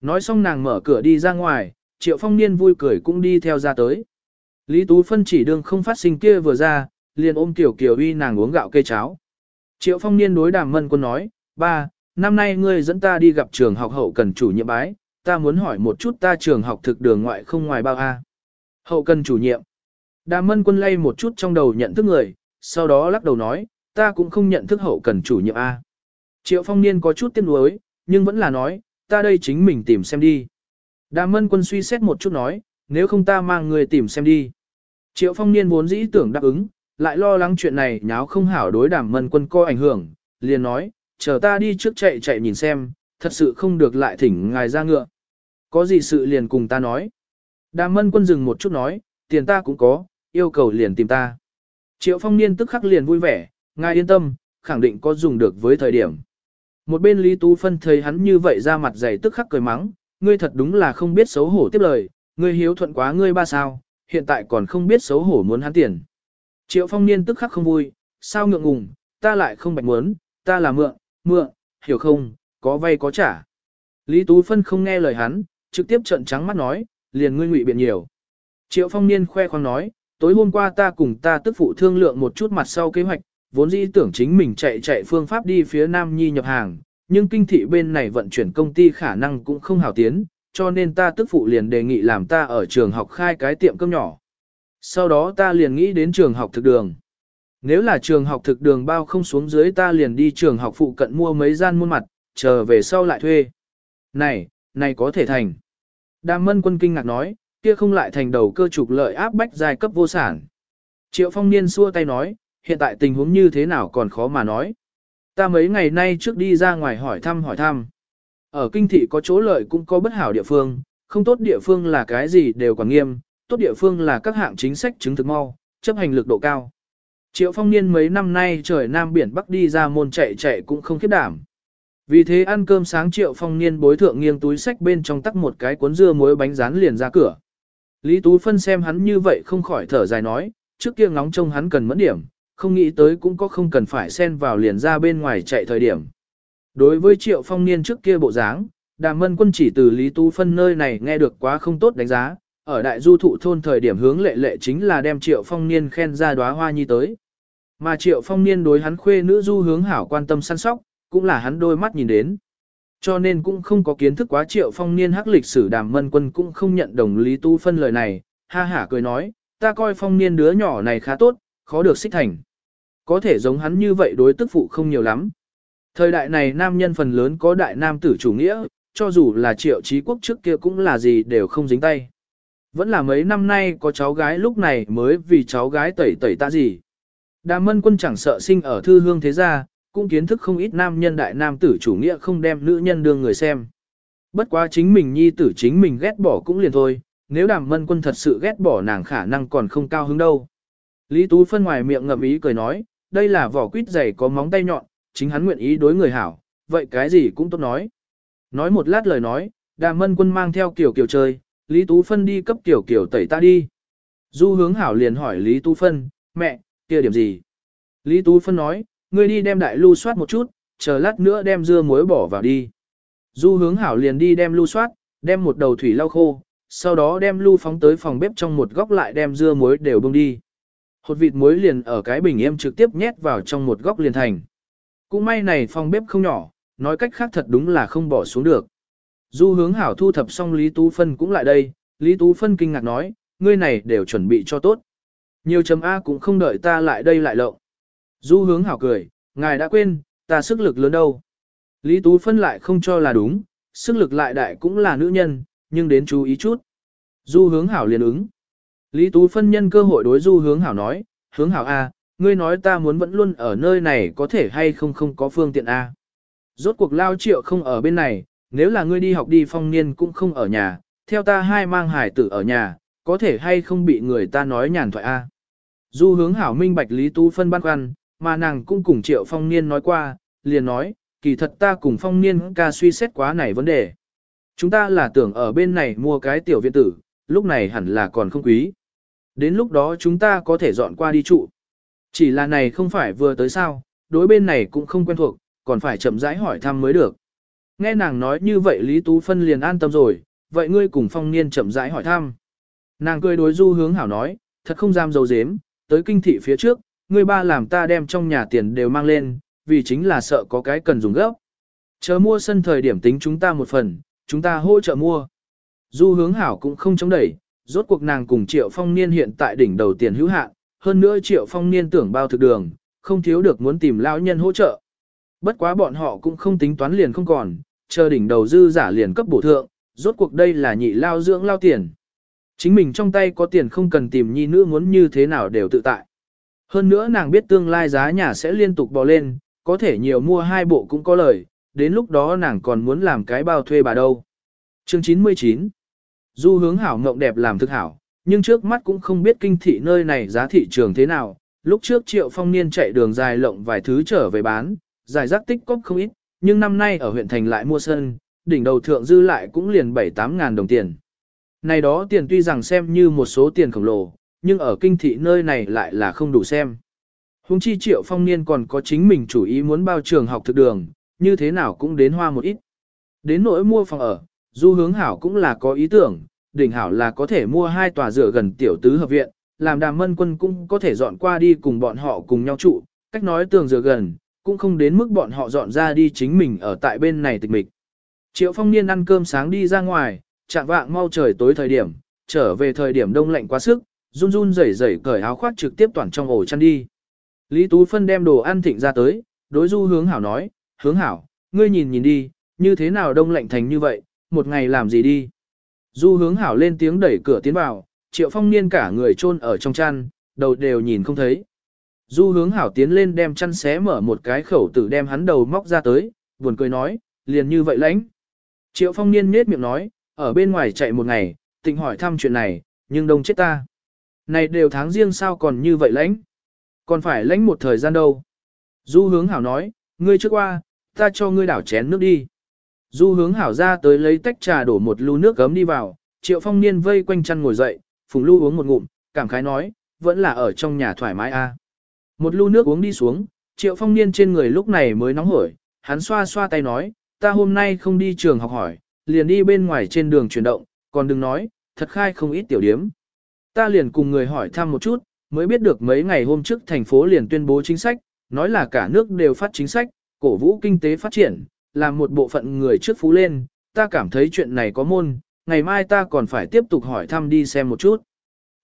Nói xong nàng mở cửa đi ra ngoài, triệu phong niên vui cười cũng đi theo ra tới. Lý Tú Phân chỉ đương không phát sinh kia vừa ra, liền ôm tiểu kiều uy nàng uống gạo cây cháo. Triệu phong niên đối đàm mân quân nói, ba, năm nay ngươi dẫn ta đi gặp trường học hậu cần chủ nhiệm bái, ta muốn hỏi một chút ta trường học thực đường ngoại không ngoài bao A. Hậu cần chủ nhiệm. Đàm mân quân lay một chút trong đầu nhận thức người, sau đó lắc đầu nói, ta cũng không nhận thức hậu cần chủ nhiệm A. Triệu phong niên có chút tiếc nuối, nhưng vẫn là nói, ta đây chính mình tìm xem đi. Đàm mân quân suy xét một chút nói, nếu không ta mang người tìm xem đi. Triệu phong niên vốn dĩ tưởng đáp ứng, lại lo lắng chuyện này nháo không hảo đối đàm mân quân coi ảnh hưởng, liền nói, chờ ta đi trước chạy chạy nhìn xem, thật sự không được lại thỉnh ngài ra ngựa. Có gì sự liền cùng ta nói. Đàm mân quân dừng một chút nói, tiền ta cũng có, yêu cầu liền tìm ta. Triệu phong niên tức khắc liền vui vẻ, ngài yên tâm, khẳng định có dùng được với thời điểm. Một bên Lý Tú Phân thấy hắn như vậy ra mặt dày tức khắc cười mắng, ngươi thật đúng là không biết xấu hổ tiếp lời, ngươi hiếu thuận quá ngươi ba sao, hiện tại còn không biết xấu hổ muốn hắn tiền. Triệu phong niên tức khắc không vui, sao ngượng ngùng, ta lại không bạch muốn, ta là mượn, mượn, hiểu không, có vay có trả. Lý Tú Phân không nghe lời hắn, trực tiếp trợn trắng mắt nói, liền ngươi ngụy biện nhiều. Triệu phong niên khoe khoang nói, tối hôm qua ta cùng ta tức phụ thương lượng một chút mặt sau kế hoạch, vốn dĩ tưởng chính mình chạy chạy phương pháp đi phía Nam Nhi nhập hàng, nhưng kinh thị bên này vận chuyển công ty khả năng cũng không hảo tiến, cho nên ta tức phụ liền đề nghị làm ta ở trường học khai cái tiệm cơm nhỏ. Sau đó ta liền nghĩ đến trường học thực đường. Nếu là trường học thực đường bao không xuống dưới ta liền đi trường học phụ cận mua mấy gian muôn mặt, chờ về sau lại thuê. Này, này có thể thành. Đàm mân quân kinh ngạc nói, kia không lại thành đầu cơ trục lợi áp bách giai cấp vô sản. Triệu phong niên xua tay nói, hiện tại tình huống như thế nào còn khó mà nói. Ta mấy ngày nay trước đi ra ngoài hỏi thăm hỏi thăm. Ở kinh thị có chỗ lợi cũng có bất hảo địa phương, không tốt địa phương là cái gì đều quản nghiêm, tốt địa phương là các hạng chính sách chứng thực mau, chấp hành lực độ cao. Triệu phong niên mấy năm nay trời Nam Biển Bắc đi ra môn chạy chạy cũng không khiếp đảm. Vì thế ăn cơm sáng triệu phong niên bối thượng nghiêng túi sách bên trong tắc một cái cuốn dưa muối bánh rán liền ra cửa. Lý Tú Phân xem hắn như vậy không khỏi thở dài nói, trước kia ngóng trông hắn cần mẫn điểm, không nghĩ tới cũng có không cần phải xen vào liền ra bên ngoài chạy thời điểm. Đối với triệu phong niên trước kia bộ dáng, đàm mân quân chỉ từ Lý Tú Phân nơi này nghe được quá không tốt đánh giá, ở đại du thụ thôn thời điểm hướng lệ lệ chính là đem triệu phong niên khen ra đóa hoa nhi tới. Mà triệu phong niên đối hắn khuê nữ du hướng hảo quan tâm săn sóc, cũng là hắn đôi mắt nhìn đến. Cho nên cũng không có kiến thức quá triệu phong niên hắc lịch sử đàm mân quân cũng không nhận đồng Lý Tu Phân lời này, ha hả cười nói, ta coi phong niên đứa nhỏ này khá tốt, khó được xích thành. Có thể giống hắn như vậy đối tức phụ không nhiều lắm. Thời đại này nam nhân phần lớn có đại nam tử chủ nghĩa, cho dù là triệu trí quốc trước kia cũng là gì đều không dính tay. Vẫn là mấy năm nay có cháu gái lúc này mới vì cháu gái tẩy tẩy ta gì. Đàm mân quân chẳng sợ sinh ở thư hương thế gia, cũng kiến thức không ít nam nhân đại nam tử chủ nghĩa không đem nữ nhân đương người xem. Bất quá chính mình nhi tử chính mình ghét bỏ cũng liền thôi, nếu đàm mân quân thật sự ghét bỏ nàng khả năng còn không cao hứng đâu. Lý Tú phân ngoài miệng ngậm ý cười nói, đây là vỏ quýt dày có móng tay nhọn, chính hắn nguyện ý đối người hảo, vậy cái gì cũng tốt nói. Nói một lát lời nói, đàm mân quân mang theo kiểu kiểu chơi, Lý Tú phân đi cấp kiểu kiểu tẩy ta đi. Du hướng hảo liền hỏi Lý Tú phân, mẹ, kia điểm gì? Lý Tú phân nói, ngươi đi đem đại lưu soát một chút, chờ lát nữa đem dưa muối bỏ vào đi. Du hướng hảo liền đi đem lưu soát, đem một đầu thủy lau khô, sau đó đem lưu phóng tới phòng bếp trong một góc lại đem dưa muối đều bông đi. Hột vịt muối liền ở cái bình em trực tiếp nhét vào trong một góc liền thành. Cũng may này phòng bếp không nhỏ, nói cách khác thật đúng là không bỏ xuống được. Du hướng hảo thu thập xong Lý Tú Phân cũng lại đây, Lý Tú Phân kinh ngạc nói, ngươi này đều chuẩn bị cho tốt. Nhiều chấm A cũng không đợi ta lại đây lại lộng. Du hướng hảo cười, ngài đã quên, ta sức lực lớn đâu. Lý Tú phân lại không cho là đúng, sức lực lại đại cũng là nữ nhân, nhưng đến chú ý chút. Du hướng hảo liền ứng. Lý Tú phân nhân cơ hội đối du hướng hảo nói, hướng hảo A, ngươi nói ta muốn vẫn luôn ở nơi này có thể hay không không có phương tiện A. Rốt cuộc lao triệu không ở bên này, nếu là ngươi đi học đi phong niên cũng không ở nhà, theo ta hai mang hải tử ở nhà, có thể hay không bị người ta nói nhàn thoại A. Du hướng hảo minh bạch Lý Tú phân băn khoăn, mà nàng cũng cùng Triệu Phong Niên nói qua, liền nói, kỳ thật ta cùng Phong Niên ca suy xét quá này vấn đề. Chúng ta là tưởng ở bên này mua cái tiểu viện tử, lúc này hẳn là còn không quý. Đến lúc đó chúng ta có thể dọn qua đi trụ. Chỉ là này không phải vừa tới sao, đối bên này cũng không quen thuộc, còn phải chậm rãi hỏi thăm mới được. Nghe nàng nói như vậy Lý Tú Phân liền an tâm rồi, vậy ngươi cùng Phong Niên chậm rãi hỏi thăm. Nàng cười đối du hướng hảo nói, thật không dám dầu dếm, tới kinh thị phía trước, ngươi ba làm ta đem trong nhà tiền đều mang lên, vì chính là sợ có cái cần dùng gấp. Chờ mua sân thời điểm tính chúng ta một phần, chúng ta hỗ trợ mua. Du hướng hảo cũng không chống đẩy, rốt cuộc nàng cùng triệu phong niên hiện tại đỉnh đầu tiền hữu hạn, hơn nữa triệu phong niên tưởng bao thực đường, không thiếu được muốn tìm lão nhân hỗ trợ. Bất quá bọn họ cũng không tính toán liền không còn, chờ đỉnh đầu dư giả liền cấp bổ thượng, rốt cuộc đây là nhị lao dưỡng lao tiền. Chính mình trong tay có tiền không cần tìm nhi nữ muốn như thế nào đều tự tại. Hơn nữa nàng biết tương lai giá nhà sẽ liên tục bò lên, có thể nhiều mua hai bộ cũng có lời, đến lúc đó nàng còn muốn làm cái bao thuê bà đâu. Chương 99 Du hướng hảo mộng đẹp làm thực hảo, nhưng trước mắt cũng không biết kinh thị nơi này giá thị trường thế nào. Lúc trước triệu phong niên chạy đường dài lộng vài thứ trở về bán, giải rác tích cóp không ít, nhưng năm nay ở huyện thành lại mua sân, đỉnh đầu thượng dư lại cũng liền 7-8 ngàn đồng tiền. Này đó tiền tuy rằng xem như một số tiền khổng lồ, nhưng ở kinh thị nơi này lại là không đủ xem. Hùng chi triệu phong niên còn có chính mình chủ ý muốn bao trường học thực đường, như thế nào cũng đến hoa một ít. Đến nỗi mua phòng ở, du hướng hảo cũng là có ý tưởng, đỉnh hảo là có thể mua hai tòa rửa gần tiểu tứ hợp viện, làm đàm mân quân cũng có thể dọn qua đi cùng bọn họ cùng nhau trụ, cách nói tường rửa gần, cũng không đến mức bọn họ dọn ra đi chính mình ở tại bên này tịch mịch. Triệu phong niên ăn cơm sáng đi ra ngoài, chạm vạng mau trời tối thời điểm, trở về thời điểm đông lạnh quá sức, run run rẩy rẩy cởi áo khoác trực tiếp toàn trong ổ chăn đi. Lý Tú Phân đem đồ ăn thịnh ra tới, đối du hướng hảo nói, hướng hảo, ngươi nhìn nhìn đi, như thế nào đông lạnh thành như vậy, một ngày làm gì đi. Du hướng hảo lên tiếng đẩy cửa tiến vào, triệu phong niên cả người chôn ở trong chăn, đầu đều nhìn không thấy. Du hướng hảo tiến lên đem chăn xé mở một cái khẩu tử đem hắn đầu móc ra tới, buồn cười nói, liền như vậy lãnh. Triệu phong niên nết miệng nói, ở bên ngoài chạy một ngày, tịnh hỏi thăm chuyện này, nhưng đông chết ta. Này đều tháng riêng sao còn như vậy lãnh? Còn phải lãnh một thời gian đâu? Du hướng hảo nói, ngươi trước qua, ta cho ngươi đảo chén nước đi. Du hướng hảo ra tới lấy tách trà đổ một lu nước gấm đi vào, triệu phong niên vây quanh chăn ngồi dậy, phùng lu uống một ngụm, cảm khái nói, vẫn là ở trong nhà thoải mái a. Một lu nước uống đi xuống, triệu phong niên trên người lúc này mới nóng hổi, hắn xoa xoa tay nói, ta hôm nay không đi trường học hỏi, liền đi bên ngoài trên đường chuyển động, còn đừng nói, thật khai không ít tiểu điếm. Ta liền cùng người hỏi thăm một chút, mới biết được mấy ngày hôm trước thành phố liền tuyên bố chính sách, nói là cả nước đều phát chính sách, cổ vũ kinh tế phát triển, làm một bộ phận người trước phú lên, ta cảm thấy chuyện này có môn, ngày mai ta còn phải tiếp tục hỏi thăm đi xem một chút.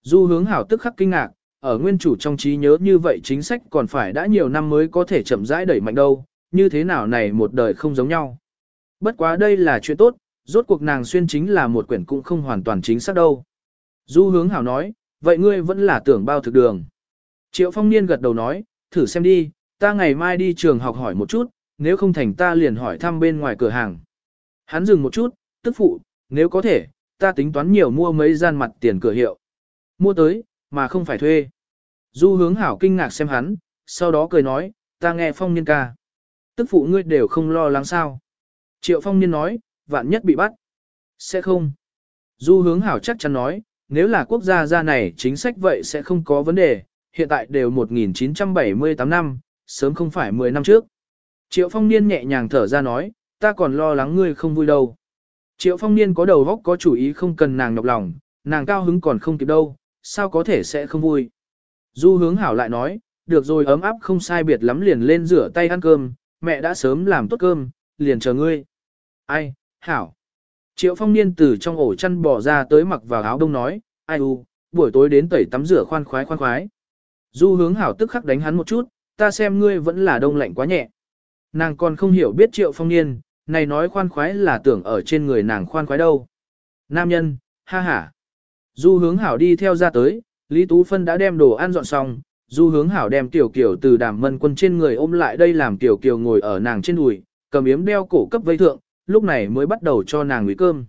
Du hướng hảo tức khắc kinh ngạc, ở nguyên chủ trong trí nhớ như vậy chính sách còn phải đã nhiều năm mới có thể chậm rãi đẩy mạnh đâu, như thế nào này một đời không giống nhau. Bất quá đây là chuyện tốt, rốt cuộc nàng xuyên chính là một quyển cũng không hoàn toàn chính xác đâu. Du hướng hảo nói, vậy ngươi vẫn là tưởng bao thực đường. Triệu phong niên gật đầu nói, thử xem đi, ta ngày mai đi trường học hỏi một chút, nếu không thành ta liền hỏi thăm bên ngoài cửa hàng. Hắn dừng một chút, tức phụ, nếu có thể, ta tính toán nhiều mua mấy gian mặt tiền cửa hiệu. Mua tới, mà không phải thuê. Du hướng hảo kinh ngạc xem hắn, sau đó cười nói, ta nghe phong niên ca. Tức phụ ngươi đều không lo lắng sao. Triệu phong niên nói, vạn nhất bị bắt. Sẽ không. Du hướng hảo chắc chắn nói, nếu là quốc gia ra này chính sách vậy sẽ không có vấn đề, hiện tại đều 1978 năm, sớm không phải 10 năm trước. Triệu phong niên nhẹ nhàng thở ra nói, ta còn lo lắng ngươi không vui đâu. Triệu phong niên có đầu góc có chủ ý không cần nàng nhọc lòng, nàng cao hứng còn không kịp đâu, sao có thể sẽ không vui. Du hướng hảo lại nói, được rồi ấm áp không sai biệt lắm liền lên rửa tay ăn cơm, mẹ đã sớm làm tốt cơm, liền chờ ngươi. Ai, hảo. Triệu phong niên từ trong ổ chăn bỏ ra tới mặc vào áo đông nói, ai u, buổi tối đến tẩy tắm rửa khoan khoái khoan khoái. Du hướng hảo tức khắc đánh hắn một chút, ta xem ngươi vẫn là đông lạnh quá nhẹ. Nàng còn không hiểu biết triệu phong niên, này nói khoan khoái là tưởng ở trên người nàng khoan khoái đâu. Nam nhân, ha ha. Du hướng hảo đi theo ra tới, Lý Tú Phân đã đem đồ ăn dọn xong, du hướng hảo đem tiểu kiều từ đàm mân quân trên người ôm lại đây làm tiểu kiều ngồi ở nàng trên đùi, cầm yếm đeo cổ cấp vây thượng, lúc này mới bắt đầu cho nàng nguy cơm.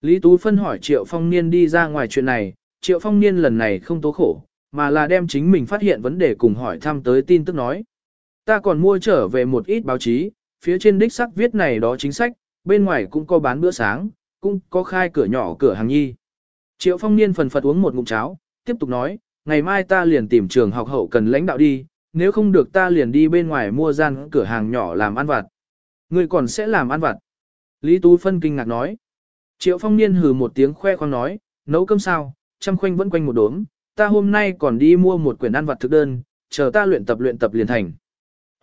Lý Tú Phân hỏi Triệu Phong Niên đi ra ngoài chuyện này, Triệu Phong Niên lần này không tố khổ, mà là đem chính mình phát hiện vấn đề cùng hỏi thăm tới tin tức nói. Ta còn mua trở về một ít báo chí, phía trên đích sắc viết này đó chính sách, bên ngoài cũng có bán bữa sáng, cũng có khai cửa nhỏ cửa hàng nhi. Triệu Phong Niên phần phật uống một ngụm cháo, tiếp tục nói, ngày mai ta liền tìm trường học hậu cần lãnh đạo đi, nếu không được ta liền đi bên ngoài mua gian cửa hàng nhỏ làm ăn vặt. Ngươi còn sẽ làm ăn vặt. Lý Tú Phân kinh ngạc nói. Triệu Phong Niên hừ một tiếng khoe khoang nói, nấu cơm sao, chăm khoanh vẫn quanh một đốm, ta hôm nay còn đi mua một quyển ăn vặt thực đơn, chờ ta luyện tập luyện tập liền thành.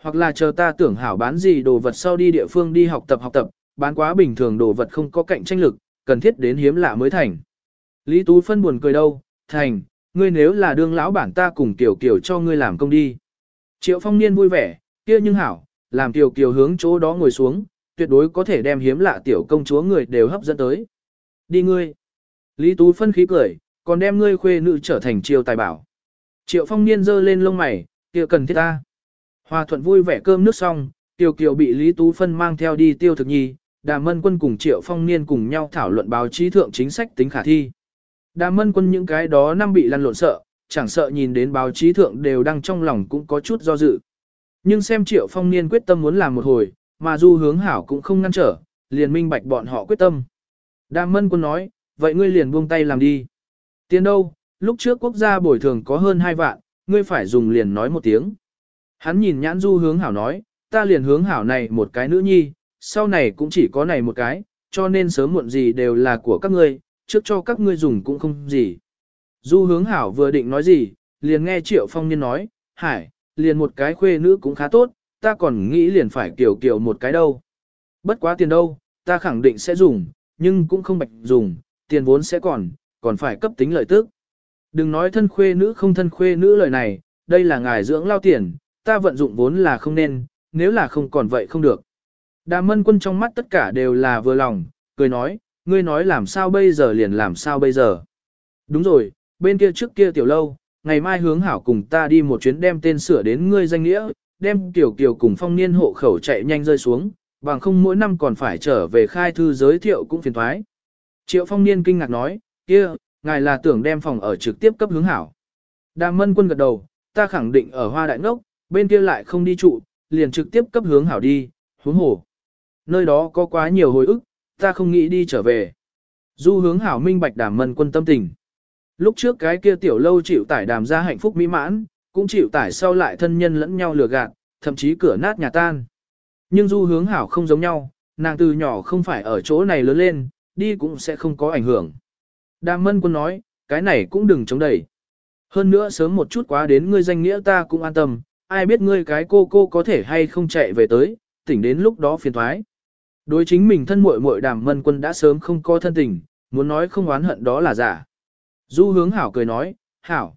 Hoặc là chờ ta tưởng hảo bán gì đồ vật sau đi địa phương đi học tập học tập, bán quá bình thường đồ vật không có cạnh tranh lực, cần thiết đến hiếm lạ mới thành. Lý Tú Phân buồn cười đâu, thành, ngươi nếu là đương lão bản ta cùng Tiểu Kiều cho ngươi làm công đi. Triệu Phong Niên vui vẻ, kia nhưng hảo, làm Tiểu Kiều hướng chỗ đó ngồi xuống, tuyệt đối có thể đem hiếm lạ tiểu công chúa người đều hấp dẫn tới. Đi ngươi. Lý Tú phân khí cười, còn đem ngươi khuê nữ trở thành triều tài bảo. Triệu phong niên giơ lên lông mày, kia cần thiết ta. Hòa thuận vui vẻ cơm nước xong, tiểu Kiều bị Lý Tú Phân mang theo đi tiêu thực nhi, Đàm Mân Quân cùng Triệu Phong Niên cùng nhau thảo luận báo chí thượng chính sách tính khả thi. Đàm Mân Quân những cái đó năm bị lăn lộn sợ, chẳng sợ nhìn đến báo chí thượng đều đang trong lòng cũng có chút do dự. Nhưng xem Triệu Phong Niên quyết tâm muốn làm một hồi, mà Du Hướng Hảo cũng không ngăn trở, liền minh bạch bọn họ quyết tâm. Đàm Mân Quân nói, vậy ngươi liền buông tay làm đi. Tiền đâu, lúc trước quốc gia bồi thường có hơn 2 vạn, ngươi phải dùng liền nói một tiếng. Hắn nhìn nhãn Du Hướng Hảo nói, ta liền hướng Hảo này một cái nữ nhi, sau này cũng chỉ có này một cái, cho nên sớm muộn gì đều là của các ngươi, trước cho các ngươi dùng cũng không gì. Du hướng hảo vừa định nói gì, liền nghe Triệu Phong Niên nói, hải, liền một cái khuê nữ cũng khá tốt, ta còn nghĩ liền phải kiểu kiểu một cái đâu. Bất quá tiền đâu, ta khẳng định sẽ dùng, nhưng cũng không bạch dùng, tiền vốn sẽ còn, còn phải cấp tính lợi tức. Đừng nói thân khuê nữ không thân khuê nữ lời này, đây là ngài dưỡng lao tiền, ta vận dụng vốn là không nên, nếu là không còn vậy không được. Đà mân quân trong mắt tất cả đều là vừa lòng, cười nói, ngươi nói làm sao bây giờ liền làm sao bây giờ. Đúng rồi, bên kia trước kia tiểu lâu, ngày mai hướng hảo cùng ta đi một chuyến đem tên sửa đến ngươi danh nghĩa, đem tiểu kiều cùng phong niên hộ khẩu chạy nhanh rơi xuống, bằng không mỗi năm còn phải trở về khai thư giới thiệu cũng phiền thoái. Triệu phong niên kinh ngạc nói, kia, ngài là tưởng đem phòng ở trực tiếp cấp hướng hảo. Đàm mân quân gật đầu, ta khẳng định ở hoa đại ngốc, bên kia lại không đi trụ, liền trực tiếp cấp hướng hảo đi, hướng hồ. Nơi đó có quá nhiều hồi ức, ta không nghĩ đi trở về. Du hướng hảo minh bạch đàm mân quân tâm tình. Lúc trước cái kia tiểu lâu chịu tải đàm ra hạnh phúc mỹ mãn, cũng chịu tải sau lại thân nhân lẫn nhau lừa gạt, thậm chí cửa nát nhà tan. Nhưng du hướng hảo không giống nhau, nàng từ nhỏ không phải ở chỗ này lớn lên, đi cũng sẽ không có ảnh hưởng. Đàm mân quân nói, cái này cũng đừng chống đẩy. Hơn nữa sớm một chút quá đến ngươi danh nghĩa ta cũng an tâm, ai biết ngươi cái cô cô có thể hay không chạy về tới, tỉnh đến lúc đó phiền thoái. Đối chính mình thân muội muội đàm mân quân đã sớm không có thân tình, muốn nói không oán hận đó là giả. Du hướng hảo cười nói, hảo.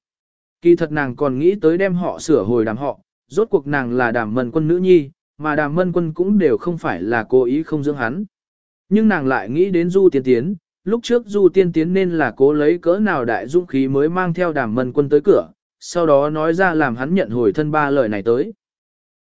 Kỳ thật nàng còn nghĩ tới đem họ sửa hồi đàm họ, rốt cuộc nàng là đàm mân quân nữ nhi, mà đàm mân quân cũng đều không phải là cố ý không dưỡng hắn. Nhưng nàng lại nghĩ đến du tiên tiến, lúc trước du tiên tiến nên là cố lấy cỡ nào đại dũng khí mới mang theo đàm mân quân tới cửa, sau đó nói ra làm hắn nhận hồi thân ba lời này tới.